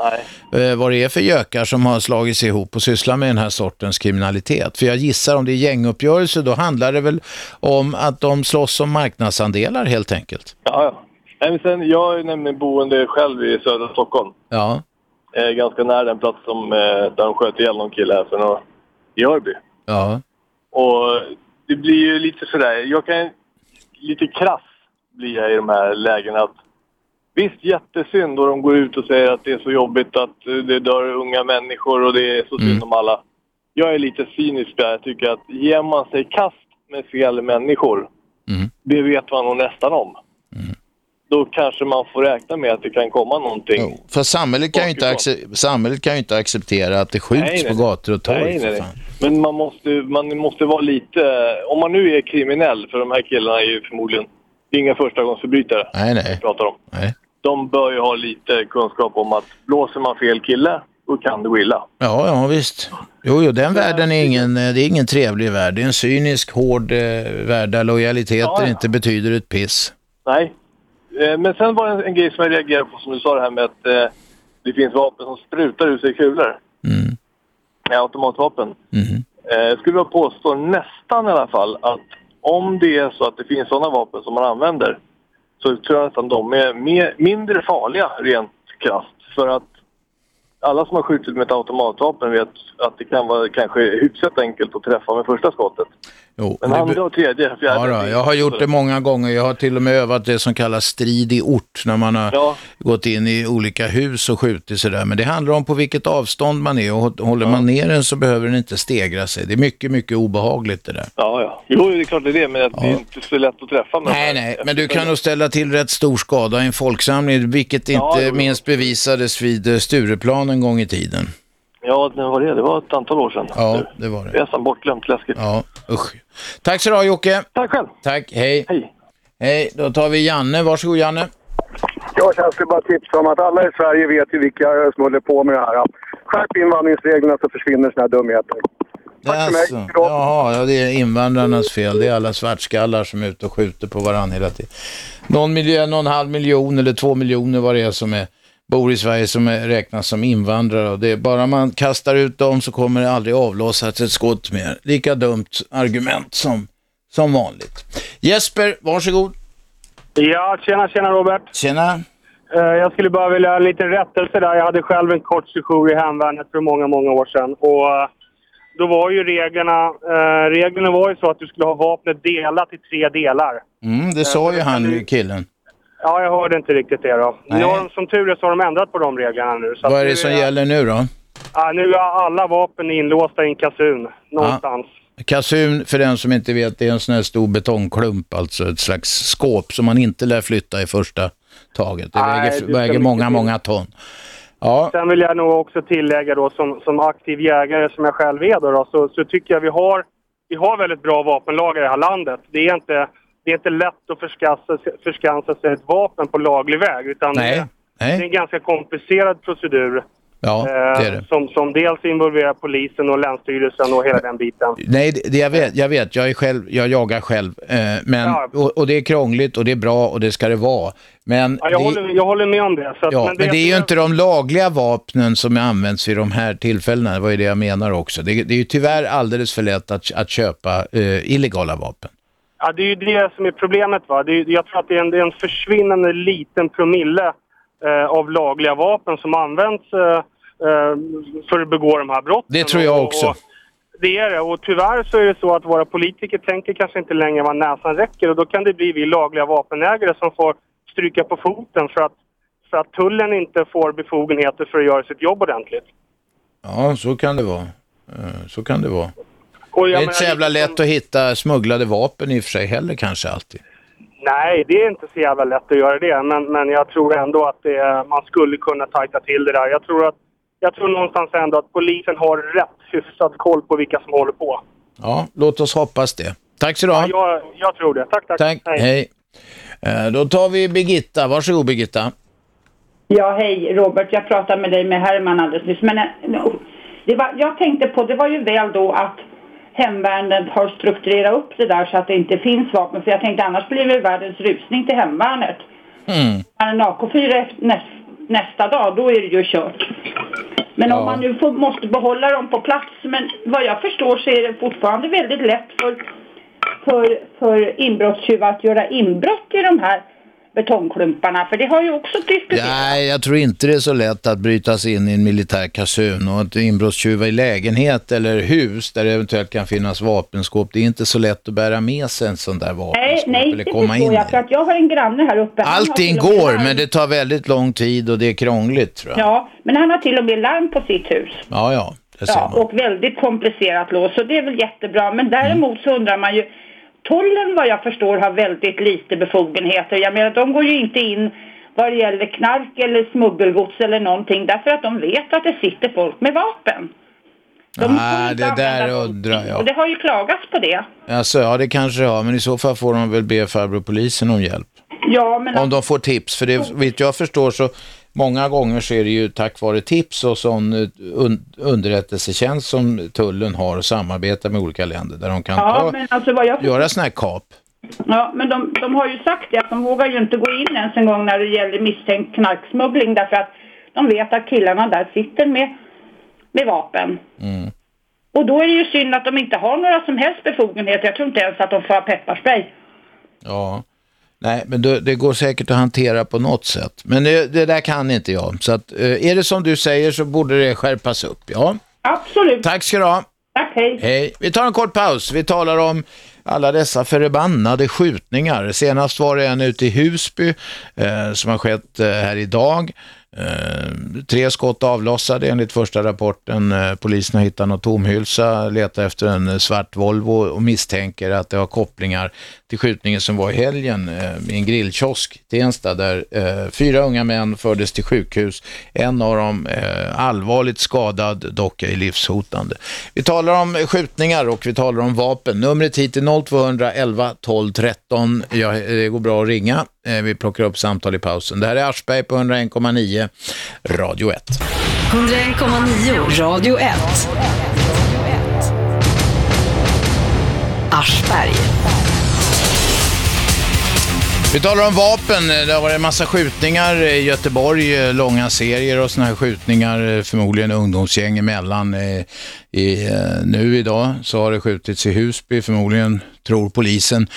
eh, vad det är för gökar som har slagit sig ihop och sysslar med den här sortens kriminalitet. För jag gissar om det är gänguppgörelse då handlar det väl om att de slåss om marknadsandelar helt enkelt. Ja, ja. Men sen, jag är nämligen boende själv i södra Stockholm. Ja. Eh, ganska nära den plats som, eh, där de sköt ihjäl någon kille här för några, i Örby. Ja. Och det blir ju lite sådär, jag kan, lite krass blir jag i de här lägena att visst jättesynd då de går ut och säger att det är så jobbigt att det dör unga människor och det är så synd om alla. Jag är lite cynisk där, jag tycker att ger man sig kast med fel människor, det vet man nog nästan om. Då kanske man får räkna med att det kan komma någonting. För samhället kan, ju inte samhället kan ju inte acceptera att det skjuts Nej, nej. på gator och torg. Nej, nej, nej. Men man måste, man måste vara lite... Om man nu är kriminell, för de här killarna är ju förmodligen inga förstagångsförbrytare. Nej, nej. pratar om. Nej. De bör ju ha lite kunskap om att blåser man fel kille, då kan det gå illa. Ja, ja visst. Jo, jo, den världen är ingen, eh, det är ingen trevlig värld. Det är en cynisk, hård eh, värld där lojaliteter Ja, ja. inte betyder ett piss. Nej. Eh, Men sen var det en, en grej som jag reagerade på, som du sa det här med att eh, det finns vapen som sprutar ut sig kulor. Mm. Ja, automatvapen. Mhm. Eh, Jag skulle vilja påstå nästan i alla fall att om det är så att det finns sådana vapen som man använder så tror jag nästan de är mer, mindre farliga rent krasst. För att alla som har skjutit med ett automatvapen vet att det kan vara kanske hyfsat enkelt att träffa med första skottet. Jo, Men andra och tredje, fjärde. Ja, då, jag har gjort det många gånger. Jag har till och med övat det som kallas strid i ort när man har Ja. gått in i olika hus och skjutit sådär. Men det handlar om på vilket avstånd man är och hå- håller man ner den så behöver den inte stegra sig. Det är mycket, mycket obehagligt det där. Ja, ja. Jo, det är klart det är det, men det är inte så lätt att träffa. Nej, nej, men du kan nog ställa till rätt stor skada i en folksamling, vilket Ja, inte minst bevisades vid Stureplan en gång i tiden. Ja, när var det? Det var ett antal år sedan. Ja, det var det. Nästan bortglömt, läskigt. Ja, usch. Tack så du ha Jocke. Tack själv. Tack, hej. Hej. Hej, då tar vi Janne. Varsågod Janne. Jag skulle bara tipsa om att alla i Sverige vet ju vilka som håller på med det här. Skärp invandringsreglerna så försvinner såna här dumheter. Tack för mig. Jaha, ja, det är invandrarnas fel. Det är alla svartskallar som är ute och skjuter på varandra hela tiden. Någon miljon, någon halv miljon eller två miljoner vad det är som är, bor i Sverige som är, räknas som invandrare. Och det är bara man kastar ut dem så kommer det aldrig avlossas ett skott mer. Lika dumt argument som, som vanligt. Jesper, varsågod. Ja, tjena, tjena Robert. Tjena. Eh, Jag skulle bara vilja ha en liten rättelse där. Jag hade själv en kort sejour i hemvärnet för många, många år sedan. Och eh, då var ju reglerna, eh, reglerna var ju så att du skulle ha vapnet delat i tre delar. Mm, det sa ju han killen. Ja, jag hörde inte riktigt det då. Nu har de, som tur är så har de ändrat på de reglerna nu. Vad är det som gäller nu då? Ja, nu är alla vapen inlåsta i en kasun någonstans. Kasun, för den som inte vet, det är en sån här stor betongklump, alltså ett slags skåp som man inte lär flytta i första taget. Det Nej, väger, det väger många, många ton. Ja, Sen vill jag nog också tillägga då som, som aktiv jägare som jag själv är då, då så, så tycker jag vi har, vi har väldigt bra vapenlagar i det här landet. Det är inte, det är inte lätt att förskaffa, förskansa sig ett vapen på laglig väg utan Nej, det, det nej. är en ganska komplicerad procedur. ja eh, det är det. Som, som dels involverar polisen och länsstyrelsen och hela den biten. Nej, det, det jag vet, jag vet, jag är själv, jag jagar själv, eh, men, och, och det är krångligt och det är bra och det ska det vara. Men, Ja, jag, det, håller, jag håller med om det. Att, ja, men det är ju inte de lagliga vapnen som används vid de här tillfällena, det var ju det jag menar också. Det, det är ju tyvärr alldeles för lätt att, att köpa eh, illegala vapen. Ja, det är ju det som är problemet. Va? Det är, jag tror att det är en, det är en försvinnande liten promille eh, av lagliga vapen som används eh, eh, för att begå de här brotten. Det tror jag Och- också. Och, det är det. Och tyvärr så är det så att våra politiker tänker kanske inte längre vad näsan räcker och då kan det bli vi lagliga vapenägare som får stryka på foten för att, för att tullen inte får befogenheter för att göra sitt jobb ordentligt. Ja, så kan det vara. Eh, Så kan det vara. Och Det är inte så jävla liksom- lätt att hitta smugglade vapen i och för sig heller kanske alltid. Nej, det är inte så jävla lätt att göra det. Men, men jag tror ändå att det, man skulle kunna tajta till det där. Jag tror, att, jag tror någonstans ändå att polisen har rätt hyfsat koll på vilka som håller på. Ja, låt oss hoppas det. Tack så du ha. Jag, jag tror det. Tack, tack. Tack, hej. Eh, Då tar vi Birgitta. Varsågod Birgitta. Ja, hej Robert. Jag pratade med dig med Herman alldeles nyss. Men eh, no, det var, jag tänkte på, det var ju väl då att hemvärnet har strukturerat upp det där så att det inte finns vapen. För jag tänkte annars blir det världens rusning till hemvärnet. Mm. En AK4 efter- näst, nästa dag, då är det ju kört. Men om man nu får, måste behålla dem på plats, men vad jag förstår så är det fortfarande väldigt lätt för, för, för inbrottstjuvar att göra inbrott i de här betongklumparna. För det har ju också diskuterats. Nej, jag tror inte det är så lätt att bryta sig in i en militär kasun och att inbrottstjuva i lägenhet eller hus där det eventuellt kan finnas vapenskåp. Det är inte så lätt att bära med sig en sån där Nej, vapenskåp nej, eller det komma in i. jag. För att jag har en granne här uppe. Allting går, larm. men det tar väldigt lång tid och det är krångligt tror jag. Ja, men han har till och med larm på sitt hus. Ja, ja, Ja, och väldigt komplicerat lås, så det är väl jättebra. Men däremot så undrar man ju, Tullen vad jag förstår har väldigt lite befogenheter. Jag menar, de går ju inte in vad det gäller knark eller smuggelgods eller någonting därför att de vet att det sitter folk med vapen. Nej, det där undrar Och jag. det har ju klagats på det. Alltså, ja, det kanske det har, men i så fall får de väl be farbror polisen om hjälp. Ja, men Om de får tips, för det vet jag förstår så många gånger så är det ju tack vare tips och sån eh, un underrättelsetjänst som tullen har och samarbetar med olika länder där de kan Ja, ta, alltså jag göra såna här kap. Ja, men de, de har ju sagt det att de vågar ju inte gå in ens en gång när det gäller misstänkt knarksmuggling därför att de vet att killarna där sitter med, med vapen. Mm. Och då är det ju synd att de inte har några som helst befogenheter. Jag tror inte ens att de får pepparspray. Ja, nej, men det, det går säkert att hantera på något sätt. Men det, det där kan inte jag. Så att, eh, är det som du säger så borde det skärpas upp, ja. Absolut. Tack ska du ha. Tack, hej. Hej. Vi tar en kort paus. Vi talar om alla dessa förbannade skjutningar. Senast var det en ute i Husby eh, som har skett eh, här idag. Eh, tre skott avlossade enligt första rapporten. Eh, polisen har hittat en tomhylsa, letar efter en eh, svart Volvo och misstänker att det har kopplingar till skjutningen som var i helgen i en grillkiosk i Tensta där fyra unga män fördes till sjukhus. En av dem allvarligt skadad, dock är livshotande. Vi talar om skjutningar och vi talar om vapen. Numret hit är 0211 12 13. Ja, det går bra att ringa. Eh, vi plockar upp samtal i pausen. Det här är Aschberg på 101,9 Radio 1. 101,9 Radio 1. Aschberg. Vi talar om vapen. Det har varit en massa skjutningar i Göteborg, eh, långa serier och sådana här skjutningar, eh, förmodligen ungdomsgäng emellan. Eh, I, nu idag så har det skjutits i Husby, förmodligen tror polisen.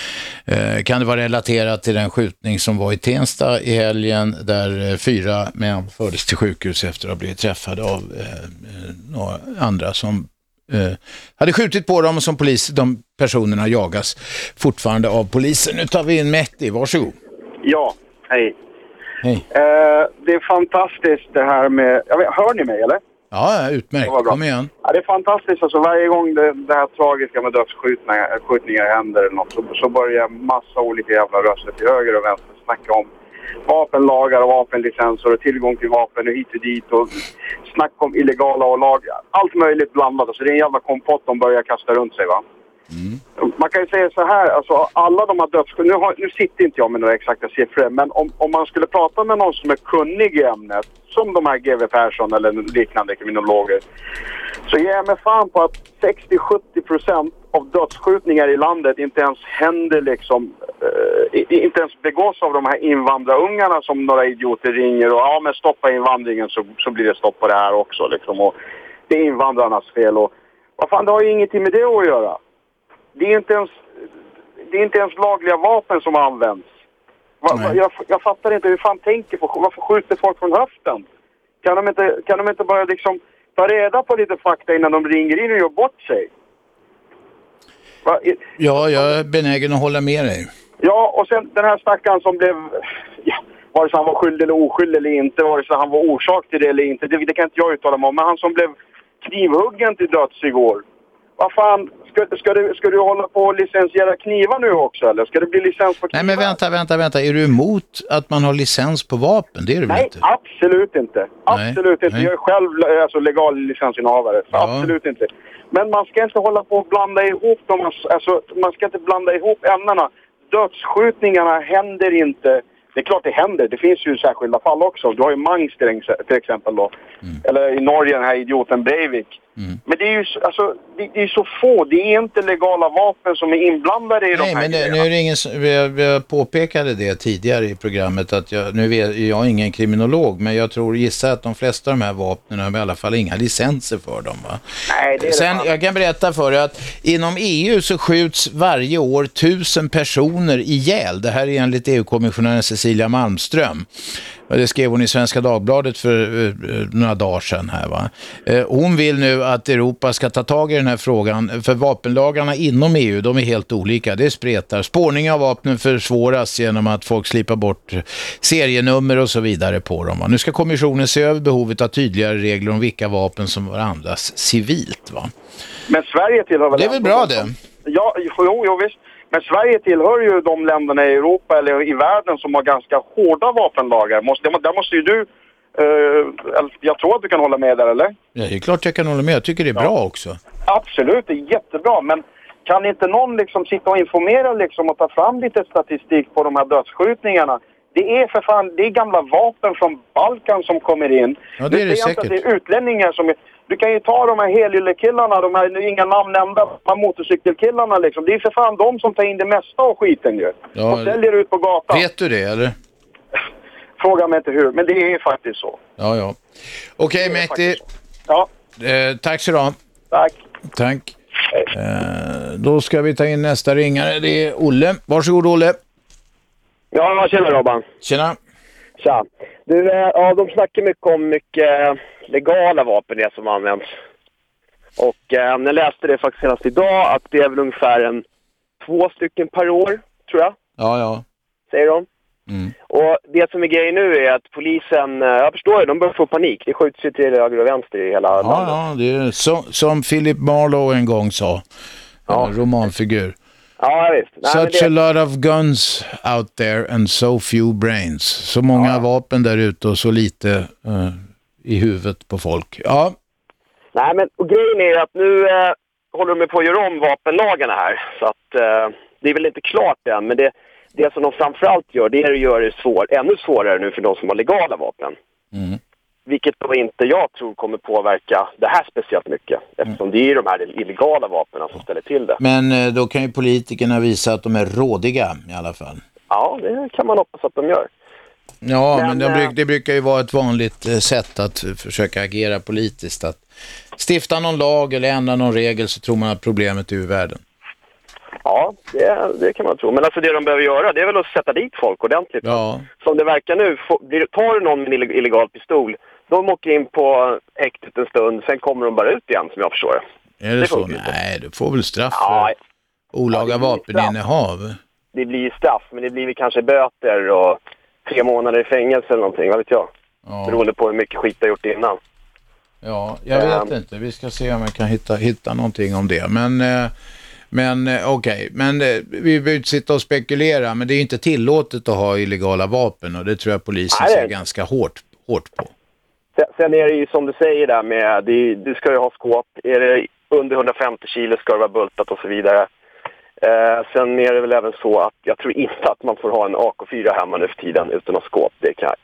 Kan det vara relaterat till den skjutning som var i Tensta i helgen där fyra män fördes till sjukhus efter att ha blivit träffade av några andra som eh, hade skjutit på dem som polis, de personerna jagas fortfarande av polisen. Nu tar vi in Mehdi, varsågod. Ja, hej. Hej. Eh, det är fantastiskt det här med... Jag vet, hör ni mig eller? Ja, utmärkt. Kom igen. Ja, det är fantastiskt. Alltså, varje gång det, det här tragiska med dödsskjutningar skjutningar händer eller något, så, så börjar massa olika jävla röster till höger och vänster snacka om vapenlagar och vapenlicenser och tillgång till vapen och hit och dit och snack om illegala och lagar. Allt möjligt blandat. Alltså, det är en jävla kompott de börjar kasta runt sig va. Man kan ju säga så här, alltså alla de här dödsskjutningarna, nu, har- nu sitter inte jag med några exakta siffror, men om, om man skulle prata med någon som är kunnig i ämnet, som de här GW Persson eller liknande kriminologer, så jag mig fan på att 60-70 procent av dödsskjutningar i landet inte ens händer liksom, eh, inte ens begås av de här invandrarungarna som några idioter ringer och ja men stoppa invandringen så, så blir det stopp på det här också liksom. Och det är invandrarnas fel och vad fan det har ju ingenting med det att göra. Det är inte ens, det är inte ens lagliga vapen som används. Va, jag, jag fattar inte hur fan tänker folk. Varför skjuter folk från höften? Kan de inte, kan de inte bara liksom ta reda på lite fakta innan de ringer in och gör bort sig? Va, Ja, jag är benägen att hålla med dig. Ja, och sen den här stackaren som blev... Ja, vare sig han var skyldig eller oskyldig eller inte, vare sig han var orsak till det eller inte, det, det kan inte jag uttala mig om. Men han som blev knivhuggen till döds igår. Vad fan, ska, ska, du, ska du hålla på och licensiera knivar nu också eller? Ska det bli licens på knivar? Nej, men vänta, vänta, vänta. Är du emot att man har licens på vapen? Det är du väl Nej, inte? absolut inte. Nej, Absolut inte. nej. Jag är själv eh, alltså, legal licensinnehavare. Så Absolut inte. Men man ska inte hålla på och blanda ihop dem. Alltså, man ska inte blanda ihop ämnena. Dödsskjutningarna händer inte. Det är klart det händer. Det finns ju särskilda fall också. Du har ju Mangs till ex- till exempel då. Mm. Eller i Norge den här idioten Breivik. Men det är ju så- alltså, det, det är så få. Det är inte legala vapen som är inblandade i de Nej, här men det, nu är det ingen, vi, vi påpekade det tidigare i programmet att jag, nu är jag är ingen kriminolog, men jag tror, gissar att de flesta av de här vapnen har i alla fall inga licenser för dem. Va? Nej, det är det Sen, fan. jag kan berätta för dig att inom EU så skjuts varje år tusen personer ihjäl. Det här är enligt EU-kommissionären Cecilia Malmström. Och Det skrev hon i Svenska Dagbladet för eh, eh, några dagar sedan. Här, va? Eh, hon vill nu att Europa ska ta tag i den här frågan, för vapenlagarna inom EU, de är helt olika. Det spretar. Spårning av vapnen försvåras genom att folk slipar bort serienummer och så vidare på dem. Va? Nu ska kommissionen se över behovet av tydligare regler om vilka vapen som användas civilt. Va? Men Sverige tillhör väl... Det är väl bra det. Ja, jo, jo visst. Men Sverige tillhör ju de länderna i Europa eller i världen som har ganska hårda vapenlagar. Måste, där måste ju du... eh, jag tror att du kan hålla med där, eller? Ja, det är klart jag kan hålla med. Jag tycker det är bra också. Absolut, det är jättebra. Men kan inte någon liksom sitta och informera liksom och ta fram lite statistik på de här dödsskjutningarna? Det är för fan, det är gamla vapen från Balkan som kommer in. Ja, det är det inte att säkert. Det är utlänningar som är... Du kan ju ta de här helyllekillarna, de här, inga namn nämnda, de här motorcykelkillarna liksom. Det är för fan de som tar in det mesta av skiten ju. Ja, och säljer ut på gatan. Vet du det eller? Fråga mig inte hur, men det är faktiskt så. Ja, ja. Okej, Mehdi. Ja. Eh, tack så du. Tack. Tack. Eh, då ska vi ta in nästa ringare. Det är Olle. Varsågod Olle. Ja, tjena Robban. Tjena. Tja. Du, eh, ja, de snackar mycket om mycket legala vapen det som används. Och eh, jag läste det faktiskt senast idag att det är väl ungefär en två stycken per år, tror jag, Ja, ja. säger de. Mm. Och det som är grejen nu är att polisen, eh, jag förstår det, de börjar få panik. Det skjuts ju till höger och vänster i hela Ja, landet. ja, det är som, som Philip Marlowe en gång sa. En romanfigur. Ja, visst. Nej, Such det- a lot of guns out there and so few brains. Så många vapen där ute och så lite eh, i huvudet på folk. Ja, Nej, men och grejen är att nu eh, håller de på att göra om vapenlagarna här. Så att eh, det är väl inte klart än, men det, det som de framförallt gör, det är att göra det svår, ännu svårare nu för de som har legala vapen. Mm. Vilket då inte jag tror kommer påverka det här speciellt mycket. Eftersom det är de här illegala vapnen som ställer till det. men eh, då kan ju politikerna visa att de är rådiga i alla fall. Ja, det kan man hoppas att de gör. Ja, men, Men, det, eh, bruk, det brukar ju vara ett vanligt eh, sätt att försöka agera politiskt. Att stifta någon lag eller ändra någon regel så tror man att problemet är ur världen. Ja, det, det kan man tro. Men alltså det de behöver göra, det är väl att sätta dit folk ordentligt. Ja. Som det verkar nu, tar du någon med en illeg- illegal pistol, de åker in på häktet en stund, sen kommer de bara ut igen som jag förstår det. Är det, Det så? Nej, du får väl straff Ja, för olaga Ja, vapeninnehav. Det blir straff, men det blir kanske böter och tre månader i fängelse eller någonting, vad vet jag. Ja. Beroende på hur mycket skit jag gjort innan. Ja, jag vet Ehm. inte. Vi ska se om jag kan hitta, hitta någonting om det. Men, eh, men eh, okej, men eh, vi behöver inte sitta och spekulera, men det är ju inte tillåtet att ha illegala vapen och det tror jag polisen Nej, ser ganska hårt, hårt på. Sen, är det ju som du säger där med, du ska ju ha skåp. Är det under 150 kilo ska det vara bultat och så vidare. Eh, sen är det väl även så att jag tror inte att man får ha en AK4 hemma nu för tiden utan att skåp. Det kan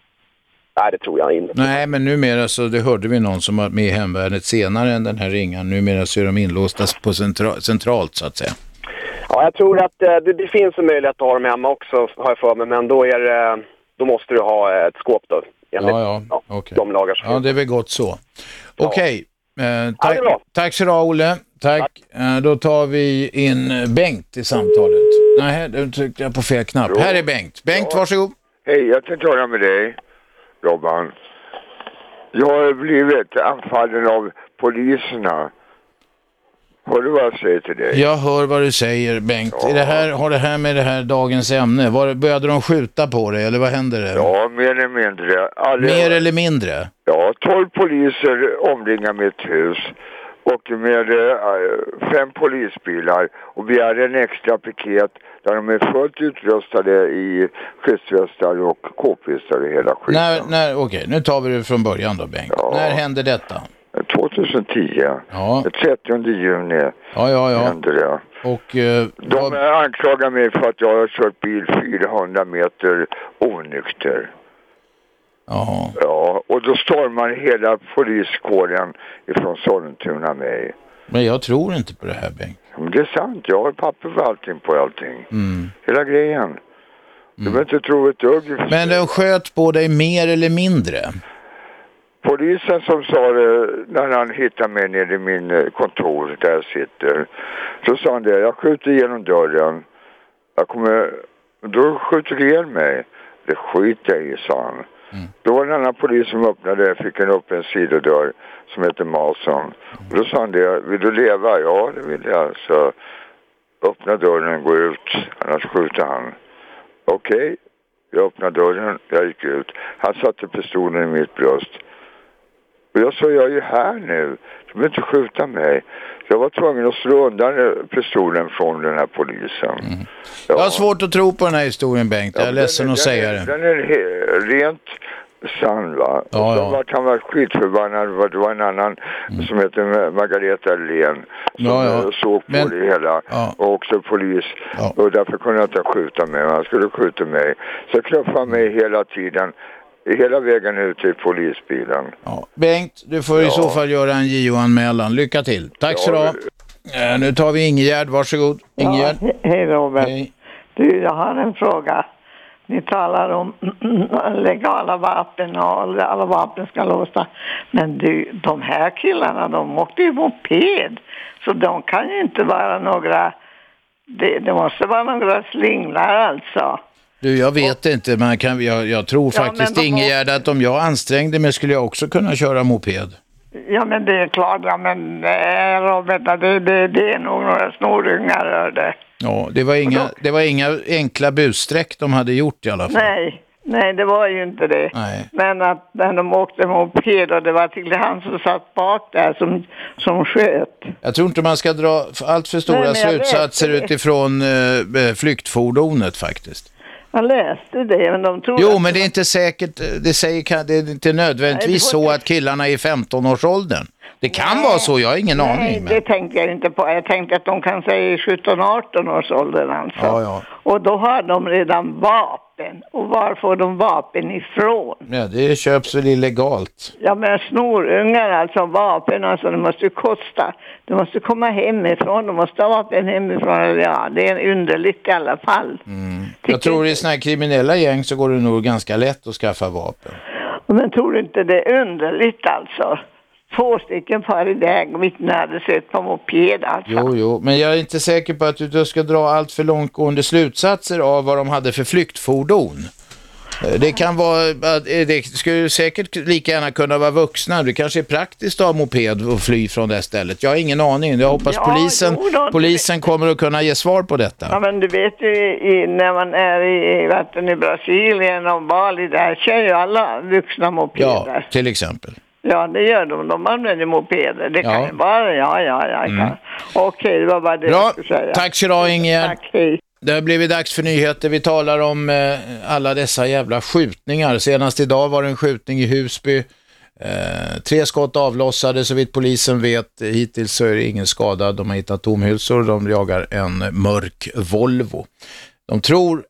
Nej, det tror jag inte. Nej, men numera så, det hörde vi någon som var med i hemvärnet senare än den här ringan. Numera så är de inlåsta på centra, centralt så att säga. Ja, jag tror att eh, det, det finns en möjlighet att ha dem hemma också, har jag för mig. Men då, är det, då måste du ha ett skåp då. enligt Ja, ja, okej. De lagar som Ja, det är väl gott så. Okej, eh, tack, bra. tack så du ha Olle. Tack. Eh, då tar vi in Bengt i samtalet. Nej, då tryckte jag på fel knapp. Här är Bengt. Bengt, varsågod. Hej, jag tänkte höra med dig, Robban. Jag har blivit anfallen av poliserna. Hör du vad jag säger till dig? Jag hör vad du säger Bengt. Är det här, har det här med det här dagens ämne? Var, började de skjuta på dig eller vad händer där? Ja, mer eller mindre. Alla, Mer eller mindre? Ja, tolv poliser omringar mitt hus och med eh, fem polisbilar och begär en extra piket där de är fullt utrustade i skyddsvästar och k-pistar och hela skiten. När, när, okej, nu tar vi det från början då Bengt. När hände detta? 2010, Ja. den 30 juni Ja, ja, ja. hände det. Och eh, De anklagar mig för att jag har kört bil 400 meter onykter. Ja, och då stormar hela poliskåren ifrån Sollentuna mig. Men jag tror inte på det här Bengt. Men det är sant, jag har papper på allting på allting. Mm. Hela grejen. Du behöver inte tro ett dugg. Men de sköt på dig mer eller mindre? Polisen som sa det när han hittade mig nere i min eh, kontor där jag sitter. Så sa han det, jag skjuter igenom dörren. Jag kommer, då skjuter du ihjäl mig. Det skiter jag i, sa han. Då var det en annan polis som öppnade, fick en upp en sidodörr som heter Mason. Och då sa han det, vill du leva? Ja, det vill jag. Så öppna dörren, gå ut, annars skjuter han. Okej, jag öppnade dörren, jag gick ut. Han satte pistolen i mitt bröst. Och jag sa, jag är ju här nu. Du behöver inte skjuta mig. Jag var tvungen att slå undan eh, pistolen från den här polisen. Jag har svårt att tro på den här historien Bengt. Jag är ledsen att säga den, det. Den är rent sann va. Ja, och så ja. vart han var skitförbannad. för Det var en annan som heter Ma- Margareta Len som Ja, ja. eh, såg på Men- det hela. Och också polis. Och därför kunde jag inte skjuta mig. Han skulle skjuta mig. Så knuffade han mig hela tiden. Hela vägen ut till polisbilen. Bengt, du får i så fall göra en JO-anmälan. Lycka till. Tack så du ha. Eh, Nu tar vi Ingegärd, varsågod. Ingegärd. Ja, he- hej Robert. Du, jag har en fråga. Ni talar om legala vapen och alla vapen ska låsa. Men du, de här killarna de åkte ju moped. Så de kan ju inte vara några, det, det måste vara några slinglar alltså. Du, jag vet inte, men kan, jag, jag tror Ja, faktiskt Ingegärd att om jag ansträngde mig skulle jag också kunna köra moped. Ja men det är klart, ja men eh, Robert, det, det, det är nog några snorungar. Ja, det var, inga, det var inga enkla bussträck de hade gjort i alla fall. Nej, nej det var ju inte det. Nej. Men att när de åkte moped och det var till han som satt bak där som, som sköt. Jag tror inte man ska dra allt för stora Nej, slutsatser utifrån eh, flyktfordonet faktiskt. Jag läste det, men de tror Jo, men det är inte säkert, det, säger, det är inte nödvändigtvis Nej, så att killarna är i 15-årsåldern. Det kan vara så, jag har ingen Nej, aning. Men... det tänkte jag inte på. Jag tänkte att de kan säga i 17-18 års åldern alltså. Ja, ja. Och då har de redan vapen. Och var får de vapen ifrån? ja, det köps väl illegalt. Ja men snorungar alltså, vapen alltså, det måste ju kosta. Det måste komma hemifrån, de måste ha vapen hemifrån. Ja, det är underligt i alla fall. Jag tror i sådana här kriminella gäng så går det nog ganska lätt att skaffa vapen. Men tror du inte det är underligt alltså? Två stycken far iväg och vittnen sett på moped alltså. Jo, jo, men jag är inte säker på att du ska dra allt för långtgående slutsatser av vad de hade för flyktfordon. Eh, Det kan vara, eh, det skulle säkert lika gärna kunna vara vuxna. Det kanske är praktiskt att ha moped och fly från det stället. Jag har ingen aning. Jag hoppas Ja, polisen, då. polisen kommer att kunna ge svar på detta. Ja men du vet ju i, när man är i, i, vatten i Brasilien och Bali, där kör ju alla vuxna mopeder. Ja, till exempel. Ja, det gör de. De använder mopeder. Det kan Ja. vara, ja, ja, ja. Mm. Okej, det var bara det Bra, jag skulle säga. tack så du ha Ingegerd. Tack, hej. Det har blivit dags för nyheter. Vi talar om eh, alla dessa jävla skjutningar. Senast idag var det en skjutning i Husby. Eh, tre skott avlossade så vitt polisen vet. Hittills så är det ingen skadad. De har hittat tomhylsor. De jagar en mörk Volvo. De tror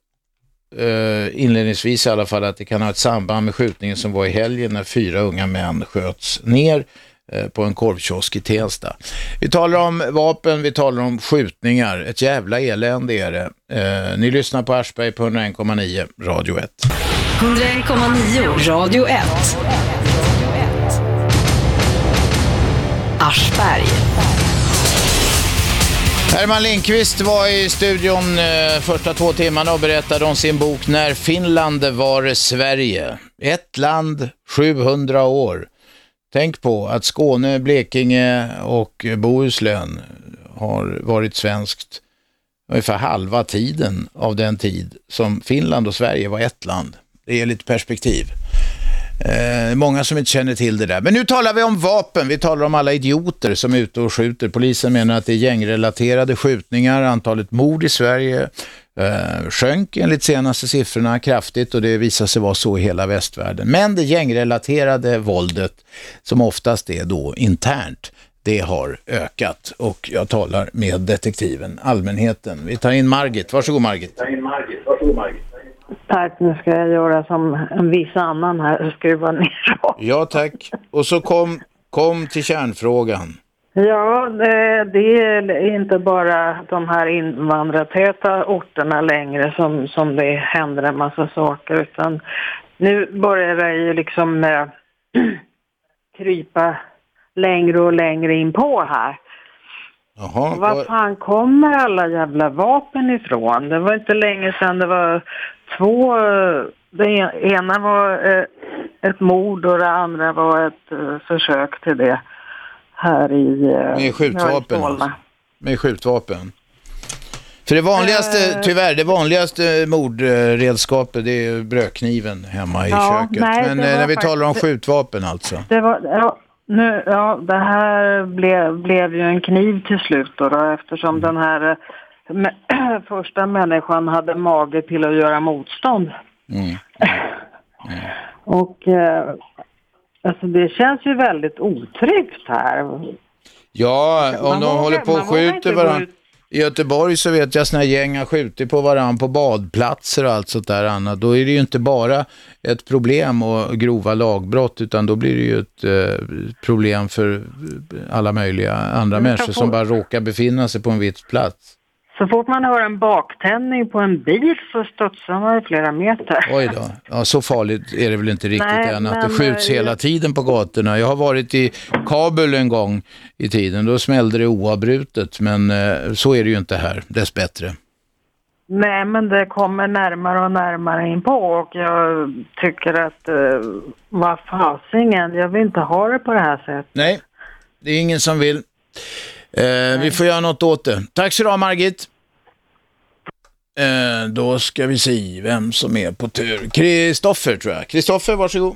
eh, inledningsvis i alla fall att det kan ha ett samband med skjutningen som var i helgen när fyra unga män sköts ner eh, på en korvkiosk i Tensta. Vi talar om vapen, vi talar om skjutningar. Ett jävla elände är det. Eh, ni lyssnar på Aschberg på 101,9 Radio 1. 101,9 Radio 1. Aschberg. Herman Lindqvist var i studion eh, första två timmarna och berättade om sin bok När Finland var Sverige. Ett land, 700 år. Tänk på att Skåne, Blekinge och Bohuslän har varit svenskt ungefär halva tiden av den tid som Finland och Sverige var ett land. Det är lite perspektiv. Eh, många som inte känner till det där. Men nu talar vi om vapen. Vi talar om alla idioter som är ute och skjuter. Polisen menar att det är gängrelaterade skjutningar. Antalet mord i Sverige eh, sjönk enligt senaste siffrorna kraftigt och det visar sig vara så i hela västvärlden. Men det gängrelaterade våldet, som oftast är då internt, det har ökat. Och jag talar med detektiven, allmänheten. Vi tar in Margit. Varsågod Margit. Tack, nu ska jag göra som en viss annan här och skruva ner. Ja tack. Och så kom, kom till kärnfrågan. Ja, det, är inte bara de här invandrartäta orterna längre som, som det händer en massa saker utan nu börjar det ju liksom eh, krypa längre och längre in på här. Jaha, Var vad- fan kommer alla jävla vapen ifrån? Det var inte länge sedan det var två... eh, Det ena var eh, ett mord och det andra var ett eh, försök till det här i... Med skjutvapen alltså. Med skjutvapen. För det vanligaste, tyvärr, det vanligaste mordredskapet det är ju brödkniven hemma i Ja, köket. nej, Men när vi talar om skjutvapen alltså. Det var... Ja, nu, ja, det här blev, blev ju en kniv till slut då, då eftersom den här första människan hade mage till att göra motstånd. Mm. Och eh, alltså det känns ju väldigt otryggt här. Ja, om Man de vågar- håller på och skjuter varandra. I Göteborg så vet jag såna här gäng har skjutit på varandra på badplatser och allt sånt där annat. Då är det ju inte bara ett problem och grova lagbrott utan då blir det ju ett eh, problem för alla möjliga andra människor kan som få- bara råkar befinna sig på en viss plats. Så fort man hör en baktändning på en bil så studsar man ju flera meter. Oj då. Ja, så farligt är det väl inte riktigt Nej, än att det men, skjuts eh, hela tiden på gatorna. Jag har varit i Kabul en gång i tiden. Då smällde det oavbrutet, men eh, så är det ju inte här, dessbättre. Nej, men det kommer närmare och närmare in på och jag tycker att eh, vad fasingen, jag vill inte ha det på det här sättet. Nej, det är ingen som vill. Eh, vi får göra något åt det. Tack så du ha Margit. Eh, då ska vi se vem som är på tur. Kristoffer tror jag. Kristoffer, varsågod.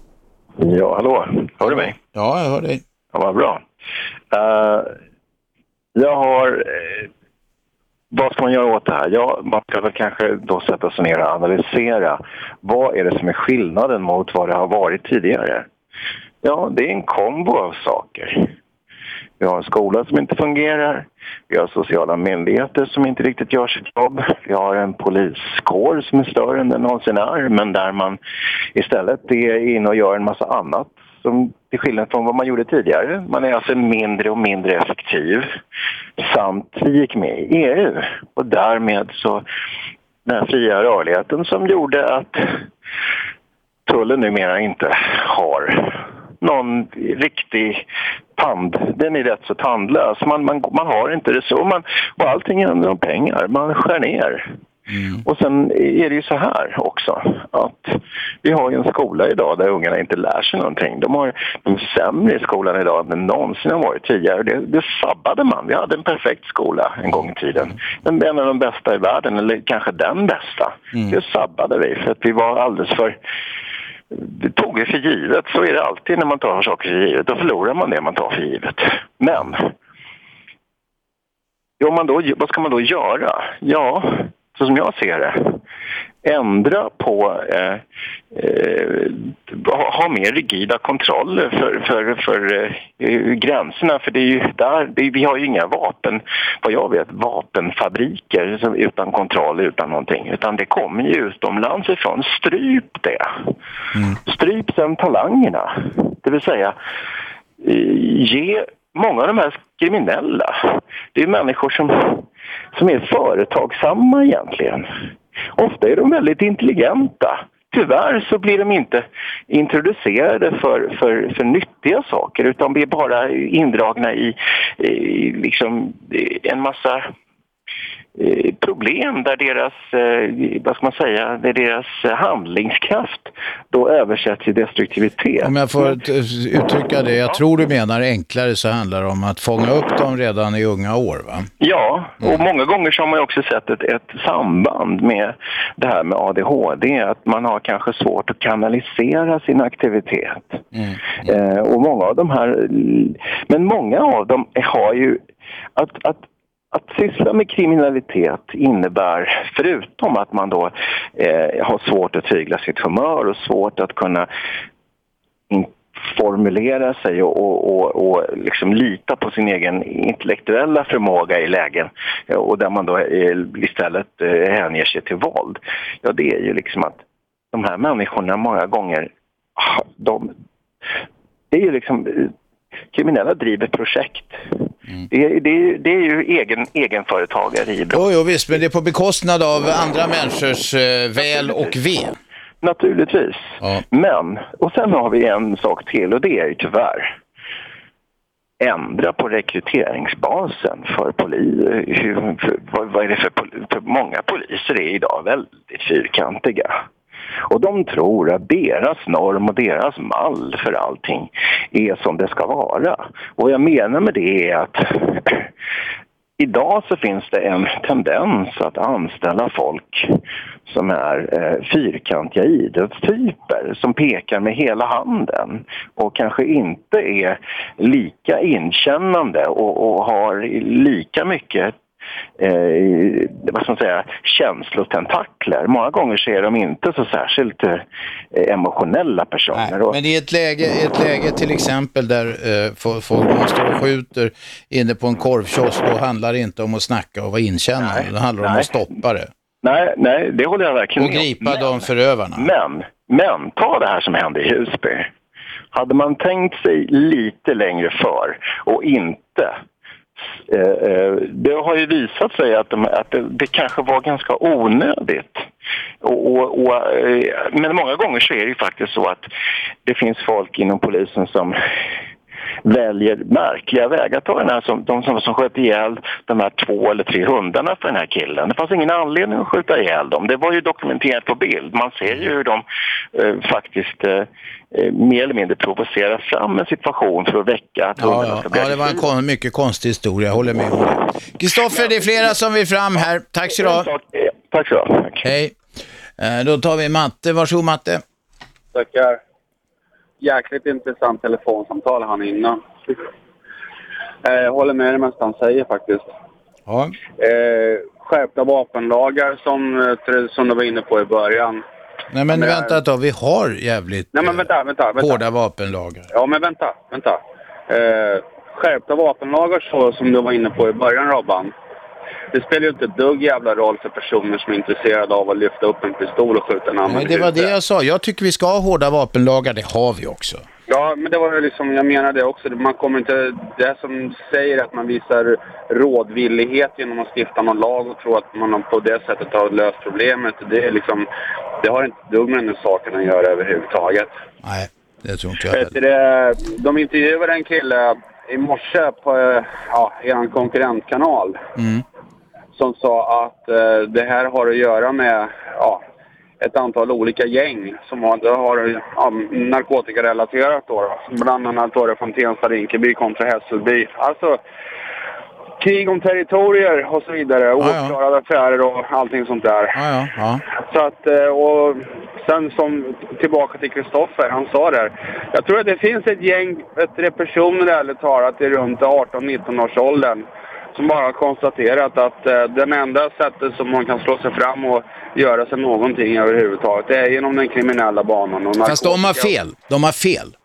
Ja, hallå. Hör du mig? Ja, jag hör dig. Ja, vad bra. Uh, jag har... Uh, vad ska man göra åt det här? Ja, man ska väl kanske då sätta sig ner och analysera. Vad är det som är skillnaden mot vad det har varit tidigare? Ja, det är en kombo av saker. Vi har en skola som inte fungerar. Vi har sociala myndigheter som inte riktigt gör sitt jobb. Vi har en poliskår som är större än den någonsin är men där man istället är inne och gör en massa annat som till skillnad från vad man gjorde tidigare. Man är alltså mindre och mindre effektiv samt vi gick med i EU och därmed så den här fria rörligheten som gjorde att tullen numera inte har någon riktig tand. Den är rätt så tandlös. Man, man, man har inte så. Man, och allting handlar om pengar. Man skär ner. Mm. Och sen är det ju så här också att vi har ju en skola idag där ungarna inte lär sig någonting. De har de sämre i skolan idag än någonsin har varit tidigare. Det, det sabbade man. Vi hade en perfekt skola en gång i tiden. Den, en av de bästa i världen, eller kanske den bästa. Mm. Det sabbade vi för att vi var alldeles för det tog vi för givet. Så är det alltid när man tar saker för givet. Då förlorar man det man tar för givet. Men ja, man då, vad ska man då göra? Ja, så som jag ser det, ändra på, eh, eh, ha mer rigida kontroller för, för, för eh, gränserna. För det är ju där, är, vi har ju inga vapen, vad jag vet, vapenfabriker som, utan kontroll, utan någonting. Utan det kommer ju utomlands ifrån. Stryp det. Mm. Stryp sen talangerna. Det vill säga, eh, ge många av de här kriminella, det är människor som, som är företagsamma egentligen. Ofta är de väldigt intelligenta. Tyvärr så blir de inte introducerade för, för, för nyttiga saker utan blir bara indragna i, i liksom en massa problem där deras, eh, vad ska man säga, där deras handlingskraft då översätts i destruktivitet. Om jag får uttrycka det, jag tror du menar enklare så handlar det om att fånga upp dem redan i unga år va? Ja, och mm. många gånger så har man också sett ett, ett samband med det här med ADHD, att man har kanske svårt att kanalisera sin aktivitet. Mm. Mm. Eh, och många av de här, men många av dem har ju att, att att syssla med kriminalitet innebär, förutom att man då eh, har svårt att tygla sitt humör och svårt att kunna formulera sig och, och, och, och liksom lita på sin egen intellektuella förmåga i lägen eh, och där man då eh, istället eh, hänger sig till våld. Ja, det är ju liksom att de här människorna många gånger, ah, de, det är ju liksom eh, kriminella driver projekt. Mm. Det, det, det, är ju egen, egenföretagare i brott. Jo, jo, visst, men det är på bekostnad av andra människors eh, väl och ve. Naturligtvis. Ja. Men, och sen har vi en sak till och det är ju tyvärr ändra på rekryteringsbasen för poliser. Vad, är det för, för många poliser är idag väldigt fyrkantiga. Och de tror att deras norm och deras mall för allting är som det ska vara. Och vad jag menar med det är att Idag så finns det en tendens att anställa folk som är eh, fyrkantiga idrottstyper som pekar med hela handen och kanske inte är lika inkännande och, och har lika mycket eh, vad ska man säga, känslotentakler. Många gånger så är de inte så särskilt eh, emotionella personer. Nej, men i ett läge, i ett läge till exempel där eh, folk står och skjuter inne på en korvkiosk, då handlar det inte om att snacka och vara inkännande, det handlar om att stoppa det. Nej, nej, det håller jag verkligen med Och gripa men, de förövarna. Men, men, ta det här som hände i Husby. Hade man tänkt sig lite längre för och inte Eh, eh, det har ju visat sig att, de, att det, det, kanske var ganska onödigt. Och, och, och, eh, men många gånger så är det ju faktiskt så att det finns folk inom polisen som väljer märkliga vägar. Ta den här som, de som, som sköt ihjäl de här två eller tre hundarna för den här killen. Det fanns ingen anledning att skjuta ihjäl dem. Det var ju dokumenterat på bild. Man ser ju hur de eh, faktiskt eh, eh mer eller mindre provocerar fram en situation för att väcka att ja, ja. ja, det var en kon mycket konstig historia, jag håller med. Kristoffer, det är flera som vill fram här. Tack så du ha. Tack så du Hej. Eh, då tar vi Matte. Varsågod Matte. Tackar. Jäkligt intressant telefonsamtal han innan. Eh, jag håller med det mesta han säger faktiskt. Ja. Eh, skärpta vapenlagar som, eh, som du var inne på i början. Nej men, men vänta ett tag, vi har jävligt Nej, men vänta, vänta, vänta. hårda vapenlagar. Ja men vänta, vänta. Eh, skärpta vapenlagar så som du var inne på i början Robban. Det spelar ju inte ett dugg jävla roll för personer som är intresserade av att lyfta upp en pistol och skjuta en annan Nej, det var det jag sa. Jag tycker vi ska ha hårda vapenlagar, det har vi också. Ja, men det var ju liksom, jag menar det också. Man kommer inte, det som säger att man visar rådvillighet genom att stifta någon lag och tro att man på det sättet har löst problemet. Det är liksom, det har inte dugg med den saken att göra överhuvudtaget. Nej, det tror inte jag heller. De intervjuade en kille i morse på ja, er konkurrentkanal. Mm som sa att eh, det här har att göra med ja, ett antal olika gäng som har, det har ja, narkotikarelaterat då, då. Bland annat var det från Tensta, Rinkeby kontra Hässelby. Alltså krig om territorier och så vidare. Ouppklarade affärer och allting sånt där. Ja, ja, ja. Så att, eh, och sen som, tillbaka till Kristoffer, han sa där. Jag tror att det finns ett gäng ett personer ärligt talat i runt 18-19 års åldern som bara har konstaterat att eh, den enda sättet som man kan slå sig fram och göra sig någonting överhuvudtaget, det är genom den kriminella banan. Och Fast de har fel. De har fel.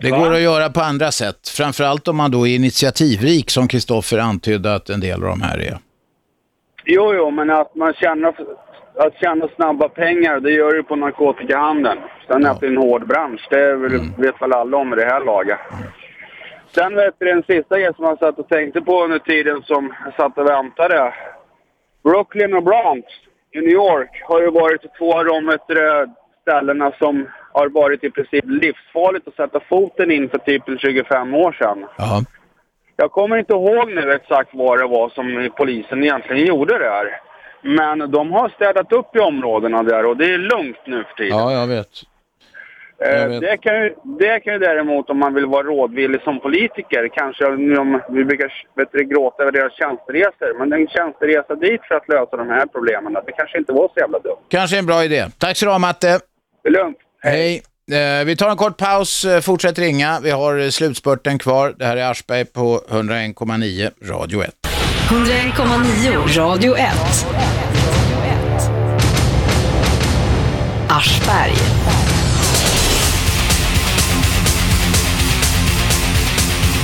Det Va? går att göra på andra sätt. Framförallt om man då är initiativrik som Kristoffer antydde att en del av de här är. Jo, jo, men att man känner att tjäna snabba pengar, det gör du på narkotikahandeln. Sen ja. är det en hård bransch, det mm. vet väl alla om i det här laget. Sen vet du, den sista grejen som jag satt och tänkte på under tiden som jag satt och väntade. Brooklyn och Bronx i New York har ju varit två av de ställena som har varit i princip livsfarligt att sätta foten in för typ 25 år sedan. Ja. Jag kommer inte ihåg nu exakt vad det var som polisen egentligen gjorde där. Men de har städat upp i områdena där och det är lugnt nu för tiden. Ja, jag vet. Eh, det kan, ju, det kan ju däremot om man vill vara rådvillig som politiker, kanske om vi brukar vet du, gråta över deras tjänsteresor, men en tjänsteresa dit för att lösa de här problemen, det kanske inte var så jävla dumt. Kanske en bra idé. Tack så du ha Matte. Det är lugnt. Hej. Hej. Eh, vi tar en kort paus, eh, fortsätt ringa. Vi har slutspurten kvar. Det här är Aschberg på 101,9 Radio 1. 101,9 Radio 1. Aschberg.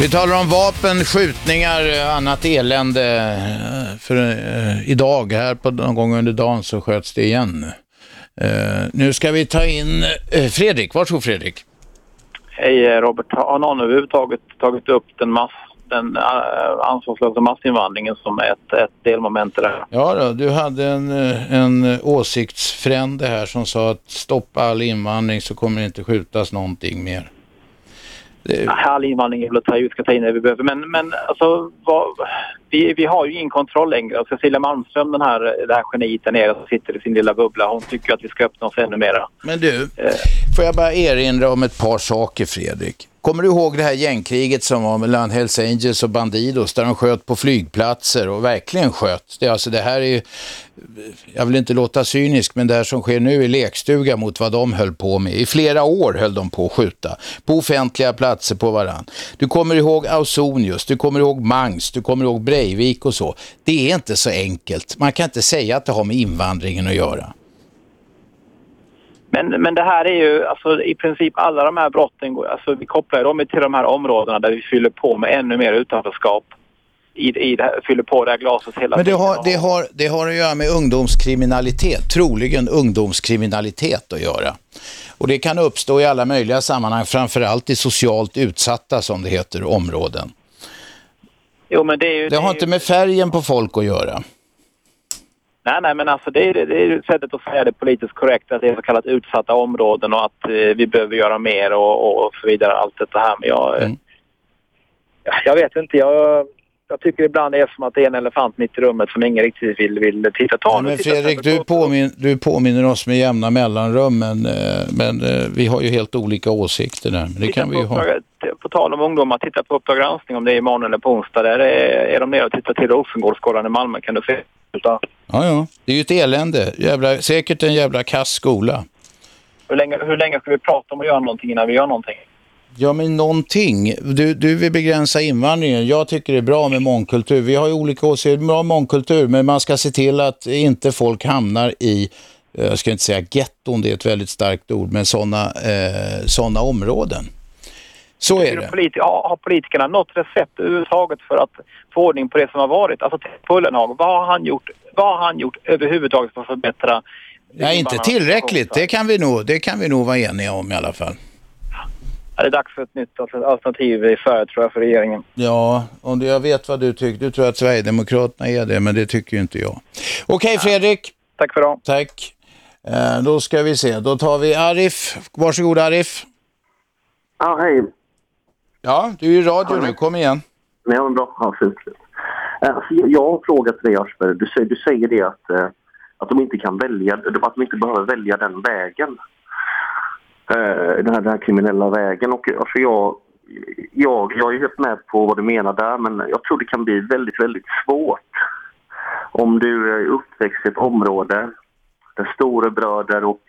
Vi talar om vapen, skjutningar, annat elände. För uh, idag, här på någon gång under dagen så sköts det igen. Nu ska vi ta in Fredrik. Varsågod Fredrik. Hej Robert. Har någon överhuvudtaget tagit upp den, mass, den ansvarslösa massinvandringen som ett, ett delmoment där? Ja, då, du hade en, en åsiktsfrände här som sa att stoppa all invandring så kommer det inte skjutas någonting mer. All invandring är väl att ta ut, ska ta in det vi behöver. Men, men alltså, vad, vi, vi har ju ingen kontroll längre. Cecilia Malmström, den här, det här geniet där nere som sitter i sin lilla bubbla, hon tycker att vi ska öppna oss ännu mera. Men du, eh. får jag bara erinra om ett par saker Fredrik. Kommer du ihåg det här gängkriget som var mellan Hells Angels och Bandidos där de sköt på flygplatser och verkligen sköt? Det, alltså, det här är, jag vill inte låta cynisk, men det här som sker nu är lekstuga mot vad de höll på med. I flera år höll de på att skjuta på offentliga platser på varann. Du kommer ihåg Ausonius, du kommer ihåg Mangs, du kommer ihåg Breivik och så. Det är inte så enkelt. Man kan inte säga att det har med invandringen att göra. Men, men det här är ju, alltså i princip alla de här brotten, alltså vi kopplar dem till de här områdena där vi fyller på med ännu mer utanförskap. I, i här, fyller på det här glaset hela Men det tiden. har, det, har, det har att göra med ungdomskriminalitet, troligen ungdomskriminalitet att göra. Och det kan uppstå i alla möjliga sammanhang, framförallt i socialt utsatta, som det heter, områden. Jo, men det, är ju, det, det har är inte med färgen på folk att göra. Nej, nej, men alltså det är, det är sättet att säga det politiskt korrekt att det är så kallat utsatta områden och att eh, vi behöver göra mer och, och så vidare. Allt det här. Men jag, Mm. eh, jag vet inte. Jag, jag tycker ibland det är som att det är en elefant mitt i rummet som ingen riktigt vill, vill titta. Ta Ja, men Fredrik, du, påmin, du påminner oss med jämna mellanrum, men, eh, men eh, vi har ju helt olika åsikter där. Det kan vi ju ha. På tal om ungdomar, titta på Uppdrag granskning om det är imorgon eller på onsdag. Där är, är de nere och tittar till Rosengårdsskolan i Malmö kan du se. Utan, Ja, ja. Det är ju ett elände. Jävla, säkert en jävla kass skola. hur, länge, hur länge ska vi prata om att göra någonting innan vi gör någonting? Ja, men någonting. Du, du vill begränsa invandringen. Jag tycker det är bra med mångkultur. Vi har ju olika åsikter. Bra mångkultur, men man ska se till att inte folk hamnar i, eh, jag ska inte säga getton, det är ett väldigt starkt ord, men sådana eh, såna områden. Så är det. Politi- har, politikerna något recept överhuvudtaget för att få ordning på det som har varit? Alltså till Ullenhag, vad har han gjort, vad har han gjort överhuvudtaget för att förbättra Nej, inte tillräckligt. Det kan, vi nog, det kan vi nog vara eniga om i alla fall. Ja, Det är dags för ett nytt alternativ i Sverige tror jag för regeringen. Ja, och det- jag vet vad du tycker. Du tror att Sverigedemokraterna är det, men det tycker ju inte jag. Okej, Fredrik. Tack för det. Tack. Eh, då ska vi se. Då tar vi Arif. Varsågod Arif. Ja, hej. Ja, du är i radio nu. Kom igen. Nej, men bra. Ja, fint. Eh, Alltså, jag- har en fråga till dig, Aschberg. Du säger, du säger det att, eh, att de inte kan välja, att de inte behöver välja den vägen. Eh, Den här, den här kriminella vägen. Och, alltså, jag, jag, jag är helt med på vad du menar där, men jag tror det kan bli väldigt, väldigt svårt om du är uppväxt i ett område där storebröder och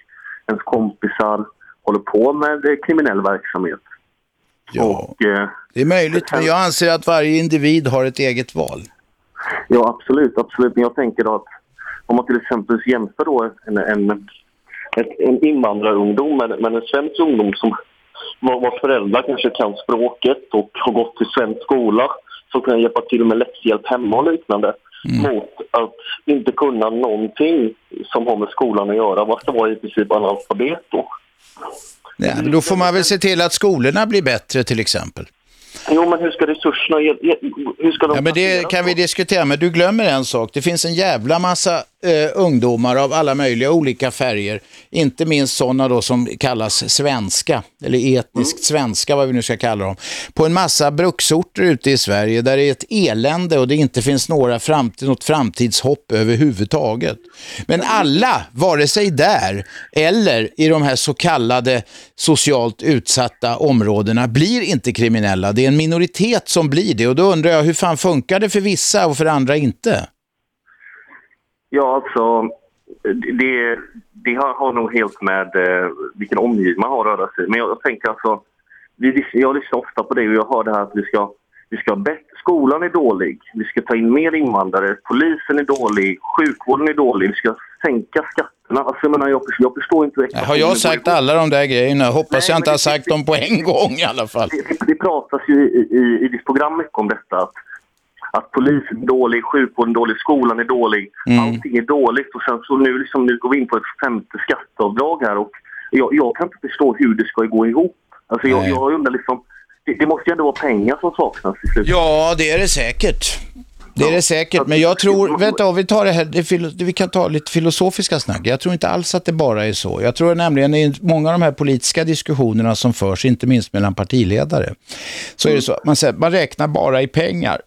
ens kompisar håller på med kriminell verksamhet. Ja, Och, eh, det är möjligt, men jag anser att varje individ har ett eget val. Ja, absolut. absolut. Men jag tänker då att om man till exempel jämför då en, en, en invandrarungdom med, med en svensk ungdom som var- vars föräldrar kanske kan språket och har gått till svensk skola som kan hjälpa till med läxhjälp hemma och liknande mot att inte kunna någonting som har med skolan att göra. Vad ska vara i princip analfabet då? Ja, men då får man väl se till att skolorna blir bättre till exempel. Jo, men hur ska resurserna... Hur ska de Ja, men det kan vi diskutera, men du glömmer en sak. Det finns en jävla massa eh, ungdomar av alla möjliga olika färger, inte minst sådana då som kallas svenska, eller etniskt svenska, vad vi nu ska kalla dem, på en massa bruksorter ute i Sverige där det är ett elände och det inte finns några framtid, något framtidshopp överhuvudtaget. Men alla, vare sig där eller i de här så kallade socialt utsatta områdena, blir inte kriminella. Det är en minoritet som blir det och då undrar jag, hur fan funkar det för vissa och för andra inte? Ja, alltså det, det har, har nog helt med eh, vilken omgivning man har att röra sig. Men jag, jag tänker alltså, vi, jag lyssnar ofta på det och jag hör det här att vi ska, vi ska ha bättre, skolan är dålig, vi ska ta in mer invandrare, polisen är dålig, sjukvården är dålig, vi ska sänka skatterna. Alltså jag menar, jag, jag förstår inte hur Har jag sagt alla de där grejerna? Hoppas jag inte har sagt dem på en gång i alla fall. det, det pratas ju i, i, i ditt program mycket om detta. Att, att polisen är dålig, sjukvården är dålig, skolan är dålig. Mm. Allting är dåligt. Och sen så nu, liksom, nu går vi in på ett femte skatteavdrag här. Och jag, jag kan inte förstå hur det ska gå ihop. Alltså jag, jag undrar liksom, det, det måste ju ändå vara pengar som saknas i slutet. Ja, det är det säkert. Det är det säkert, men jag tror, vänta, vi tar det här, det vi kan ta lite filosofiska snack. Jag tror inte alls att det bara är så. Jag tror nämligen i många av de här politiska diskussionerna som förs, inte minst mellan partiledare, så är det så att man, säger, man räknar bara i pengar.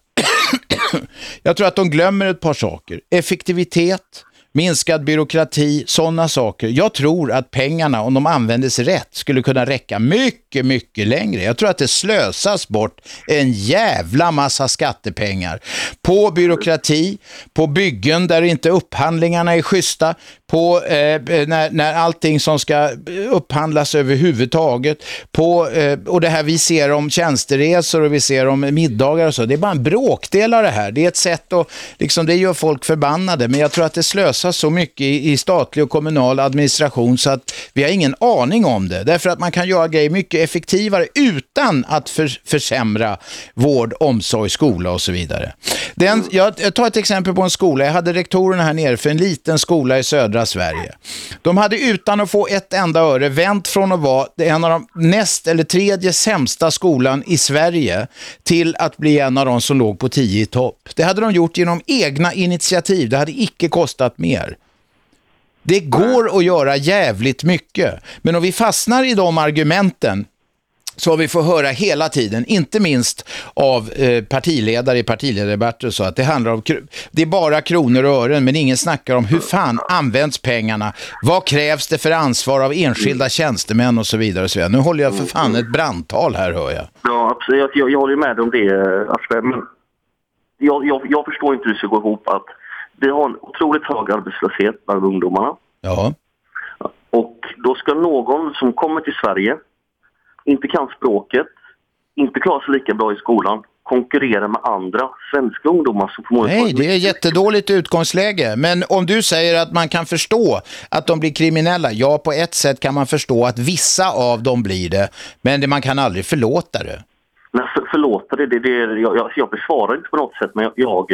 Jag tror att de glömmer ett par saker. Effektivitet, minskad byråkrati, sådana saker. Jag tror att pengarna, om de användes rätt, skulle kunna räcka mycket, mycket längre. Jag tror att det slösas bort en jävla massa skattepengar på byråkrati, på byggen där inte upphandlingarna är schyssta, på eh, eh, när, när allting som ska upphandlas överhuvudtaget, på, eh, och det här vi ser om tjänsteresor och vi ser om middagar och så, det är bara en bråkdel av det här. Det är ett sätt att, liksom, det gör folk förbannade, men jag tror att det slösas så mycket i, i statlig och kommunal administration så att Vi har ingen aning om det, därför att man kan göra grejer mycket effektivare utan att för, försämra vård, omsorg, skola och så vidare. Den, jag, jag tar ett exempel på en skola. Jag hade rektorerna här nere för en liten skola i södra Sverige. De hade utan att få ett enda öre vänt från att vara en av de näst eller tredje sämsta skolan i Sverige till att bli en av de som låg på tio i topp. Det hade de gjort genom egna initiativ. Det hade icke kostat mer. Det går att göra jävligt mycket. Men om vi fastnar i de argumenten så vi får höra hela tiden, inte minst av eh, partiledare i partiledardebatter så att det handlar om, det är bara kronor och ören men ingen snackar om hur fan används pengarna, vad krävs det för ansvar av enskilda tjänstemän och så vidare. Och så vidare. Nu håller jag för fan ett brandtal här hör jag. Ja, absolut. Jag, jag håller med om det, Aschberg. Men jag, jag, jag förstår inte hur det ska gå ihop att vi har en otroligt hög arbetslöshet bland ungdomarna. Ja. Och då ska någon som kommer till Sverige, inte kan språket, inte klarar sig lika bra i skolan, konkurrera med andra svenska ungdomar som förmodligen... Nej, det är jättedåligt utgångsläge. Men om du säger att man kan förstå att de blir kriminella, ja på ett sätt kan man förstå att vissa av dem blir det, men det, man kan aldrig förlåta det. Nej, för, förlåta det, det, det jag, jag, jag försvarar inte på något sätt, men jag, jag,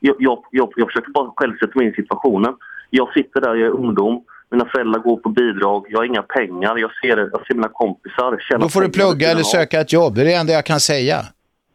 jag, jag, jag, jag försöker bara själv sätta mig in i situationen. Jag sitter där, jag är ungdom, mina föräldrar går på bidrag, jag har inga pengar, jag ser, jag ser mina kompisar Då får du plugga eller söka ett jobb, det är det enda jag kan säga.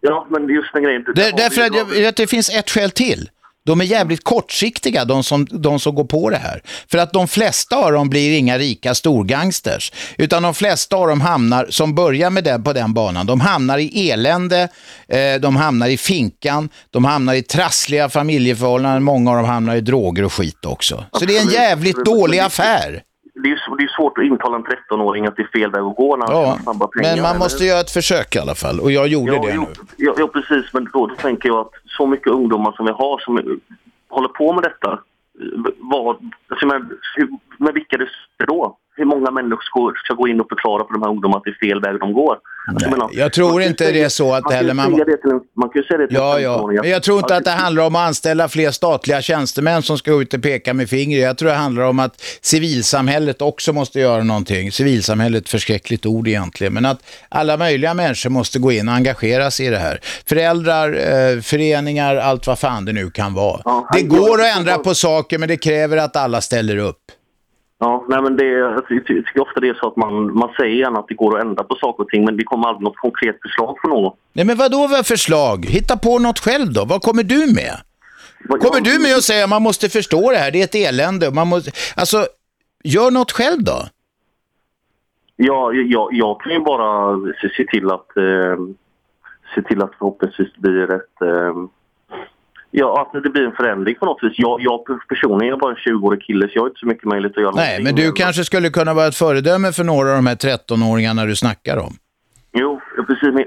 Ja, men just den grejen... Det, därför att, jag, att det finns ett skäl till. De är jävligt kortsiktiga, de som, de som går på det här. För att de flesta av dem blir inga rika storgangsters. Utan de flesta av dem hamnar, som börjar med den, på den banan, de hamnar i elände, eh, de hamnar i finkan, de hamnar i trassliga familjeförhållanden, många av dem hamnar i droger och skit också. Så det är en jävligt dålig affär. Det är, det är svårt att intala en 13-åring att det är fel väg att gå när han Ja, snabba pengar. men man eller? måste göra ett försök i alla fall. Och jag gjorde ja, det jo, nu. Ja, precis. Men då, då tänker jag att så mycket ungdomar som vi har som håller på med detta, vad, alltså, hur, med vilka det är då? Hur många människor ska, ska gå in och förklara för de här ungdomarna att det är fel väg de går? Alltså, jag tror inte det är så att man heller man... säga det till en- Man kan ju säga det till Ja, ja. 15-åring att- Men jag tror inte att det handlar om att anställa fler statliga tjänstemän som ska ut och peka med fingret. Jag tror det handlar om att civilsamhället också måste göra någonting. Civilsamhället är ett förskräckligt ord egentligen. Men att alla möjliga människor måste gå in och engagera sig i det här. Föräldrar, eh, föreningar, allt vad fan det nu kan vara. det går att ändra på saker men det kräver att alla ställer upp. Ja, nej men det, alltså, jag ty- tycker ofta det är så att man, man säger gärna att det går att ändra på saker och ting men det kommer aldrig något konkret förslag från någon. Nej men vad då för förslag? Hitta på något själv då. Vad kommer du med? Kommer du med och säga att man måste förstå det här, det är ett elände. Man måste, alltså, gör något själv då. Ja, jag, jag kan ju bara se, se till att eh, se till att förhoppningsvis blir ett eh, Ja, att det blir en förändring på något vis. Jag, jag personligen är bara en 20-årig kille så jag har inte så mycket möjlighet att göra Nej, men du kanske skulle kunna vara ett föredöme för några av de här 13-åringarna du snackar om. Jo, precis. Men,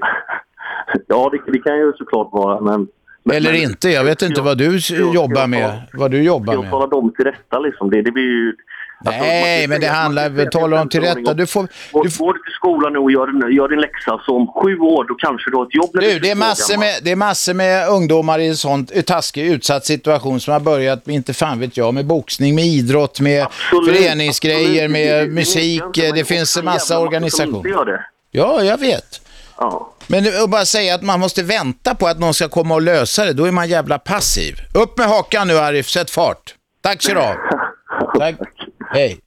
ja, det, det kan ju såklart vara, men... men Eller inte, jag vet inte vad du jobbar med. Vad du jobbar Jag med. talar dem till rätta liksom. Det, det blir ju... Nej, men det handlar, vi talar om till rätta. Du får, går du till skolan nu och gör, din- gör din läxa så om sju år då kanske du har ett jobb när Du, det är, 22 massor med, det är massor med ungdomar i en sån taskig, utsatt situation som har börjat med, inte fan vet jag, med boxning, med idrott, med föreningsgrejer, absolut. Med musik. det- det- finns en massa organisationer. Ja, jag vet. Ja. Men att bara säga att man måste vänta på att någon ska komma och lösa det, då är man jävla passiv. Upp med hakan nu Arif, sätt fart. Tack så du. Tack. Hej.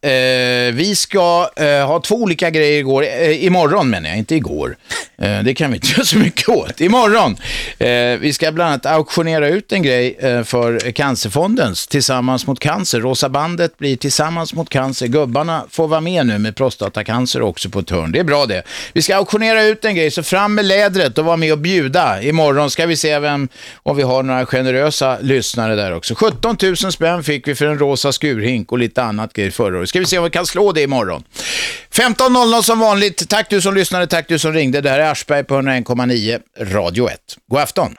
Eh, vi ska eh, ha två olika grejer igår, eh, imorgon menar jag, inte igår. Eh, det kan vi inte göra så mycket åt. Imorgon. Eh, vi ska bland annat auktionera ut en grej eh, för Cancerfondens Tillsammans mot cancer. Rosa bandet blir Tillsammans mot cancer. Gubbarna får vara med nu med prostatacancer också på ett hörn. Det är bra det. Vi ska auktionera ut en grej, så fram med lädret och var med och bjuda. Imorgon ska vi se vem, om vi har några generösa lyssnare där också. 17 000 spänn fick vi för en rosa skurhink och lite annat grejer förra året. Ska vi se om vi kan slå det imorgon. 15.00 som vanligt. Tack du som lyssnade, tack du som ringde. Det här är Aschberg på 101,9 Radio 1. God afton.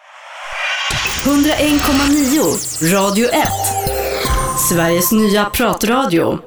101,9 Radio 1. Sveriges nya pratradio.